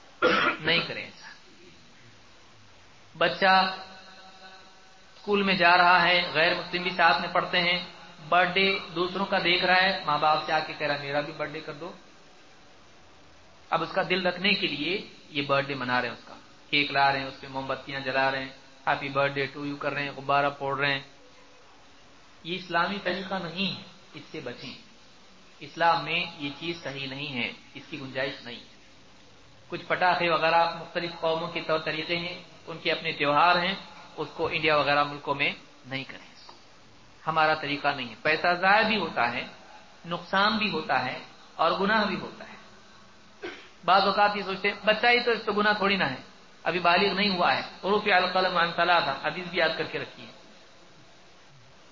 نہیں کریں ایسا۔ بچہ اسکول میں جا رہا ہے، غیر مسلم بھی ساتھ میں پڑھتے ہیں برتھ ڈے دوسروں کا دیکھ رہا ہے، ماں باپ سے آ کے کہہ رہا میرا بھی برتھ ڈے کر دو۔ اب اس کا دل رکھنے کے لیے یہ برتھ ڈے منا رہے ہیں اس کا۔ کیک لا رہے ہیں، اس پہ موم بتیاں جلا رہے ہیں۔ Happy birthday to you کر رہے ہیں، غبارہ پھوڑ رہے ہیں۔ یہ اسلامی طریقہ نہیں ہے اس سے بچیں۔ اسلام میں یہ چیز صحیح نہیں ہے، اس کی گنجائش نہیں۔ ہے کچھ پٹاخے وغیرہ مختلف قوموں کے طور طریقے ہیں، ان کے اپنے تیوہار ہیں، اس کو انڈیا وغیرہ ملکوں میں نہیں کریں۔ ہمارا طریقہ نہیں ہے۔ پیسہ ضائع بھی ہوتا ہے، نقصان بھی ہوتا ہے اور گناہ بھی ہوتا ہے۔ بعض اوقات یہ سوچتے ہیں، بچہ ہی تو اس تو گنا تھوڑی نہ ہے۔ ابھی بالغ نہیں ہوا ہے۔ عروف القلم تھا حدیث بھی یاد کر کے رکھی ہے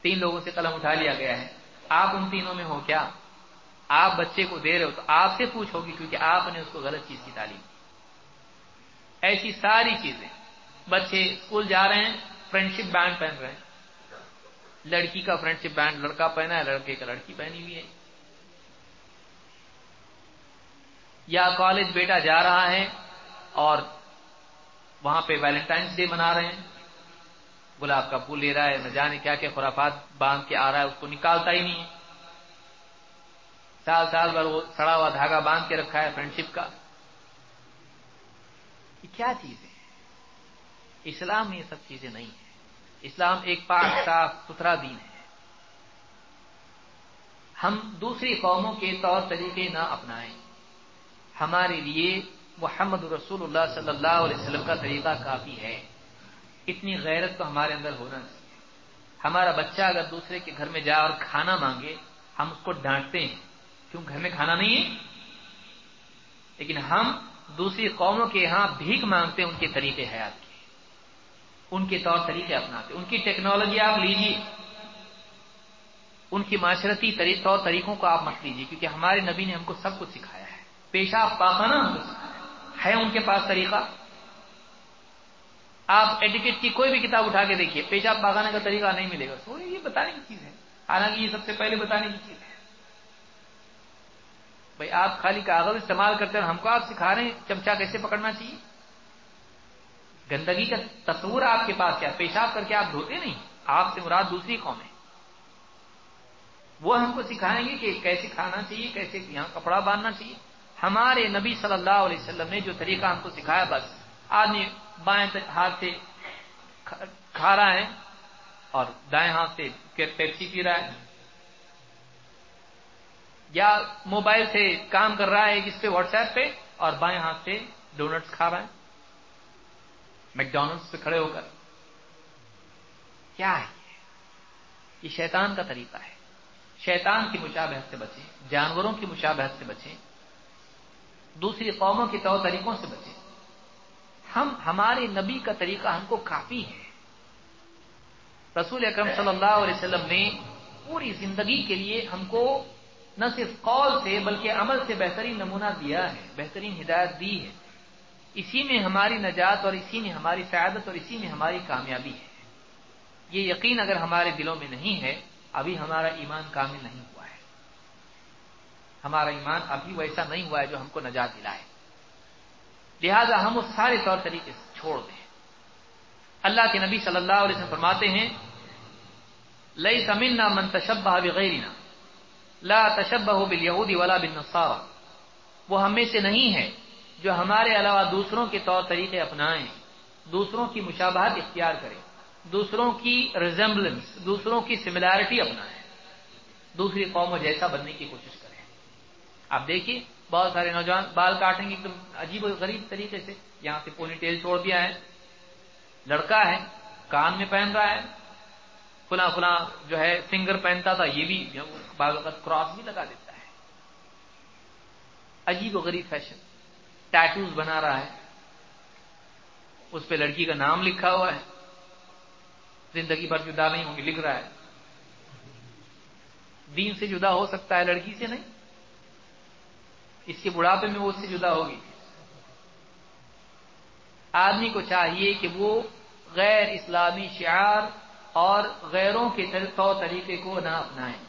تین لوگوں سے قلم اٹھا لیا گیا ہے۔ آپ ان تینوں میں ہو کیا؟ آپ بچے کو دے رہے ہو تو آپ سے پوچھو گی کیونکہ آپ نے اس کو غلط چیز کی تعلیم ایسی ساری چیزیں۔ بچے اسکول جا رہے ہیں فرینڈ شپ بینڈ پہن رہے ہیں۔ لڑکی کا فرینڈ شپ بینڈ، لڑکا پہنا ہے، لڑکے کا لڑکی پہنی ہوئی ہے۔ یا کالج بیٹا جا رہا ہے اور وہاں پہ ویلنٹائنس ڈے منا رہے ہیں۔ گلاب کا پھول لے رہا ہے نہ جانے کیا کیا خرافات باندھ کے آ رہا ہے، اس کو نکالتا ہی نہیں سال سال بھر وہ سڑا ہوا دھاگا باندھ کے رکھا ہے فرینڈ شپ کا۔ یہ کیا چیز ہے؟ اسلام میں یہ سب چیزیں نہیں ہیں۔ اسلام ایک پاک، صاف، ستھرا دین ہے۔ ہم دوسری قوموں کے طور طریقے نہ اپنائیں۔ ہمارے لیے محمد رسول اللہ صلی اللہ علیہ وسلم کا طریقہ کافی ہے۔ اتنی غیرت تو ہمارے اندر ہونا چاہیے ہمارا بچہ اگر دوسرے کے گھر میں جا اور کھانا مانگے، ہم اس کو ڈانٹتے ہیں۔ کیوں گھر میں کھانا نہیں ہے؟ لیکن ہم دوسری قوموں کے یہاں بھیک مانگتے ہیں، ان کے طریقے حیات کے۔ ان کے طور طریقے اپناتے ان کی ٹیکنالوجی آپ لیجیے ان کی معاشرتی طور طریقوں کو آپ مت لیجیے کیونکہ ہمارے نبی نے ہم کو سب کچھ سکھایا ہے۔ پیشاب پاخانہ ہم کو سکھایا ہے ان کے پاس طریقہ؟ آپ ایڈیکیٹ کی کوئی بھی کتاب اٹھا کے دیکھیے، پیشاب پاخانے کا طریقہ نہیں ملے گا۔ سو یہ بتانے کی چیز ہے۔ حالانکہ یہ سب سے پہلے بتانے کی چیز ہے۔ بھائی، آپ خالی کاغذ استعمال کرتے ہیں ہم کو آپ سکھا رہے ہیں چمچا کیسے پکڑنا چاہیے۔ گندگی کا تصور آپ کے پاس کیا پیشاب کر کے آپ دھوتے نہیں۔ آپ سے مراد دوسری قوم ہے۔ وہ ہم کو سکھائیں گے کہ کیسے کھانا چاہیے، کیسے یہاں کپڑا باندھنا چاہیے۔ ہمارے نبی صلی اللہ علیہ وسلم نے جو طریقہ ہم کو سکھایا، بس آدمی بائیں ہاتھ سے کھا رہا ہے اور دائیں ہاتھ سے پیپسی پی رہا ہے، یا موبائل سے کام کر رہا ہے جس پہ واٹس ایپ پہ اور بائیں ہاتھ سے ڈونٹس کھا رہا ہے میکڈونلڈس پہ کھڑے ہو کر۔ کیا ہے؟ یہ شیطان کا طریقہ ہے۔ شیطان کی مشابہت سے بچیں، جانوروں کی مشابہت سے بچیں۔ دوسری قوموں کے طور طریقوں سے بچیں ہم، ہمارے نبی کا طریقہ ہم کو کافی ہے۔ رسول اکرم صلی اللہ علیہ وسلم نے پوری زندگی کے لیے ہم کو نہ صرف قول سے بلکہ عمل سے بہترین نمونہ دیا ہے، بہترین ہدایت دی ہے۔ اسی میں ہماری نجات اور اسی میں ہماری سعادت اور اسی میں ہماری کامیابی ہے۔ یہ یقین اگر ہمارے دلوں میں نہیں ہے، ابھی ہمارا ایمان کامل نہیں۔ ہوا ہے ہمارا ایمان ابھی ویسا نہیں ہوا ہے جو ہم کو نجات دلائے لہذا ہم اس سارے طور طریقے سے چھوڑ دیں۔ اللہ کے نبی صلی اللہ علیہ وسلم فرماتے ہیں لئی سمن نہ منتشبہ بغیرنا لا تشبہ بل یہودی ولا بن وہ ہمیں سے نہیں ہے جو ہمارے علاوہ دوسروں کے طور طریقے اپنائیں، دوسروں کی مشابہت اختیار کریں، دوسروں کی ریزمبلنس دوسروں کی سملیرٹی اپنائیں۔ دوسری قوموں جیسا بننے کی کوشش کریں۔ آپ دیکھیے، بہت سارے نوجوان بال کاٹیں گے، ایک دم عجیب و غریب طریقے سے یہاں سے پونی ٹیل چھوڑ دیا ہے۔ لڑکا ہے، کان میں پہن رہا ہے۔ فلاں فلاں جو ہے سنگر پہنتا تھا، یہ بھی بعض وقت کراس بھی لگا دیتا ہے۔ عجیب و غریب فیشن۔ ٹیٹوز بنا رہا ہے۔ اس پہ لڑکی کا نام لکھا ہوا ہے۔ زندگی بھر جدا نہیں ہوں گی لکھ رہا ہے۔ دین سے جدا ہو سکتا ہے لڑکی سے نہیں؟ اس کے بڑھاپے میں وہ اس سے جدا ہوگی۔ آدمی کو چاہیے کہ وہ غیر اسلامی شعار اور غیروں کے طور طریقے کو نہ اپنائیں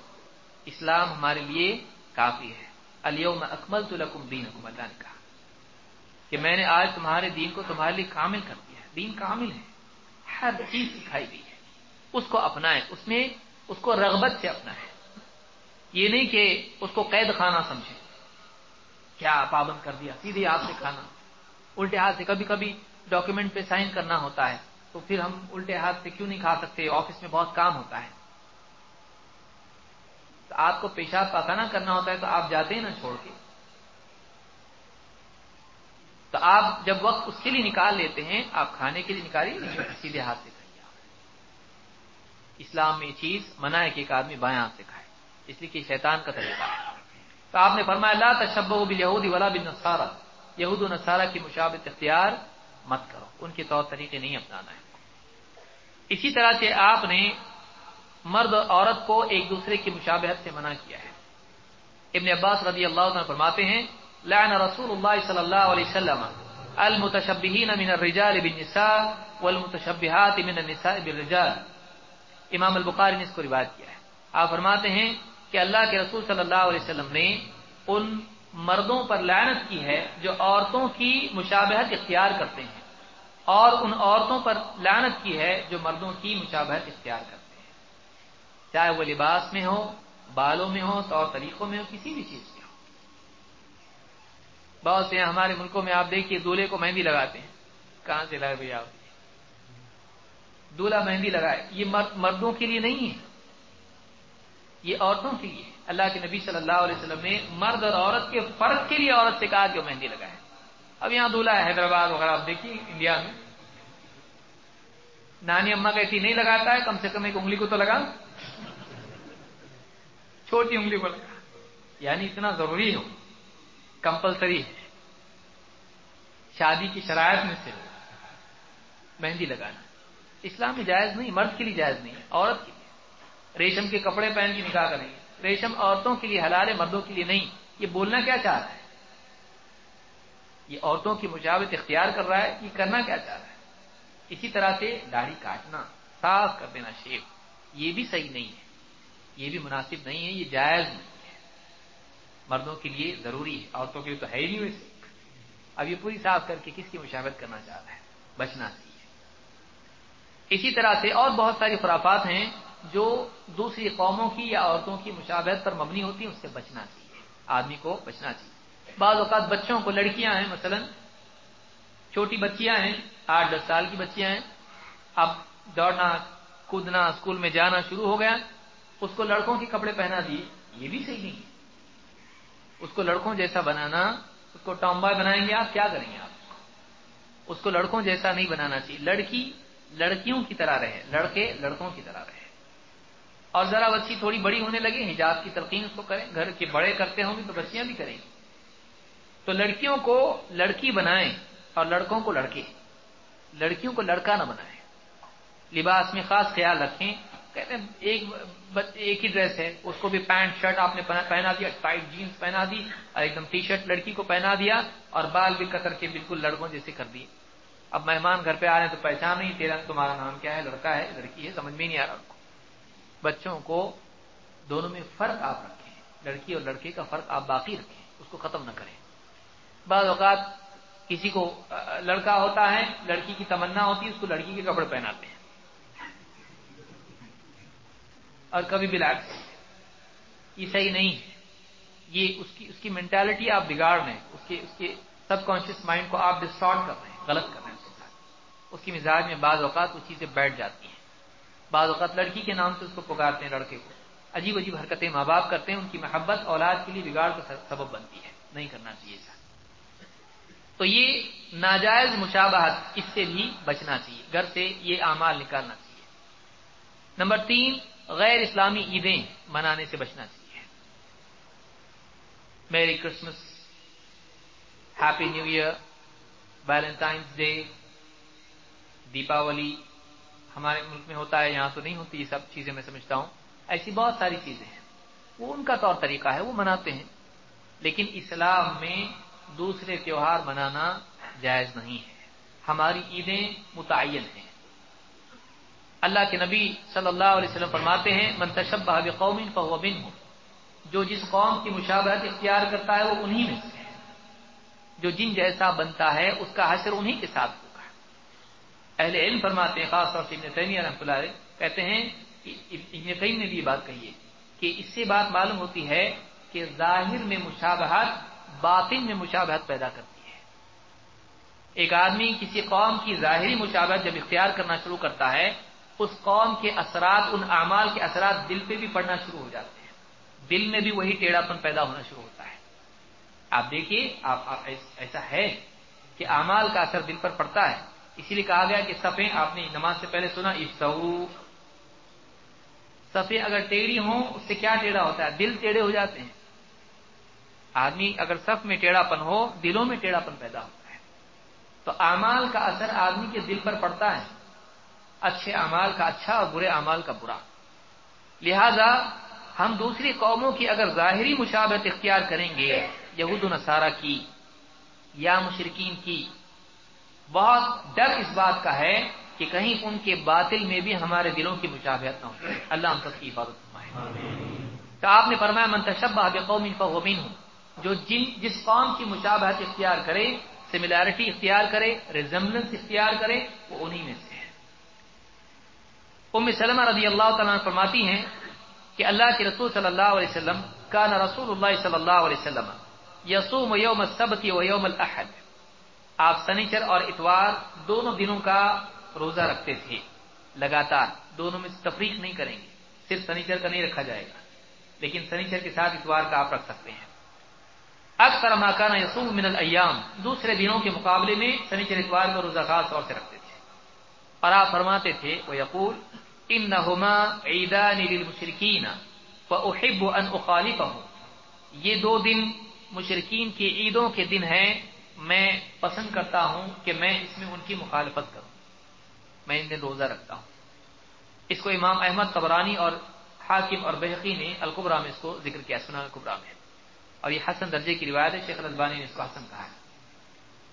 اسلام ہمارے لیے کافی ہے۔ الیوم اکمل تو لکم دین حکومت نے کہا کہ میں نے آج تمہارے دین کو تمہارے لیے کامل کر دیا ہے۔ دین کامل ہے۔ ہر چیز سکھائی گئی ہے۔ اس کو اپنائیں اس میں اس کو رغبت سے اپنا ہے یہ نہیں کہ اس کو قید خانہ سمجھے۔ کیا پابند کر دیا؟ سیدھے ہاتھ سے کھانا۔ الٹے ہاتھ سے کبھی کبھی ڈاکیومنٹ پہ سائن کرنا ہوتا ہے، تو پھر ہم الٹے ہاتھ سے کیوں نہیں کھا سکتے؟ آفس میں بہت کام ہوتا ہے۔ تو آپ کو پیشاب پاخانہ کرنا ہوتا ہے تو آپ جاتے ہیں نا چھوڑ کے۔ تو آپ جب وقت اس کے لیے نکال لیتے ہیں، آپ کھانے کے لیے نکالیے سیدھے ہاتھ سے کھائیے اسلام میں یہ چیز منع ہے کہ ایک آدمی بائیں ہاتھ سے کھائے، اس لیے کہ شیطان کا طریقہ ہے۔ تو آپ نے فرمایا اللہ تشب یہودی ولا بن نصارہ یہود و نصارہ کی مشابت اختیار مت کرو. ان کے طور طریقے نہیں اپنانا ہے. اسی طرح سے آپ نے مرد اور عورت کو ایک دوسرے کی مشابہت سے منع کیا ہے. ابن عباس رضی اللہ عنہ فرماتے ہیں، لعن رسول اللہ صلی اللہ علیہ وسلم المتشبہین من الرجال بالنساء والمتشبہات من النساء بالرجال. امام البخاری نے اس کو روایت کیا ہے. آپ فرماتے ہیں کہ اللہ کے رسول صلی اللہ علیہ وسلم نے ان مردوں پر لعنت کی ہے جو عورتوں کی مشابہت اختیار کرتے ہیں اور ان عورتوں پر لعنت کی ہے جو مردوں کی مشابہت اختیار کرتے ہیں۔ چاہے وہ لباس میں ہو بالوں میں ہو طور طریقوں میں ہو کسی بھی چیز میں ہو بہت سے ہمارے ملکوں میں آپ دیکھیے، دولہے کو مہندی لگاتے ہیں۔ کہاں سے لائے بھائی آپ؟ دولہا مہندی لگائے۔ یہ مردوں کے لیے نہیں ہے۔ یہ عورتوں کے لیے۔ اللہ کے نبی صلی اللہ علیہ وسلم نے مرد اور عورت کے فرق کے لیے عورت سے کہا کہ وہ مہندی لگائے اب یہاں دولہا ہے، حیدرآباد وغیرہ، آپ دیکھیے انڈیا میں۔ نانی اما کہتی نہیں لگاتا ہے، کم سے کم ایک انگلی کو تو لگا۔ چھوٹی انگلی کو لگا۔ یعنی اتنا ضروری ہو۔ کمپلسری ہے۔ شادی کی شرائط میں سے مہندی لگانا۔ اسلام میں جائز نہیں، مرد کے لیے جائز نہیں، عورت کے ریشم کے کپڑے پہن کے نکاح کریں۔ گے ریشم عورتوں کے لیے حلال ہے، مردوں کے لیے نہیں۔ یہ بولنا کیا چاہ رہا ہے؟ یہ عورتوں کی مشاورت اختیار کر رہا ہے، یہ کرنا کیا چاہ رہا ہے؟ اسی طرح سے داڑھی کاٹنا، صاف کر دینا شیو، یہ بھی صحیح نہیں ہے۔ یہ بھی مناسب نہیں ہے، یہ جائز نہیں ہے۔ مردوں کے لیے ضروری ہے، عورتوں کے لیے تو ہے ہی نہیں ویسے۔ اب یہ پوری صاف کر کے کس کی مشاورت کرنا چاہ رہا ہے؟ بچنا چاہیے۔ اسی طرح سے اور بہت ساری خرافات ہیں۔ جو دوسری قوموں کی یا عورتوں کی مشابہت پر مبنی ہوتی ہیں، اس سے بچنا چاہیے۔ آدمی کو بچنا چاہیے۔ بعض اوقات بچوں کو لڑکیاں ہیں، مثلا چھوٹی بچیاں ہیں، آٹھ دس سال کی بچیاں ہیں۔ اب دوڑنا، کودنا اسکول میں جانا شروع ہو گیا، اس کو لڑکوں کے کپڑے پہنا دیے، یہ بھی صحیح نہیں ہے۔ اس کو لڑکوں جیسا بنانا، اس کو ٹامبوائے بنائیں گے، آپ کیا کریں گے؟ آپ اس کو لڑکوں جیسا نہیں بنانا چاہیے۔ لڑکی لڑکیوں کی طرح رہے، لڑکے لڑکوں کی طرح رہے۔ اور ذرا بچی تھوڑی بڑی ہونے لگے حجاب کی تلقین اس کو کریں۔ گھر کے بڑے کرتے ہوں گے تو بچیاں بھی کریں۔ گی تو لڑکیوں کو لڑکی بنائیں اور لڑکوں کو لڑکے۔ لڑکیوں کو لڑکا نہ بنائیں۔ لباس میں خاص خیال رکھیں۔ کہتے ہیں، ایک ایک ہی ڈریس ہے۔ اس کو بھی پینٹ شرٹ آپ نے پہنا دیا ٹائٹ جینس پہنا دی، اور ایک دم ٹی شرٹ لڑکی کو پہنا دیا اور بال بھی کتر کے بالکل لڑکوں جیسے کر دیے۔ اب مہمان گھر پہ آ رہے ہیں تو پہچان نہیں، تیرا، تمہارا نام کیا ہے؟ لڑکا ہے، لڑکی ہے، سمجھ میں نہیں آ رہا بچوں کو دونوں میں فرق آپ رکھیں۔ لڑکی اور لڑکے کا فرق آپ باقی رکھیں۔ اس کو ختم نہ کریں۔ بعض اوقات کسی کو، لڑکا ہوتا ہے، لڑکی کی تمنا ہوتی ہے، اس کو لڑکی کے کپڑے پہناتے ہیں۔ اور کبھی بلیک یہ صحیح نہیں ہے۔ یہ اس کی اس کی مینٹالٹی آپ بگاڑ رہے ہیں۔ اس کے اس کے سب کانشیس مائنڈ کو آپ ڈسٹارٹ کر رہے ہیں، غلط کر رہے ہیں اس کے ساتھ۔ اس کی مزاج میں بعض اوقات وہ چیزیں بیٹھ جاتی ہیں۔ بعض اوقات لڑکی کے نام سے اس کو پکارتے ہیں لڑکے کو۔ عجیب عجیب حرکتیں ماں باپ کرتے ہیں، ان کی محبت اولاد کے لیے بگاڑ کا سبب بنتی ہے۔ نہیں کرنا چاہیے سر۔ تو یہ ناجائز مشابہت اس سے بھی بچنا چاہیے۔ گھر سے یہ اعمال نکالنا چاہیے۔ نمبر تین، غیر اسلامی عیدیں منانے سے بچنا چاہیے۔ Merry Christmas, happy new year Valentine's day, Deepavali ہمارے ملک میں ہوتا ہے، یہاں تو نہیں ہوتی، یہ سب چیزیں میں سمجھتا ہوں۔ ایسی بہت ساری چیزیں ہیں۔ وہ ان کا طور طریقہ ہے، وہ مناتے ہیں۔ لیکن اسلام میں دوسرے تیوہار منانا جائز نہیں ہے۔ ہماری عیدیں متعین ہیں۔ اللہ کے نبی صلی اللہ علیہ وسلم فرماتے ہیں منتشب بحب قوم بن ہو جو جس قوم کی مشابہت اختیار کرتا ہے، وہ انہی میں سے ہے۔ جو جن جیسا بنتا ہے، اس کا حشر انہی کے ساتھ اہل علم فرماتے ہیں، خاص طور سے ابن تیمیہ رحمۃ اللہ علیہ، کہتے ہیں ابن تیم نے بھی یہ بات کہی ہے کہ اس سے بات معلوم ہوتی ہے کہ ظاہر میں مشابہت، باطن میں مشابہت پیدا کرتی ہے۔ ایک آدمی کسی قوم کی ظاہری مشابہت جب اختیار کرنا شروع کرتا ہے، اس قوم کے اثرات، ان اعمال کے اثرات دل پہ بھی پڑنا شروع ہو جاتے ہیں۔ دل میں بھی وہی ٹیڑھا پن پیدا ہونا شروع ہوتا ہے۔ آپ دیکھیے آپ، ایسا ہے کہ اعمال کا اثر دل پر پڑتا ہے۔ اسی لیے کہا گیا کہ صفیں آپ نے نماز سے پہلے سنا افسو صفیں اگر ٹیڑھی ہوں، اس سے کیا ٹیڑھا ہوتا ہے؟ دل ٹیڑھے ہو جاتے ہیں۔ آدمی اگر صف میں ٹیڑھا پن ہو، دلوں میں ٹیڑھا پن پیدا ہوتا ہے۔ تو اعمال کا اثر آدمی کے دل پر پڑتا ہے۔ اچھے اعمال کا اچھا اور برے اعمال کا برا۔ لہذا ہم دوسری قوموں کی اگر ظاہری مشابت اختیار کریں گے، یہود و نصارہ کی یا مشرقین کی بہت ڈر اس بات کا ہے کہ کہیں ان کے باطل میں بھی ہمارے دلوں کی مشابہت نہ ہو۔ اللہ ہم سب کی حفاظت فرمائے۔ تو آپ نے فرمایا منتشب قوم فومین ہوں جو جن جس قوم کی مشابہت اختیار کرے سملیرٹی اختیار کرے ریزمبلنس اختیار کرے وہ انہی میں سے ہے ام سلمہ رضی اللہ تعالیٰ فرماتی ہیں کہ اللہ کے رسول صلی اللہ علیہ وسلم کا نہ رسول اللہ صلی اللہ علیہ وسلم یسوم یوم السبت و یوم الاحد آپ سنیچر اور اتوار دونوں دنوں کا روزہ رکھتے تھے۔ لگاتار دونوں میں تفریق نہیں کریں گے۔ صرف سنیچر کا نہیں رکھا جائے گا، لیکن سنیچر کے ساتھ اتوار کا آپ رکھ سکتے ہیں۔ اکثر ماکانہ یسوم من الایام، دوسرے دنوں کے مقابلے میں سنیچر اتوار کا روزہ خاص طور سے رکھتے تھے۔ اور آپ فرماتے تھے وہ یقول ان نہما عیدان للمشرکین فاحب ان اخالفهم یہ دو دن مشرقین کی عیدوں کے دن ہیں۔ میں پسند کرتا ہوں کہ میں اس میں ان کی مخالفت کروں۔ میں ان دن روزہ رکھتا ہوں۔ اس کو امام احمد قبرانی اور حاکم اور بحقی نے القبرا میں اس کو ذکر کیا سنا القبرا میں۔ اور یہ حسن درجے کی روایت ہے، شیخ الزبانی نے اس کو حسن کہا ہے۔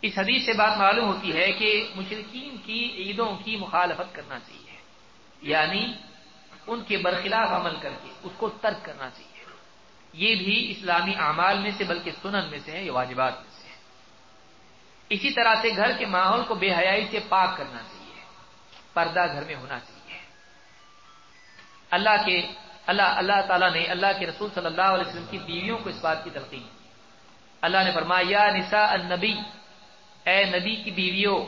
اس حدیث سے بات معلوم ہوتی ہے کہ مشرقین کی عیدوں کی مخالفت کرنا چاہیے۔ یعنی ان کے برخلاف عمل کر کے اس کو ترک کرنا چاہیے۔ یہ بھی اسلامی اعمال میں سے، بلکہ سنن میں سے ہے یہ واجبات میں اسی طرح سے گھر کے ماحول کو بے حیائی سے پاک کرنا چاہیے۔ پردہ گھر میں ہونا چاہیے۔ اللہ کے، اللہ اللہ تعالیٰ نے، اللہ کے رسول صلی اللہ علیہ وسلم کی بیویوں کو اس بات کی تلقین اللہ نے فرمایا، یا نساء النبی، اے نبی کی بیویوں،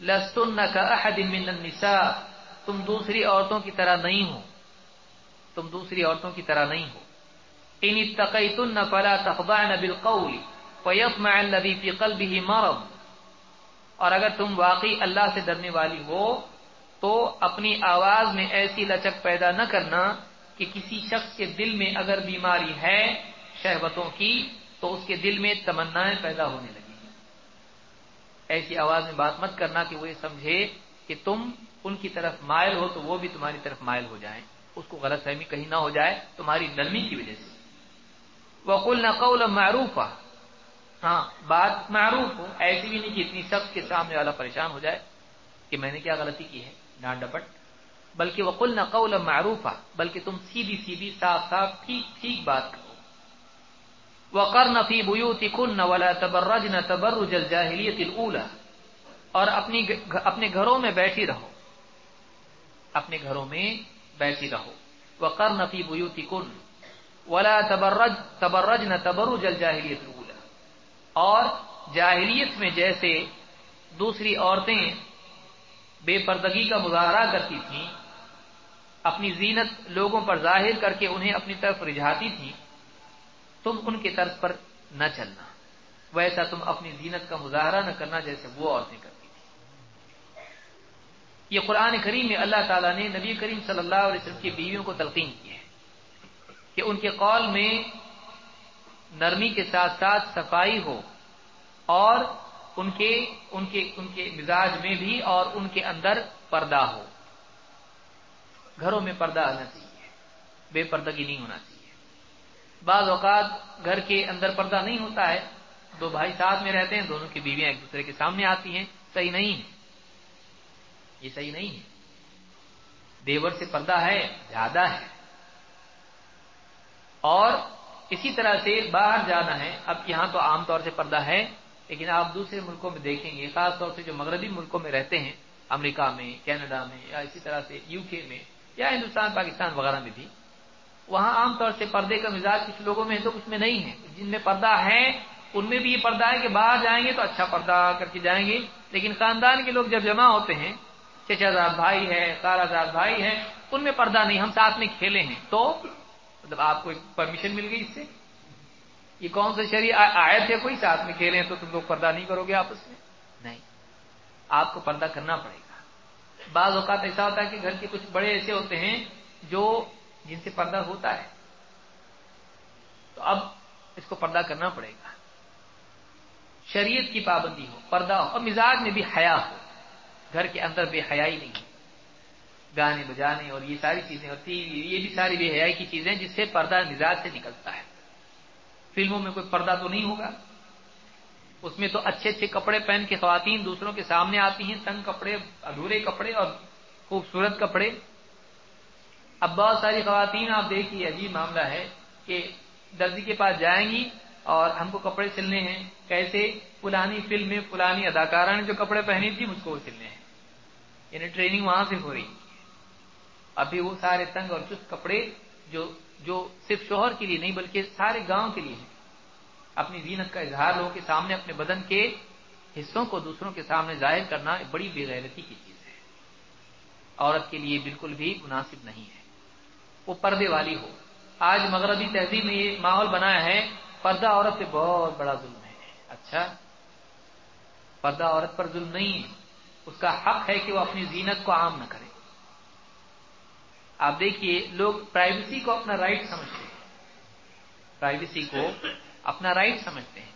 لستن کا احد من النساء، تم دوسری عورتوں کی طرح نہیں ہو۔ تم دوسری عورتوں کی طرح نہیں ہو۔ ان اتقیتن فلا تخضعن بالقول۔ فيطمع الذي في قلبه مرض۔ اور اگر تم واقعی اللہ سے ڈرنے والی ہو، تو اپنی آواز میں ایسی لچک پیدا نہ کرنا کہ کسی شخص کے دل میں اگر بیماری ہے شہبتوں کی، تو اس کے دل میں تمنائیں پیدا ہونے لگی ایسی آواز میں بات مت کرنا کہ وہ یہ سمجھے کہ تم ان کی طرف مائل ہو، تو وہ بھی تمہاری طرف مائل ہو جائیں۔ اس کو غلط فہمی کہیں نہ ہو جائے، تمہاری نرمی کی وجہ سے۔ وقل نقول معروف ہاں بات معروف ہو، ایسی بھی نہیں کہ اتنی سخت کے سامنے والا پریشان ہو جائے کہ میں نے کیا غلطی کی ہے، ڈانٹ ڈپٹ۔ بلکہ وقل نقول معروف بلکہ تم سیدھی سیدھی، صاف صاف، ٹھیک ٹھیک بات کرو وقر نفی بوتی کن ولا تبرج نہ تبرج الجاہلیت الاولى اور اپنی اپنے گھروں میں بیٹھی رہو۔ اپنے گھروں میں بیٹھی رہو۔ وقر نفی بوتی کن ولا تبرج تبرج نہ تبرج الجاہلیت الاولى اور جاہلیت میں جیسے دوسری عورتیں بے پردگی کا مظاہرہ کرتی تھیں، اپنی زینت لوگوں پر ظاہر کر کے انہیں اپنی طرف رجھاتی تھیں، تم ان کے طرز پر نہ چلنا۔ ویسا تم اپنی زینت کا مظاہرہ نہ کرنا جیسے وہ عورتیں کرتی تھیں۔ یہ قرآن کریم میں اللہ تعالیٰ نے نبی کریم صلی اللہ علیہ وسلم کی بیویوں کو تلقین کی ہے کہ ان کے قول میں نرمی کے ساتھ ساتھ صفائی ہو اور ان کے ان کے ان کے مزاج میں بھی اور ان کے اندر پردہ ہو۔ گھروں میں پردہ آنا چاہیے، بے پردگی نہیں ہونا چاہیے۔ بعض اوقات گھر کے اندر پردہ نہیں ہوتا ہے، دو بھائی ساتھ میں رہتے ہیں، دونوں کی بیویاں ایک دوسرے کے سامنے آتی ہیں، صحیح نہیں ہے۔ یہ صحیح نہیں ہے۔ دیور سے پردہ ہے، زیادہ ہے۔ اور اسی طرح سے باہر جانا ہے، اب یہاں تو عام طور سے پردہ ہے، لیکن آپ دوسرے ملکوں میں دیکھیں گے، خاص طور سے جو مغربی ملکوں میں رہتے ہیں، امریکہ میں، کینیڈا میں، یا اسی طرح سے یو کے میں، یا ہندوستان، پاکستان وغیرہ میں بھی، وہاں عام طور سے پردے کا مزاج کچھ لوگوں میں ہے تو کچھ میں نہیں ہے۔ جن میں پردہ ہے، ان میں بھی یہ پردہ ہے کہ باہر جائیں گے تو اچھا پردہ کر کے جائیں گے۔ لیکن خاندان کے لوگ جب جمع ہوتے ہیں، چچا زاد بھائی ہے کالا زاد بھائی ہے، ان میں پردہ نہیں، ہم ساتھ میں کھیلے ہیں۔ تو مطلب آپ کو پرمیشن مل گئی اس سے؟ یہ کون سا شریع آئے تھے کوئی ساتھ میں کھیلے ہیں تو تم لوگ پردہ نہیں کرو گے آپس میں؟ نہیں۔ آپ کو پردہ کرنا پڑے گا۔ بعض اوقات ایسا ہوتا ہے کہ گھر کے کچھ بڑے ایسے ہوتے ہیں جو جن سے پردہ ہوتا ہے۔ تو اب اس کو پردہ کرنا پڑے گا۔ شریعت کی پابندی ہو پردہ ہو اور مزاج میں بھی حیا ہو۔ گھر کے اندر بے حیائی نہیں۔ گانے بجانے اور یہ ساری چیزیں ہوتی یہ بھی ساری بے حیائی کی چیزیں جس سے پردہ مزاج سے نکلتا ہے۔ فلموں میں کوئی پردہ تو نہیں ہوگا؟ اس میں تو اچھے اچھے کپڑے پہن کے خواتین دوسروں کے سامنے آتی ہیں، تنگ کپڑے، ادھورے کپڑے اور خوبصورت کپڑے۔ اب بہت ساری خواتین، آپ دیکھیے، عجیب معاملہ ہے کہ درزی کے پاس جائیں گی اور ہم کو کپڑے سلنے ہیں۔ کیسے؟ پرانی فلم میں پرانی اداکارہ نے جو کپڑے پہنی تھی مجھ کو وہ سلنے ہیں۔ یعنی ٹریننگ وہاں سے ہو رہی۔ ابھی وہ سارے تنگ اور چست کپڑے جو جو صرف شوہر کے لیے نہیں بلکہ سارے گاؤں کے لیے ہیں۔ اپنی زینت کا اظہار لوگوں کے سامنے، اپنے بدن کے حصوں کو دوسروں کے سامنے ظاہر کرنا بڑی بے غیرتی کی چیز ہے۔ عورت کے لیے بالکل بھی مناسب نہیں ہے۔ وہ پردے والی ہو۔ آج مغربی تہذیب میں یہ ماحول بنایا ہے، پردہ عورت پہ بہت بڑا ظلم ہے۔ اچھا؟ پردہ عورت پر ظلم نہیں ہے۔ اس کا حق ہے کہ وہ اپنی زینت کو عام نہ کرے۔ آپ دیکھیے، لوگ پرائیویسی کو اپنا رائٹ سمجھتے ہیں۔ پرائیویسی کو اپنا رائٹ سمجھتے ہیں۔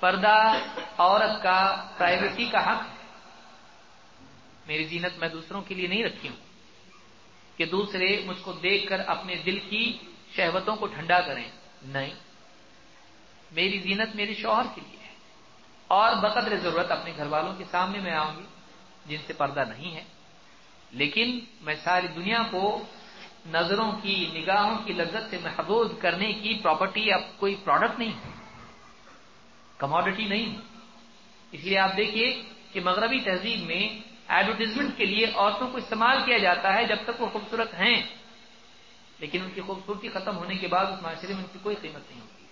پردہ عورت کا پرائیویسی کا حق ہے۔ میری زینت میں دوسروں کے لیے نہیں رکھی ہوں۔ کہ دوسرے مجھ کو دیکھ کر اپنے دل کی شہوتوں کو ٹھنڈا کریں۔ نہیں۔ میری زینت میرے شوہر کے لیے ہے۔ اور بقدر ضرورت اپنے گھر والوں کے سامنے میں آؤں گی، جن سے پردہ نہیں ہے۔ لیکن میں ساری دنیا کو نظروں کی، نگاہوں کی لذت سے محبوب کرنے کی پراپرٹی اب کوئی پروڈکٹ نہیں ہے۔ کموڈٹی نہیں اس لیے آپ دیکھیے کہ مغربی تہذیب میں ایڈورٹیزمنٹ کے لیے عورتوں کو استعمال کیا جاتا ہے جب تک وہ خوبصورت ہیں۔ لیکن ان کی خوبصورتی ختم ہونے کے بعد اس معاشرے میں ان کی کوئی قیمت نہیں ہوتی۔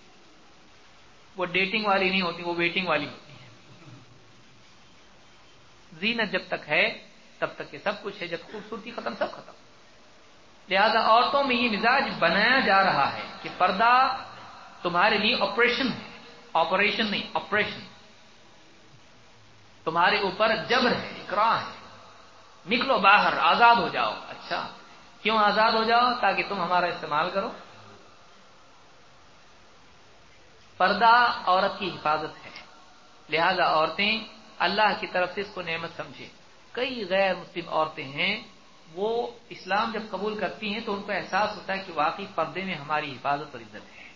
وہ ڈیٹنگ والی نہیں ہوتی، وہ ویٹنگ والی ہوتی ہے زینت جب تک ہے، تب تک یہ سب کچھ ہے۔ جب خوبصورتی ختم، سب ختم۔ لہذا عورتوں میں یہ مزاج بنایا جا رہا ہے کہ پردہ تمہارے لیے آپریشن ہے۔ آپریشن نہیں آپریشن تمہارے اوپر جبر ہے اکرا ہے۔ نکلو باہر، آزاد ہو جاؤ۔ اچھا کیوں آزاد ہو جاؤ؟ تاکہ تم ہمارا استعمال کرو۔ پردہ عورت کی حفاظت ہے۔ لہذا عورتیں اللہ کی طرف سے اس کو نعمت سمجھے کئی غیر مسلم عورتیں ہیں وہ اسلام جب قبول کرتی ہیں تو ان کو احساس ہوتا ہے کہ واقعی پردے میں ہماری حفاظت اور عزت ہے۔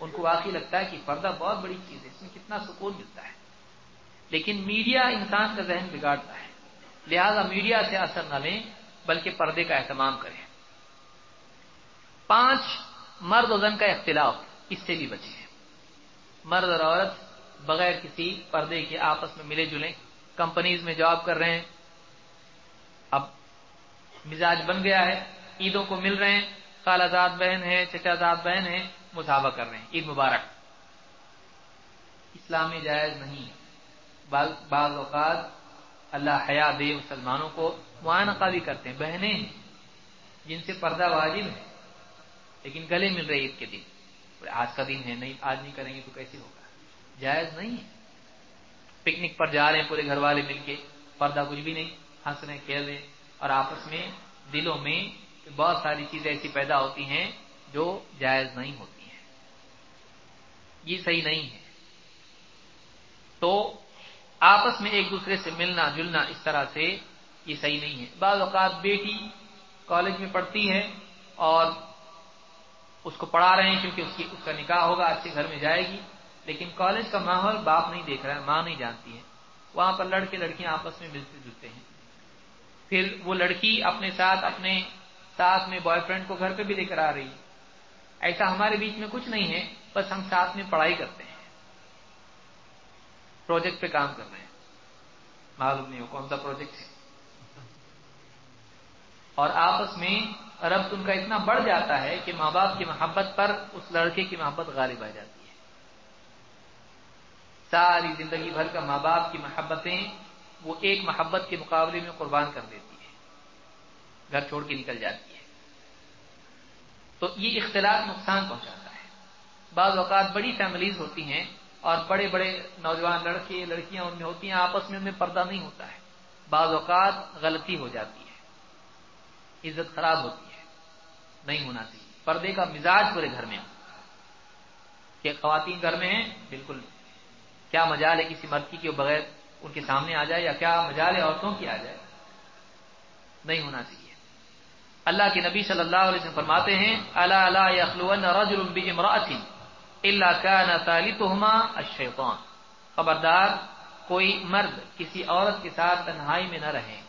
ان کو واقعی لگتا ہے کہ پردہ بہت بڑی چیز ہے، اس میں کتنا سکون ملتا ہے۔ لیکن میڈیا انسان کا ذہن بگاڑتا ہے۔ لہذا میڈیا سے اثر نہ لیں، بلکہ پردے کا اہتمام کریں۔ پانچ، مرد و زن کا اختلاف، اس سے بھی بچے مرد اور عورت بغیر کسی پردے کے آپس میں ملے جلیں، کمپنیز میں جاب کر رہے ہیں اب مزاج بن گیا ہے۔ عیدوں کو مل رہے ہیں۔ خالہ زاد بہن ہے چچا زاد بہن ہے مسابہ کر رہے ہیں۔ عید مبارک۔ اسلام میں جائز نہیں۔ بعض اوقات اللہ حیا دے مسلمانوں کو۔ معانقہ بھی کرتے ہیں۔ بہنیں ہیں۔ جن سے پردہ واجب ہے۔ لیکن گلے مل رہے عید کے دن۔ آج کا دن ہے، نہیں، آج نہیں کریں گے تو کیسے ہوگا؟ جائز نہیں ہے۔ پکنک پر جا رہے ہیں پورے گھر والے مل کے۔ پردہ کچھ بھی نہیں۔ ہنس رہے کھیل رہے اور آپس میں، دلوں میں بہت ساری چیزیں ایسی پیدا ہوتی ہیں جو جائز نہیں ہوتی ہیں۔ یہ صحیح نہیں ہے۔ تو آپس میں ایک دوسرے سے ملنا، جلنا اس طرح سے یہ صحیح نہیں ہے۔ بعض اوقات بیٹی کالج میں پڑھتی ہے اور اس کو پڑھا رہے ہیں کیونکہ اس کی، اس کا نکاح ہوگا اچھے گھر میں جائے گی، لیکن کالج کا ماحول باپ نہیں دیکھ رہا ہے، ماں نہیں جانتی ہے۔ وہاں پر لڑکے لڑکیاں آپس میں ملتے جلتے ہیں۔ پھر وہ لڑکی اپنے ساتھ اپنے ساتھ میں بوائے فرینڈ کو گھر پہ بھی لے کر آ رہی۔ ہے ایسا ہمارے بیچ میں کچھ نہیں ہے، بس ہم ساتھ میں پڑھائی کرتے ہیں۔ پروجیکٹ پہ کام کر رہے ہیں۔ معلوم نہیں ہو کون سا پروجیکٹ ہے۔ اور آپس میں ربط ان کا اتنا بڑھ جاتا ہے کہ ماں باپ کی محبت پر اس لڑکے کی محبت غالب آ جاتی ہے۔ ساری زندگی بھر کا ماں باپ کی محبتیں وہ ایک محبت کے مقابلے میں قربان کر دیتی ہے۔ گھر چھوڑ کے نکل جاتی ہے۔ تو یہ اختلاف نقصان پہنچاتا ہے۔ بعض اوقات بڑی فیملیز ہوتی ہیں اور بڑے بڑے نوجوان لڑکے، لڑکیاں ان میں ہوتی ہیں، آپس میں ان میں پردہ نہیں ہوتا ہے۔ بعض اوقات غلطی ہو جاتی ہے۔ عزت خراب ہوتی ہے۔ نہیں ہونا چاہیے۔ پردے کا مزاج پورے گھر میں کہ خواتین گھر میں ہیں، بالکل۔ کیا مجال ہے کسی مرد کی کہ وہ بغیر ان کے سامنے آ جائے یا کیا مجال عورتوں کی آ جائے، نہیں ہونا چاہیے۔ اللہ کے نبی صلی اللہ علیہ وسلم فرماتے ہیں اللہ اللہ رجل اللہ کا نہ الشیطان خبردار، کوئی مرد کسی عورت کے ساتھ تنہائی میں نہ رہے،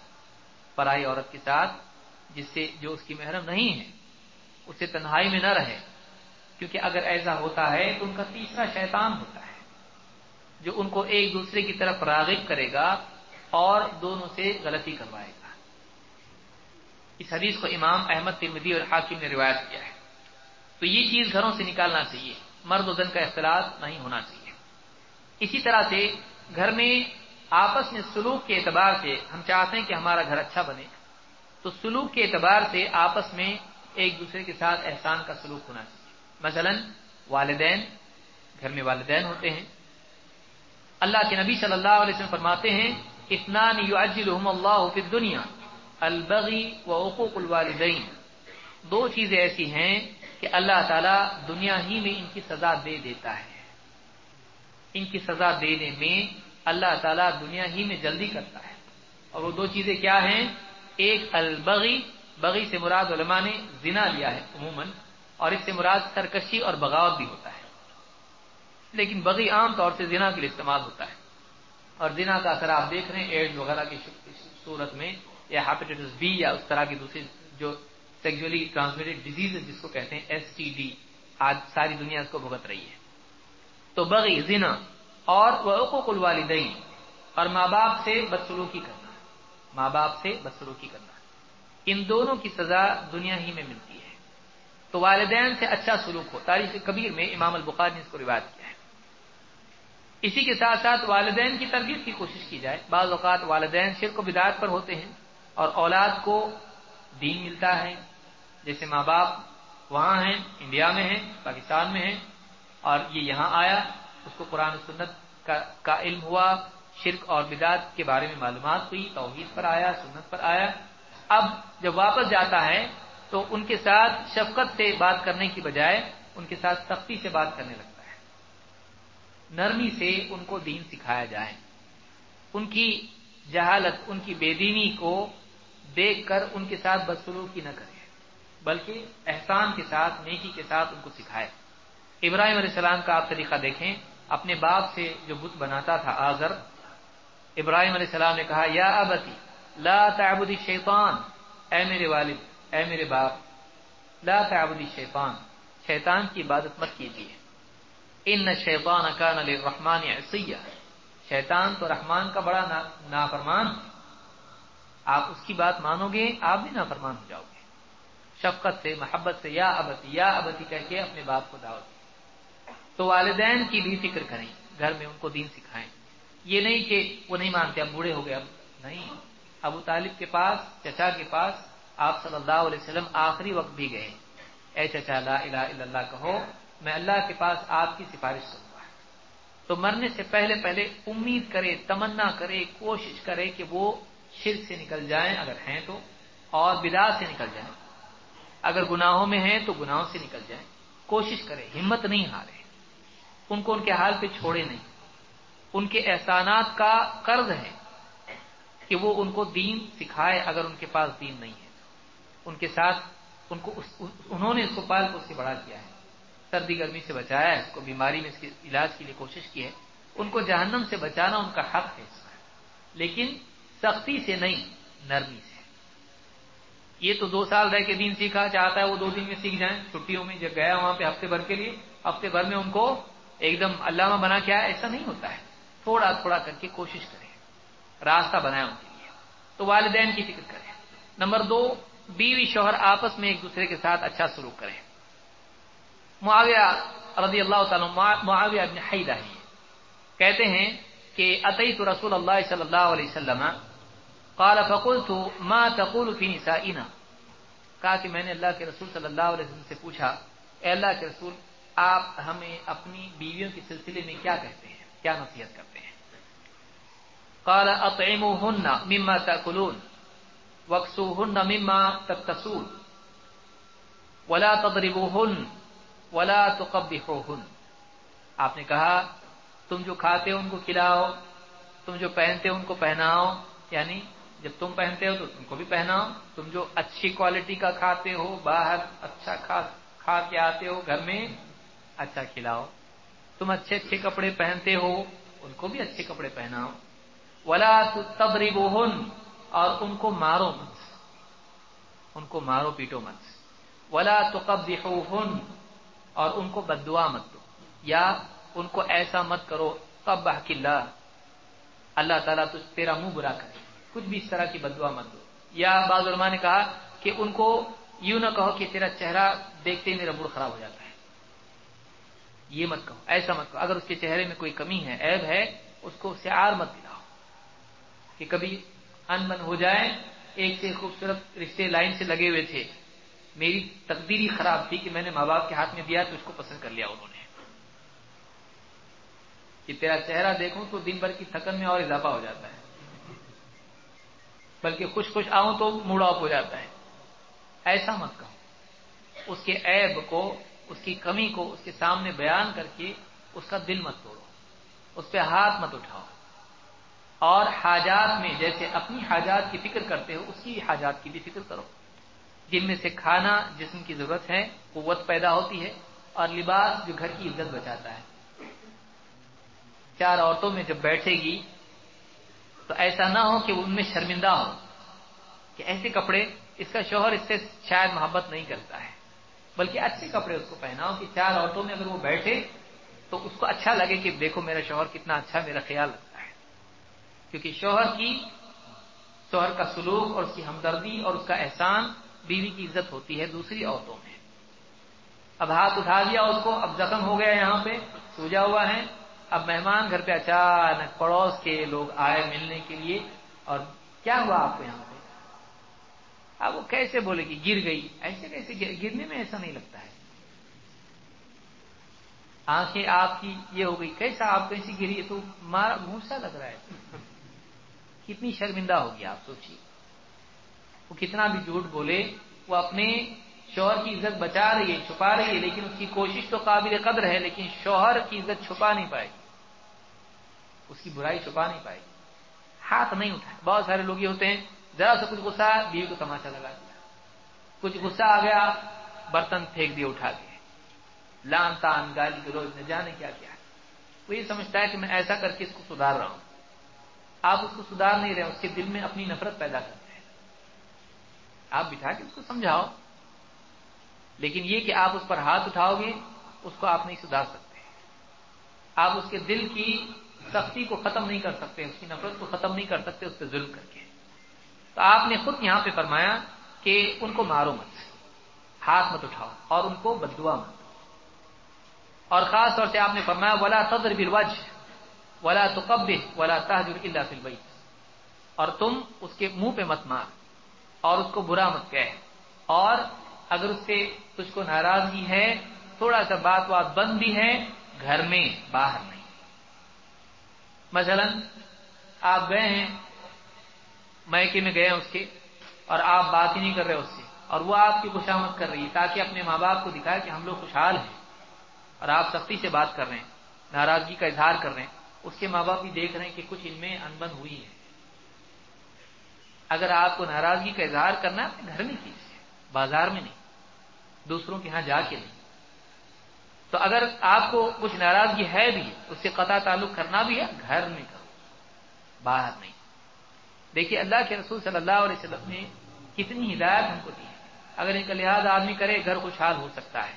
پرائی عورت کے ساتھ، جس سے جو اس کی محرم نہیں ہے اسے تنہائی میں نہ رہے۔ کیونکہ اگر ایسا ہوتا ہے تو ان کا تیسرا شیطان ہوتا ہے۔ جو ان کو ایک دوسرے کی طرف راغب کرے گا اور دونوں سے غلطی کروائے گا۔ اس حدیث کو امام احمد ترمدی اور حاکم نے روایت کیا ہے۔ تو یہ چیز گھروں سے نکالنا چاہیے۔ مرد و زن کا اختلاط نہیں ہونا چاہیے۔ اسی طرح سے گھر میں آپس میں سلوک کے اعتبار سے ہم چاہتے ہیں کہ ہمارا گھر اچھا بنے، تو سلوک کے اعتبار سے آپس میں ایک دوسرے کے ساتھ احسان کا سلوک ہونا چاہیے۔ مثلا والدین، گھر میں والدین ہوتے ہیں۔ اللہ کے نبی صلی اللہ علیہ وسلم فرماتے ہیں اتنان اللہ فی دنیا البغی و حقوق الوالدین۔ دو چیزیں ایسی ہیں کہ اللہ تعالیٰ دنیا ہی میں ان کی سزا دے دیتا ہے۔ ان کی سزا دینے میں اللہ تعالیٰ دنیا ہی میں جلدی کرتا ہے۔ اور وہ دو چیزیں کیا ہیں؟ ایک البغی، بغی سے مراد علماء نے زنا لیا ہے عموماً، اور اس سے مراد سرکشی اور بغاوت بھی ہوتا ہے۔ لیکن بغی عام طور سے زنا کے لیے استعمال ہوتا ہے۔ اور زنا کا اثر آپ دیکھ رہے ہیں، ایڈز وغیرہ کی صورت میں، یا ہیپیٹائٹس بی یا اس طرح کی دوسری جو سیکچولی ٹرانسمیٹڈ ڈیزیز جس کو کہتے ہیں ایس ٹی ڈی آج ساری دنیا اس کو بھگت رہی ہے۔ تو بغی، زنا اور وہ حقوق الوالدین، اور ماں باپ سے بدسلوکی کرنا۔ ماں باپ سے بدسلوکی کرنا۔ ان دونوں کی سزا دنیا ہی میں ملتی ہے۔ تو والدین سے اچھا سلوک ہو۔ تاریخ کبیر میں امام البخار نے اس کو روایت کیا۔ اسی کے ساتھ ساتھ والدین کی تربیت کی کوشش کی جائے۔ بعض اوقات والدین شرک و بدایت پر ہوتے ہیں اور اولاد کو دین ملتا ہے۔ جیسے ماں باپ وہاں ہیں، انڈیا میں ہیں، پاکستان میں ہیں اور یہ یہاں آیا۔ اس کو قرآن سنت کا علم ہوا۔ شرک اور بدعت کے بارے میں معلومات ہوئی، توحید پر آیا، سنت پر آیا۔ اب جب واپس جاتا ہے تو ان کے ساتھ شفقت سے بات کرنے کی بجائے ان کے ساتھ سختی سے بات کرنے لگتا ہے۔ نرمی سے ان کو دین سکھایا جائے۔ ان کی جہالت، ان کی بے دینی کو دیکھ کر ان کے ساتھ بدسلوکی نہ کرے، بلکہ احسان کے ساتھ، نیکی کے ساتھ ان کو سکھائے۔ ابراہیم علیہ السلام کا آپ طریقہ دیکھیں، اپنے باپ سے جو بت بناتا تھا آزر ابراہیم علیہ السلام نے کہا، یا ابتی، لا تعبدی شیطان اے میرے والد، اے میرے باپ، لا تعبدی شیطان شیطان کی عبادت مت کیجیے۔ ان شیطان کا نل رحمان شیطان تو رحمان کا بڑا نافرمان آپ اس کی بات مانو گے، آپ بھی نافرمان ہو جاؤ گے۔ شفقت سے، محبت سے، یا ابتی یا ابتی کہہ کے اپنے باپ کو دعوت تو والدین کی بھی فکر کریں، گھر میں ان کو دین سکھائیں۔ یہ نہیں کہ وہ نہیں مانتے، اب بوڑھے ہو گئے، اب نہیں۔ ابو طالب کے پاس، چچا کے پاس آپ صلی اللہ علیہ وسلم آخری وقت بھی گئے۔ اے چچا، لا الہ الا اللہ کہو میں اللہ کے پاس آپ کی سفارش کروں گا۔ تو مرنے سے پہلے پہلے امید کرے، تمنا کرے، کوشش کرے کہ وہ شرک سے نکل جائیں، اگر ہیں تو، اور بدا سے نکل جائیں۔ اگر گناہوں میں ہیں تو گناہوں سے نکل جائیں۔ کوشش کرے، ہمت نہیں ہارے۔ ان کو ان کے حال پہ چھوڑے نہیں۔ ان کے احسانات کا قرض ہے کہ وہ ان کو دین سکھائے، اگر ان کے پاس دین نہیں ہے۔ ان کے ساتھ، ان کو اس، انہوں نے اس کو پال کو اس سے بڑا کیا ہے۔ سردی گرمی سے بچایا ہے، اس کو بیماری میں اس کے علاج کے لیے کوشش کی ہے۔ ان کو جہنم سے بچانا ان کا حق ہے۔ اس میں لیکن سختی سے نہیں، نرمی سے۔ یہ تو دو سال رہ کے دین سیکھا چاہتا ہے، وہ دو دن میں سیکھ جائیں۔ چھٹیوں میں جب گیا وہاں پہ ہفتے بھر کے لیے، ہفتے بھر میں ان کو ایک دم علامہ بنا کے آیا، ایسا نہیں ہوتا ہے۔ تھوڑا تھوڑا کر کے کوشش کریں۔ راستہ بنائے ان کے لیے۔ تو والدین کی فکر کریں۔ نمبر دو، بیوی شوہر آپس میں ایک دوسرے کے ساتھ اچھا سلوک کریں۔ معاویہ رضی اللہ تعالی معاویہ ابن حیدہ ہی کہتے ہیں کہ عطیت رسول اللہ صلی اللہ علیہ وسلم قال، فقلت، ما تقول في نسائنا کہا کہ میں نے اللہ کے رسول صلی اللہ علیہ وسلم سے پوچھا، اے اللہ کے رسول، آپ ہمیں اپنی بیویوں کے سلسلے میں کیا کہتے ہیں؟ کیا نصیحت کرتے ہیں؟ قال اطعموهن مما تاكلون واكسوهن مما تكتسون ولا تضربوهن ولا تقبحوهن۔ آپ نے کہا، تم جو کھاتے ہو ان کو کھلاؤ، تم جو پہنتے ہو ان کو پہناؤ یعنی جب تم پہنتے ہو تو تم کو بھی پہناؤ، تم جو اچھی کوالٹی کا کھاتے ہو، باہر اچھا کھا کھا کے آتے ہو، گھر میں اچھا کھلاؤ۔ تم اچھے اچھے کپڑے پہنتے ہو، ان کو بھی اچھے کپڑے پہناؤ۔ ولا تبریب اور ان کو مارو مت۔ ان کو مارو، پیٹو مت۔ ولا تو اور ان کو بدعا مت دو یا ان کو ایسا مت کرو کب اللہ اللہ تعالیٰ تو تیرا منہ برا کرے۔ کچھ بھی اس طرح کی بدعا مت دو۔ یا بعض علماء نے کہا کہ ان کو یوں نہ کہو کہ تیرا چہرہ دیکھتے ہی میرا موڈ خراب ہو جاتا ہے۔ یہ مت کہو، ایسا مت کہو۔ اگر اس کے چہرے میں کوئی کمی ہے، عیب ہے، اس کو سیار مت دلاؤ۔ کہ کبھی ان من ہو جائے، ایک سے خوبصورت رشتے لائن سے لگے ہوئے تھے۔ میری تقدیری خراب تھی کہ میں نے ماں باپ کے ہاتھ میں دیا تو اس کو پسند کر لیا انہوں نے۔ کہ تیرا چہرہ دیکھوں تو دن بھر کی تھکن میں اور اضافہ ہو جاتا ہے۔ بلکہ خوش خوش آؤں تو موڈ آف ہو جاتا ہے۔ ایسا مت کہو۔ اس کے عیب کو، اس کی کمی کو اس کے سامنے بیان کر کے اس کا دل مت توڑو۔ اس پہ ہاتھ مت اٹھاؤ۔ اور حاجات میں جیسے اپنی حاجات کی فکر کرتے ہو اس کی حاجات کی بھی فکر کرو۔ جن میں سے کھانا جسم کی ضرورت ہے، قوت پیدا ہوتی ہے اور لباس جو گھر کی عزت بچاتا ہے۔ چار عورتوں میں جب بیٹھے گی تو ایسا نہ ہو کہ ان میں شرمندہ ہو کہ ایسے کپڑے اس کا شوہر اس سے شاید محبت نہیں کرتا ہے، بلکہ اچھے کپڑے اس کو پہناؤ کہ چار عورتوں میں اگر وہ بیٹھے تو اس کو اچھا لگے کہ دیکھو میرا شوہر کتنا اچھا میرا خیال رکھتا ہے۔ کیونکہ شوہر کی، شوہر کا سلوک اور اس کی ہمدردی اور اس کا احسان بیوی کی عزت ہوتی ہے دوسری عورتوں میں۔ اب ہاتھ اٹھا دیا اس کو، اب زخم ہو گیا یہاں پہ، سوجا ہوا ہے۔ اب مہمان گھر پہ اچانک پڑوس کے لوگ آئے ملنے کے لیے۔ اور کیا ہوا آپ کو یہاں پہ؟ اب وہ کیسے بولے کہ گر گئی؟ ایسے کیسے گرنے میں ایسا نہیں لگتا ہے۔ آنکھیں آپ کی یہ ہو گئی، کیسا آپ کیسی گری؟ تو مارا گھوسا لگ رہا ہے۔ کتنی شرمندہ ہوگی آپ سوچیے۔ وہ کتنا بھی جھوٹ بولے، وہ اپنے شوہر کی عزت بچا رہی ہے، چھپا رہی ہے، لیکن اس کی کوشش تو قابل قدر ہے، لیکن شوہر کی عزت چھپا نہیں پائے۔ گی اس کی برائی چھپا نہیں پائے گی ہاتھ نہیں اٹھائے بہت سارے لوگ یہ ہوتے ہیں، ذرا سا کچھ غصہ بیوی کو تماشا لگا دیا۔ کچھ غصہ آ گیا، برتن پھینک دیا اٹھا کے لان تان، گالی گروج نہ جانے کیا کیا۔ وہ یہ سمجھتا ہے کہ میں ایسا کر کے اس کو سدھار رہا ہوں۔ آپ اس کو سدھار نہیں رہے، اس کے دل میں اپنی نفرت پیدا کرتے آپ بٹھا کے اس کو سمجھاؤ۔ لیکن یہ کہ آپ اس پر ہاتھ اٹھاؤ گے، اس کو آپ نہیں سدھار سکتے۔ آپ اس کے دل کی سختی کو ختم نہیں کر سکتے، اس کی نفرت کو ختم نہیں کر سکتے، اس پہ ظلم کر کے۔ تو آپ نے خود یہاں پہ فرمایا کہ ان کو مارو مت، ہاتھ مت اٹھاؤ اور ان کو بدوا مت۔ اور خاص طور سے آپ نے فرمایا، ولا تدر بلوج ولا تو قب ولا تاجر اللہ اور تم اس کے منہ پہ مت مار۔ اور اس کو برا مت کہہ اور اگر اس سے تجھ کو ناراضگی ہے، تھوڑا سا بات بات بند بھی ہے، گھر میں، باہر نہیں۔ مثلا آپ گئے ہیں، میکے میں گئے اس کے، اور آپ بات ہی نہیں کر رہے اس سے، اور وہ آپ کی خوشامد کر رہی ہے، تاکہ اپنے ماں باپ کو دکھائے کہ ہم لوگ خوشحال ہیں۔ اور آپ سختی سے بات کر رہے ہیں، ناراضگی کا اظہار کر رہے ہیں۔ اس کے ماں باپ بھی دیکھ رہے ہیں کہ کچھ ان میں انبن ہوئی ہے۔ اگر آپ کو ناراضگی کا اظہار کرنا ہے گھر میں کیجیے بازار میں نہیں، دوسروں کے یہاں جا کے نہیں۔ تو اگر آپ کو کچھ ناراضگی ہے بھی، اس سے قطع تعلق کرنا بھی ہے، گھر میں کرو، باہر نہیں۔ دیکھیے، اللہ کے رسول صلی اللہ علیہ وسلم نے کتنی ہدایت ہم کو دی ہے۔ اگر ان کا لحاظ آدمی کرے، گھر خوشحال ہو سکتا ہے۔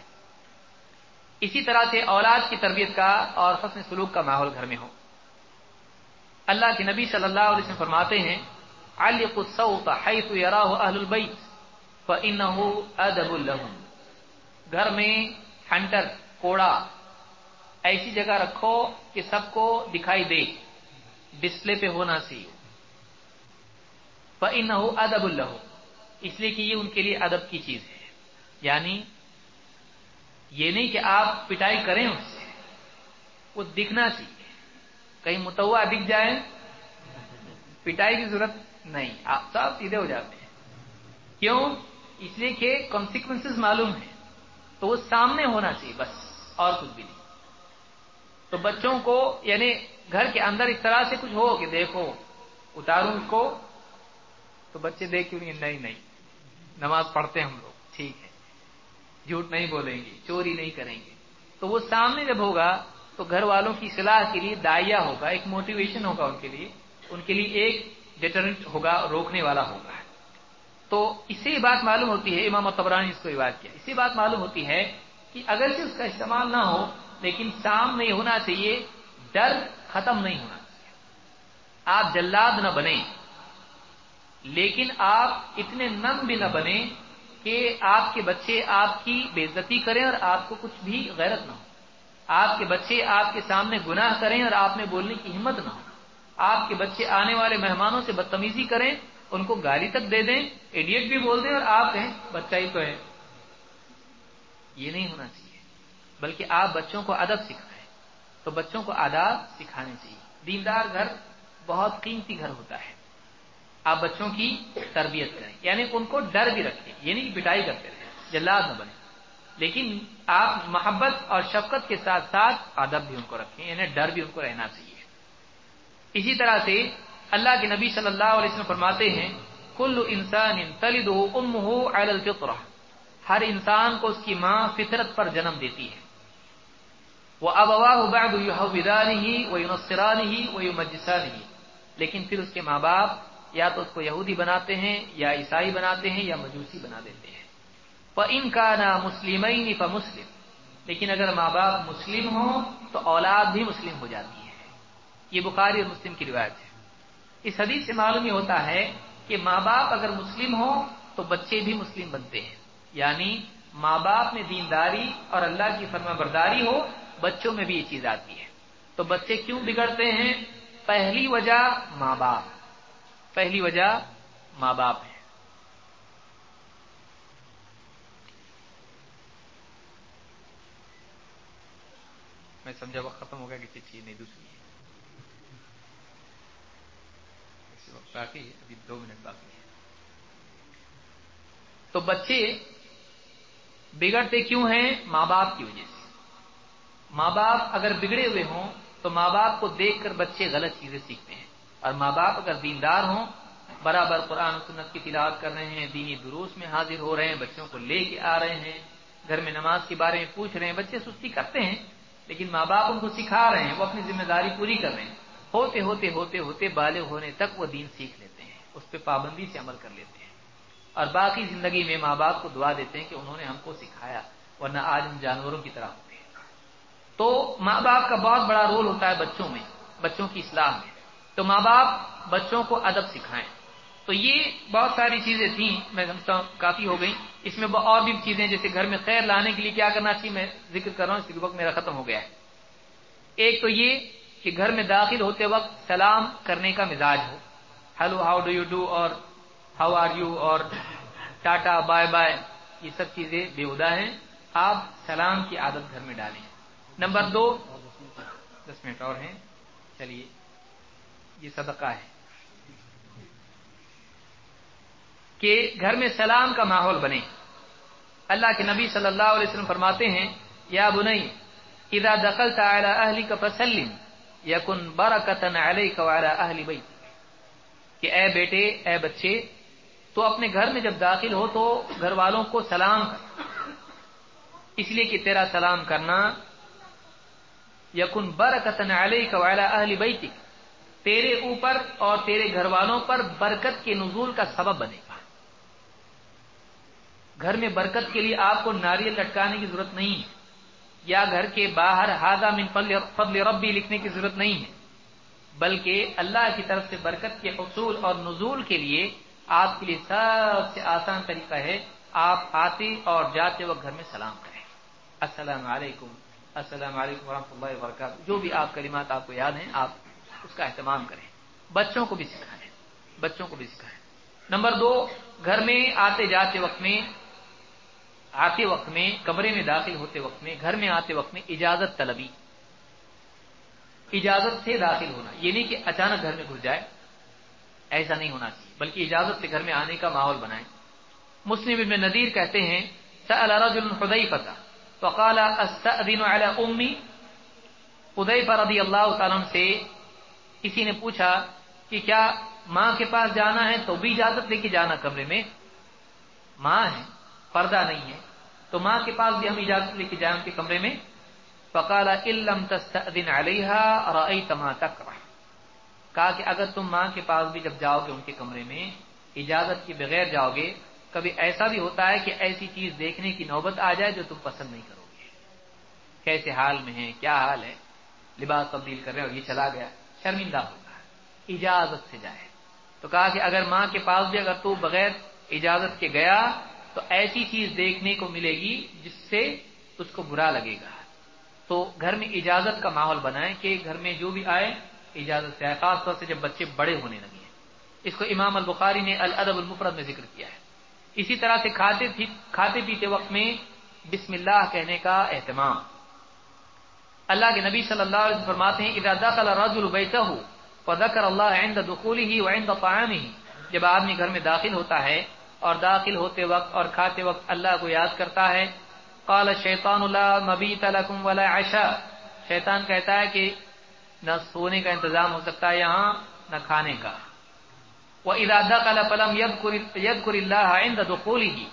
اسی طرح سے اولاد کی تربیت کا اور حسن سلوک کا ماحول گھر میں ہو۔ اللہ کے نبی صلی اللہ علیہ وسلم فرماتے ہیں ادب الحم گھر میں ہنٹر، کوڑا، ایسی جگہ رکھو کہ سب کو دکھائی دے ڈسپلے پہ ہونا چاہیے. ان ادب اللہ اس لیے کہ یہ ان کے لیے ادب کی چیز ہے. یعنی یہ نہیں کہ آپ پٹائی کریں اس سے، وہ دکھنا چاہیے. کہیں متوا دکھ جائے، پٹائی کی ضرورت نہیں آپ سب سیدھے ہو جاتے ہیں۔ کیوں؟ اس لیے کہ کانسیکوینس معلوم ہے تو وہ سامنے ہونا چاہیے بس، اور کچھ بھی نہیں۔ تو بچوں کو یعنی گھر کے اندر اس طرح سے کچھ ہو کہ دیکھو، اتاروں اس کو، تو بچے دیکھ کیوں نہیں؟ نہیں نماز پڑھتے ہم لوگ، ٹھیک ہے۔ جھوٹ نہیں بولیں گے، چوری نہیں کریں گے۔ تو وہ سامنے جب ہوگا، تو گھر والوں کی صلاح کے لیے دائیا ہوگا، ایک موٹیویشن ہوگا ان کے لیے۔ ان کے لیے ایک ڈیٹرنٹ ہوگا، روکنے والا ہوگا۔ تو اس سے یہ بات معلوم ہوتی ہے، امام تبرانی اس کو یہ بات کیا۔ اس سے بات معلوم ہوتی ہے کہ اگر سے اس کا استعمال نہ ہو، لیکن سام نہیں ہونا چاہیے، ڈر ختم نہیں ہونا چاہیے۔ آپ جلاد نہ بنیں، لیکن آپ اتنے نم بھی نہ بنیں کہ آپ کے بچے آپ کی بےزتی کریں اور آپ کو کچھ بھی غیرت نہ ہو۔ آپ کے بچے آپ کے سامنے گناہ کریں اور آپ میں بولنے کی ہمت نہ ہو۔ آپ کے بچے آنے والے مہمانوں سے بدتمیزی کریں، ان کو گالی تک دے دیں ایڈیٹ بھی بول دیں اور آپ کہیں بچہ ہی تو ہے۔ یہ نہیں ہونا چاہیے، بلکہ آپ بچوں کو ادب سکھائیں۔ تو بچوں کو آداب سکھانے چاہیے۔ دیندار گھر بہت قیمتی گھر ہوتا ہے۔ آپ بچوں کی تربیت کریں یعنی ان کو ڈر بھی رکھیں یعنی کہ پٹائی کرتے رہیں، جلاد نہ بنے لیکن آپ محبت اور شفقت کے ساتھ ساتھ ادب بھی ان کو رکھیں یعنی ڈر بھی ان کو رہنا چاہیے۔ اسی طرح سے اللہ کے نبی صلی اللہ علیہ وسلم فرماتے ہیں، کل انسان تلد ام ہو الفطرہ. ہر انسان کو اس کی ماں فطرت پر جنم دیتی ہے۔ وہ اب ابا ہی وہ نسران ہی وہ مجسان ہی لیکن پھر اس کے ماں باپ یا تو اس کو یہودی بناتے ہیں، یا عیسائی بناتے ہیں، یا مجوسی بنا دیتے ہیں۔ وہ ان کا نہ مسلم لیکن اگر ماں باپ مسلم ہوں تو اولاد بھی مسلم ہو جاتی ہے۔ یہ بخاری اور مسلم کی روایت ہے۔ اس حدیث سے معلوم یہ ہوتا ہے کہ ماں باپ اگر مسلم ہوں تو بچے بھی مسلم بنتے ہیں۔ یعنی ماں باپ میں دینداری اور اللہ کی فرما برداری ہو، بچوں میں بھی یہ چیز آتی ہے۔ تو بچے کیوں بگڑتے ہیں؟ پہلی وجہ ماں باپ۔ پہلی وجہ ماں باپ ہے۔ میں سمجھا وقت ختم ہو گیا، کسی چیز نہیں، دوسری۔ وقت باقی ابھی دو منٹ باقی ہے تو بچے بگڑتے کیوں ہیں؟ ماں باپ کی وجہ سے۔ ماں باپ اگر بگڑے ہوئے ہوں تو ماں باپ کو دیکھ کر بچے غلط چیزیں سیکھتے ہیں۔ اور ماں باپ اگر دیندار ہوں، برابر قرآن و سنت کی تلاوت کر رہے ہیں، دینی دروس میں حاضر ہو رہے ہیں، بچوں کو لے کے آ رہے ہیں، گھر میں نماز کے بارے میں پوچھ رہے ہیں، بچے سستی کرتے ہیں، لیکن ماں باپ ان کو سکھا رہے ہیں، وہ اپنی ذمہ داری پوری کر رہے ہیں۔ ہوتے ہوتے ہوتے ہوتے بالغ ہونے تک وہ دین سیکھ لیتے ہیں، اس پہ پابندی سے عمل کر لیتے ہیں۔ اور باقی زندگی میں ماں باپ کو دعا دیتے ہیں کہ انہوں نے ہم کو سکھایا، ورنہ آج ہم جانوروں کی طرح ہوتے ہیں۔ تو ماں باپ کا بہت بڑا رول ہوتا ہے بچوں میں، بچوں کی اصلاح میں۔ تو ماں باپ بچوں کو ادب سکھائیں۔ تو یہ بہت ساری چیزیں تھیں، میں سمجھتا ہوں کافی ہو گئی اس میں اور بھی چیزیں، جیسے گھر میں خیر لانے کے لیے کیا کرنا چاہیے، میں ذکر کر رہا ہوں، اس وقت میرا ختم ہو گیا ہے۔ ایک تو یہ کہ گھر میں داخل ہوتے وقت سلام کرنے کا مزاج ہو۔ Hello how do you do اور ہاؤ آر یو اور ٹاٹا بائے بائے یہ سب چیزیں بےودا ہیں۔ آپ سلام کی عادت گھر میں ڈالیں۔ نمبر دو، دس منٹ اور ہیں۔ چلیے، یہ صدقہ ہے۔ کہ گھر میں سلام کا ماحول بنے۔ اللہ کے نبی صلی اللہ علیہ وسلم فرماتے ہیں، یا بنئی اذا دخلت على اهلك فسلم۔ يكن بركه عليك وعلى اهل بيتك کہ اے بیٹے، اے بچے، تو اپنے گھر میں جب داخل ہو تو گھر والوں کو سلام کر۔ اس لیے کہ تیرا سلام کرنا یقن برکتن علیک وعلی اہل بیتک تیرے اوپر اور تیرے گھر والوں پر برکت کے نزول کا سبب بنے گا۔ گھر میں برکت کے لیے آپ کو ناریل لٹکانے کی ضرورت نہیں ہے۔ یا گھر کے باہر ہاضا من فضل ربی لکھنے کی ضرورت نہیں ہے۔ بلکہ اللہ کی طرف سے برکت کے حصول اور نزول کے لیے آپ کے لیے سب سے آسان طریقہ ہے، آپ آتے اور جاتے وقت گھر میں سلام کریں۔ السلام علیکم۔ السلام علیکم ورحمۃ اللہ وبرکاتہ۔ جو بھی آپ کلمات آپ کو یاد ہیں، آپ اس کا اہتمام کریں۔ بچوں کو بھی سکھائیں۔ بچوں کو بھی سکھائیں۔ نمبر دو، گھر میں آتے جاتے وقت میں آتے وقت میں کمرے میں داخل ہوتے وقت میں، گھر میں آتے وقت میں اجازت طلبی۔ اجازت سے داخل ہونا۔ یہ نہیں کہ اچانک گھر میں گھس جائے۔ ایسا نہیں ہونا چاہیے، بلکہ اجازت سے گھر میں آنے کا ماحول بنائے مسلم ابن نذیر کہتے ہیں پتہ فقال استأذن على امی؟ ادئی رضی اللہ تعالیٰ سے کسی نے پوچھا کہ کیا ماں کے پاس جانا ہے تو بھی اجازت لے کے جانا کمرے میں؟ ماں ہے، پردہ نہیں ہے۔ تو ماں کے پاس بھی ہم اجازت لے کے جائیں ان کے کمرے میں۔ فقال علم تستأذن علیہا رأیت ما تکرہ کہا کہ اگر تم ماں کے پاس بھی جب جاؤ گے ان کے کمرے میں، اجازت کے بغیر جاؤ گے، کبھی ایسا بھی ہوتا ہے کہ ایسی چیز دیکھنے کی نوبت آ جائے جو تم پسند نہیں کرو گے۔ کیسے حال میں ہے کیا حال ہے؟ لباس تبدیل کر رہے اور یہ چلا گیا۔ شرمندہ ہوگا اجازت سے جائے۔ تو کہا کہ اگر ماں کے پاس بھی اگر تو بغیر اجازت کے گیا تو ایسی چیز دیکھنے کو ملے گی جس سے اس کو برا لگے گا۔ تو گھر میں اجازت کا ماحول بنائیں کہ گھر میں جو بھی آئے، اجازت سے آئے، خاص طور سے جب بچے بڑے ہونے لگے اس کو امام البخاری نے الادب المفرد میں ذکر کیا ہے۔ اسی طرح سے کھاتے کھاتے پیتے وقت میں بسم اللہ کہنے کا اہتمام۔ اللہ کے نبی صلی اللہ علیہ وسلم فرماتے ہیں، اذا دخل الرجل بيته فذكر الله عند دخوله وعند طعامه جب آدمی گھر میں داخل ہوتا ہے اور داخل ہوتے وقت اور کھاتے وقت اللہ کو یاد کرتا ہے۔ قال شیطان اللہ مبیت لکم ولا عشاء۔ شیطان کہتا ہے کہ نہ سونے کا انتظام ہو سکتا ہے یہاں، نہ کھانے کا۔ وہ ارادہ کالا پلم ید کر اللہ عند دخولی ہی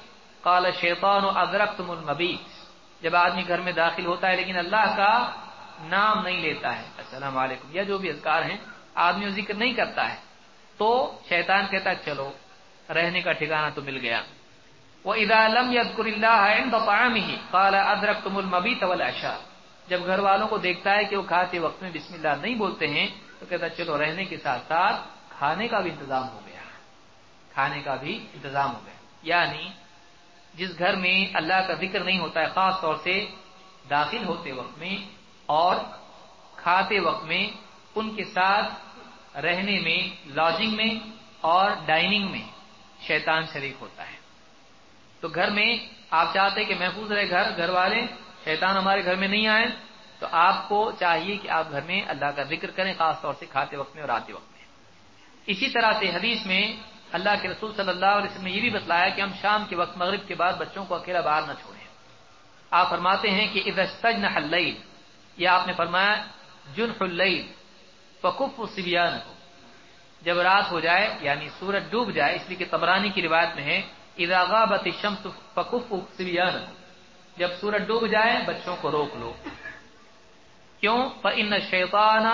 کال شیطان و ادرک تم جب آدمی گھر میں داخل ہوتا ہے لیکن اللہ کا نام نہیں لیتا ہے۔ السلام علیکم۔ یا جو بھی اذکار ہیں آدمی ذکر نہیں کرتا ہے۔ تو شیطان کہتا ہے، چلو رہنے کا ٹھکانہ تو مل گیا۔ وہ ادا لم ید کر اللہ ہی کالا ادرک تم المبی طول جب گھر والوں کو دیکھتا ہے کہ وہ کھاتے وقت میں بسم اللہ نہیں بولتے ہیں، تو کہتا چلو رہنے کے ساتھ ساتھ کھانے کا بھی انتظام ہو گیا۔ کھانے کا بھی انتظام ہو گیا۔ یعنی جس گھر میں اللہ کا ذکر نہیں ہوتا ہے، خاص طور سے داخل ہوتے وقت میں اور کھاتے وقت میں، ان کے ساتھ رہنے میں لاجنگ میں اور ڈائننگ میں۔ شیطان شریک ہوتا ہے۔ تو گھر میں آپ چاہتے کہ محفوظ رہے گھر گھر والے، شیطان ہمارے گھر میں نہیں آئے، تو آپ کو چاہیے کہ آپ گھر میں اللہ کا ذکر کریں، خاص طور سے کھاتے وقت میں اور آتے وقت میں۔ اسی طرح سے حدیث میں اللہ کے رسول صلی اللہ علیہ وسلم نے یہ بھی بتلایا کہ ہم شام کے وقت مغرب کے بعد بچوں کو اکیلا باہر نہ چھوڑیں۔ آپ فرماتے ہیں کہ ادھر نہ یہ آپ نے فرمایا جن فکف سبیان کو جب رات ہو جائے یعنی سورج ڈوب جائے، اس لیے کہ تبرانی کی روایت میں ہے اراغابت شمس فکف سبیان جب سورج ڈوب جائے، بچوں کو روک لو۔ کیوں؟ فن شیطان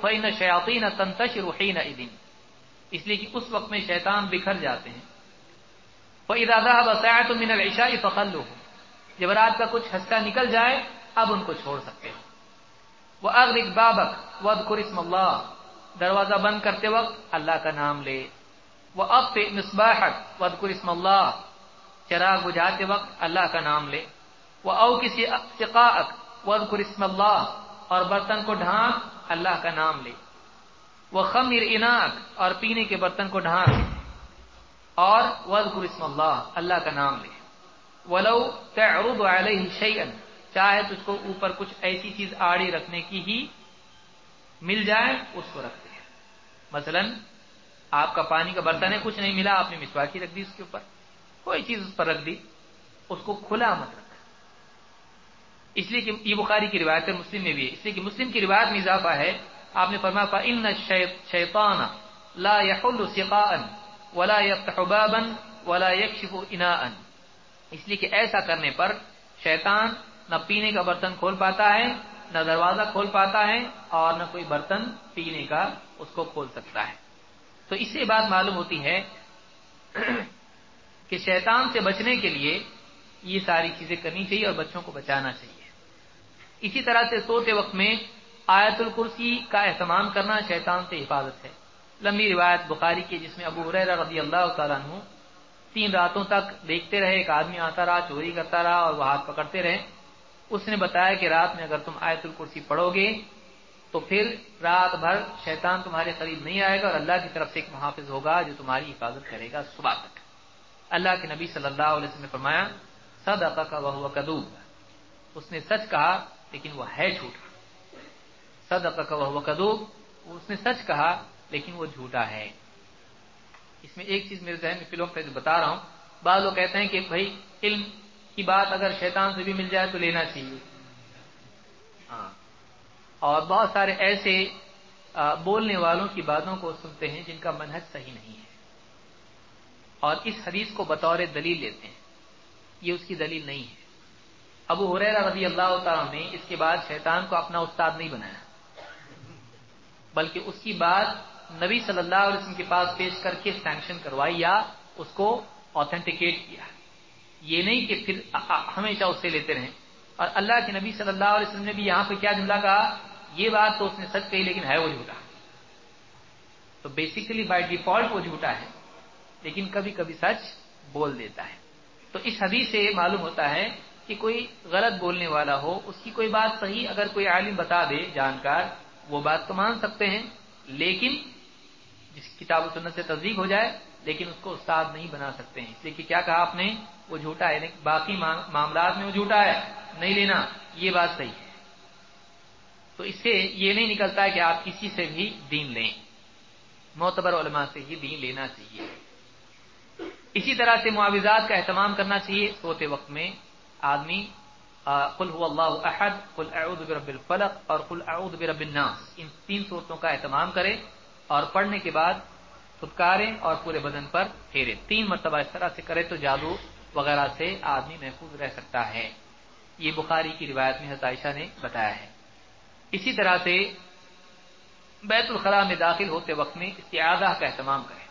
فن شیاطین تنتش اس لیے کہ اس وقت میں شیطان بکھر جاتے ہیں۔ وہ ارادہ بسایا من العشاء فخل جب رات کا کچھ حصہ نکل جائے، اب ان کو چھوڑ سکتے ہیں۔ وہ اغرق بابک ود قرسم اللہ دروازہ بند کرتے وقت اللہ کا نام لے۔ وہ اب پہ مصباحت ود قرسم اللہ چراغ بجھاتے وقت اللہ کا نام لے۔ وہ او کسی ود قرسم اللہ اور برتن کو ڈھانک، اللہ کا نام لے۔ وہ خمر اناک اور پینے کے برتن کو ڈھانک۔ اور ود قرسم اللہ اللہ کا نام لے۔ ولو تعرض علیہ شیئن چاہے تجھ کو اوپر کچھ ایسی چیز آڑی رکھنے کی ہی مل جائے، اس کو رکھتے مثلا آپ کا پانی کا برتن ہے، کچھ نہیں ملا، آپ نے مسواکی رکھ دی اس کے اوپر۔ کوئی چیز اس پر رکھ دی، اس کو کھلا مت رکھ۔ اس لیے کہ یہ بخاری کی روایت ہے، مسلم میں بھی ہے۔ اس لیے کہ مسلم کی روایت میں اضافہ ہے، آپ نے فرمایا ان شیطان لا يحل سقاء ولا يفتح بابا ولا يكشف اناء اس لیے کہ ایسا کرنے پر شیطان نہ پینے کا برتن کھول پاتا ہے، نہ دروازہ کھول پاتا ہے اور نہ کوئی برتن پینے کا اس کو کھول سکتا ہے۔ تو اس سے بات معلوم ہوتی ہے کہ شیطان سے بچنے کے لیے یہ ساری چیزیں کرنی چاہیے اور بچوں کو بچانا چاہیے۔ اسی طرح سے سوتے وقت میں آیت الکرسی کا اہتمام کرنا شیطان سے حفاظت ہے۔ لمبی روایت بخاری کی جس میں ابو رضی اللہ تعالیٰ عنہ تین راتوں تک دیکھتے رہے، ایک آدمی آتا رہا، چوری کرتا رہا اور وہ ہاتھ پکڑتے رہے۔ اس نے بتایا کہ رات میں اگر تم آیت الکرسی پڑھو گے تو پھر رات بھر شیطان تمہارے قریب نہیں آئے گا اور اللہ کی طرف سے ایک محافظ ہوگا جو تمہاری حفاظت کرے گا صبح تک۔ اللہ کے نبی صلی اللہ علیہ وسلم نے فرمایا سد کا وہ کدو اس نے سچ کہا، لیکن وہ ہے جھوٹا۔ سد کا وہ کدو اس نے سچ کہا، لیکن وہ جھوٹا ہے۔ اس میں ایک چیز میرے ذہن میں فلم پہ بتا رہا ہوں۔ بعض لوگ کہتے ہیں کہ بھائی، علم کی بات اگر شیطان سے بھی مل جائے تو لینا چاہیے۔ ہاں۔ اور بہت سارے ایسے بولنے والوں کی باتوں کو سنتے ہیں جن کا منحج صحیح نہیں ہے۔ اور اس حدیث کو بطور دلیل لیتے ہیں۔ یہ اس کی دلیل نہیں ہے۔ ابو حریرا رضی اللہ تعالیٰ نے اس کے بعد شیطان کو اپنا استاد نہیں بنایا۔ بلکہ اس کی بات نبی صلی اللہ علیہ وسلم کے پاس پیش کر کے سینکشن کروائی یا اس کو آتھینٹیکیٹ کیا۔ یہ نہیں کہ پھر ہمیشہ اس سے لیتے رہیں۔ اور اللہ کے نبی صلی اللہ علیہ وسلم نے بھی یہاں پہ کیا جملہ کہا؟ یہ بات تو اس نے سچ کہی لیکن ہے وہ جھوٹا۔ تو بیسیکلی بائی ڈیفالٹ وہ جھوٹا ہے، لیکن کبھی کبھی سچ بول دیتا ہے۔ تو اس حدیث سے معلوم ہوتا ہے کہ کوئی غلط بولنے والا ہو، اس کی کوئی بات صحیح اگر کوئی عالم بتا دے جانکار، وہ بات تو مان سکتے ہیں، لیکن جس کتاب و سنت سے تصدیق ہو جائے، لیکن اس کو استاد نہیں بنا سکتے ہیں۔ اس لیے کہ کیا کہا آپ نے؟ وہ جھوٹا ہے یعنی باقی معاملات میں وہ جھوٹا ہے، نہیں لینا، یہ بات صحیح ہے۔ تو اس سے یہ نہیں نکلتا ہے کہ آپ کسی سے بھی دین لیں۔ معتبر علماء سے ہی دین لینا چاہیے۔ اسی طرح سے معاوضات کا اہتمام کرنا چاہیے۔ سوتے وقت میں آدمی قل هو اللہ احد، قل اعوذ برب الفلق اور قل اعوذ برب الناس۔ ان تین صورتوں کا اہتمام کرے اور پڑھنے کے بعد پھٹکاریں اور پورے بدن پر پھیرے تین مرتبہ اس طرح سے کرے تو جادو وغیرہ سے آدمی محفوظ رہ سکتا ہے۔ یہ بخاری کی روایت میں عائشہ نے بتایا ہے۔ اسی طرح سے بیت الخلاء میں داخل ہوتے وقت میں استعادہ کا اہتمام کرے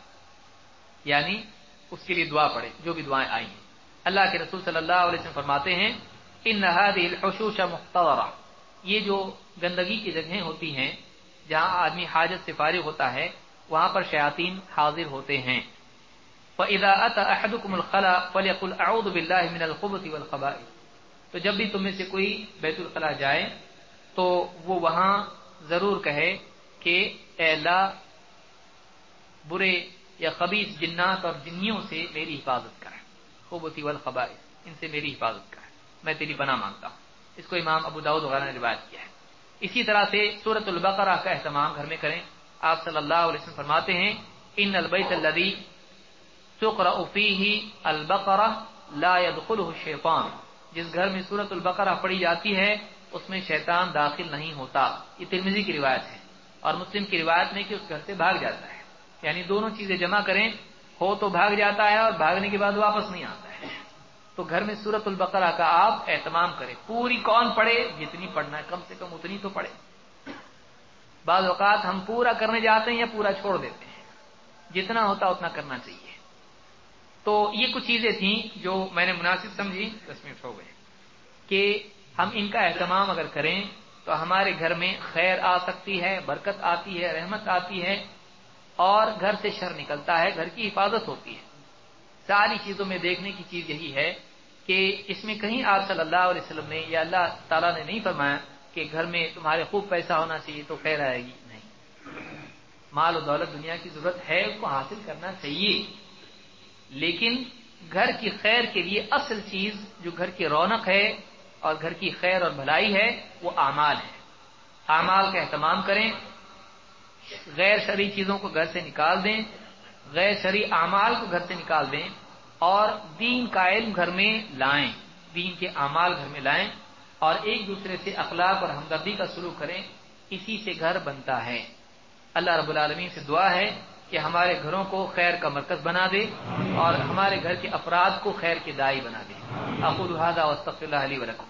یعنی اس کے لیے دعا پڑے جو بھی دعائیں آئی ہیں اللہ کے رسول صلی اللہ علیہ وسلم فرماتے ہیں، ان الحشوش مختورہ یہ جو گندگی کی جگہیں ہوتی ہیں، جہاں آدمی حاجت سے فارغ ہوتا ہے، وہاں پر شیاطین حاضر ہوتے ہیں۔ فَإِذَا أَتَى أَحَدُكُمُ فَلْيَقُلْ أَعُوذُ بِاللَّهِ مِنَ الْخُبُثِ وَالْخَبَائِثِ۔ تو جب بھی تم میں سے کوئی بیت الخلاء جائے تو وہ وہاں ضرور کہے کہ اے اللہ، برے یا خبیث جنات اور جنیوں سے میری حفاظت کرے خوبصی والخبائث، ان سے میری حفاظت کرے میں تیری پناہ مانگتا ہوں۔ اس کو امام ابو داود وغیرہ نے روایت کیا ہے۔ اسی طرح سے سورت البقرہ کا اہتمام گھر میں کریں۔ آپ صلی اللہ علیہ وسلم فرماتے ہیں، ان البیت الذی تقرا فیہ البقرہ لا يدخله الشیطان. جس گھر میں سورت البقرہ پڑھی جاتی ہے اس میں شیطان داخل نہیں ہوتا یہ ترمزی کی روایت ہے اور مسلم کی روایت میں کہ اس گھر سے بھاگ جاتا ہے یعنی دونوں چیزیں جمع کریں ہو تو بھاگ جاتا ہے اور بھاگنے کے بعد واپس نہیں آتا ہے تو گھر میں سورت البقرہ کا آپ اہتمام کریں پوری کون پڑھے جتنی پڑھنا ہے کم سے کم اتنی تو پڑھے بعض اوقات ہم پورا کرنے جاتے ہیں یا پورا چھوڑ دیتے ہیں جتنا ہوتا اتنا کرنا چاہیے تو یہ کچھ چیزیں تھیں جو میں نے مناسب سمجھی دس منٹ ہو گئے کہ ہم ان کا اہتمام اگر کریں تو ہمارے گھر میں خیر آ سکتی ہے، برکت آتی ہے، رحمت آتی ہے اور گھر سے شر نکلتا ہے، گھر کی حفاظت ہوتی ہے۔ ساری چیزوں میں دیکھنے کی چیز یہی ہے کہ اس میں کہیں آپ صلی اللہ علیہ وسلم نے یا اللہ تعالیٰ نے نہیں فرمایا کہ گھر میں تمہارے خوب پیسہ ہونا چاہیے تو خیر آئے گی۔ نہیں۔ مال و دولت دنیا کی ضرورت ہے، اس کو حاصل کرنا چاہیے۔ لیکن گھر کی خیر کے لیے اصل چیز جو گھر کی رونق ہے اور گھر کی خیر اور بھلائی ہے، وہ اعمال ہے۔ اعمال کا اہتمام کریں، غیر شرعی چیزوں کو گھر سے نکال دیں، غیر شرعی اعمال کو گھر سے نکال دیں اور دین کا علم گھر میں لائیں۔ دین کے اعمال گھر میں لائیں اور ایک دوسرے سے اخلاق اور ہمدردی کا سلوک کریں، اسی سے گھر بنتا ہے۔ اللہ رب العالمین سے دعا ہے کہ ہمارے گھروں کو خیر کا مرکز بنا دے اور ہمارے گھر کے افراد کو خیر کے دائی بنا دے۔ اقول هذا واستغفر اللہ لي ولكم۔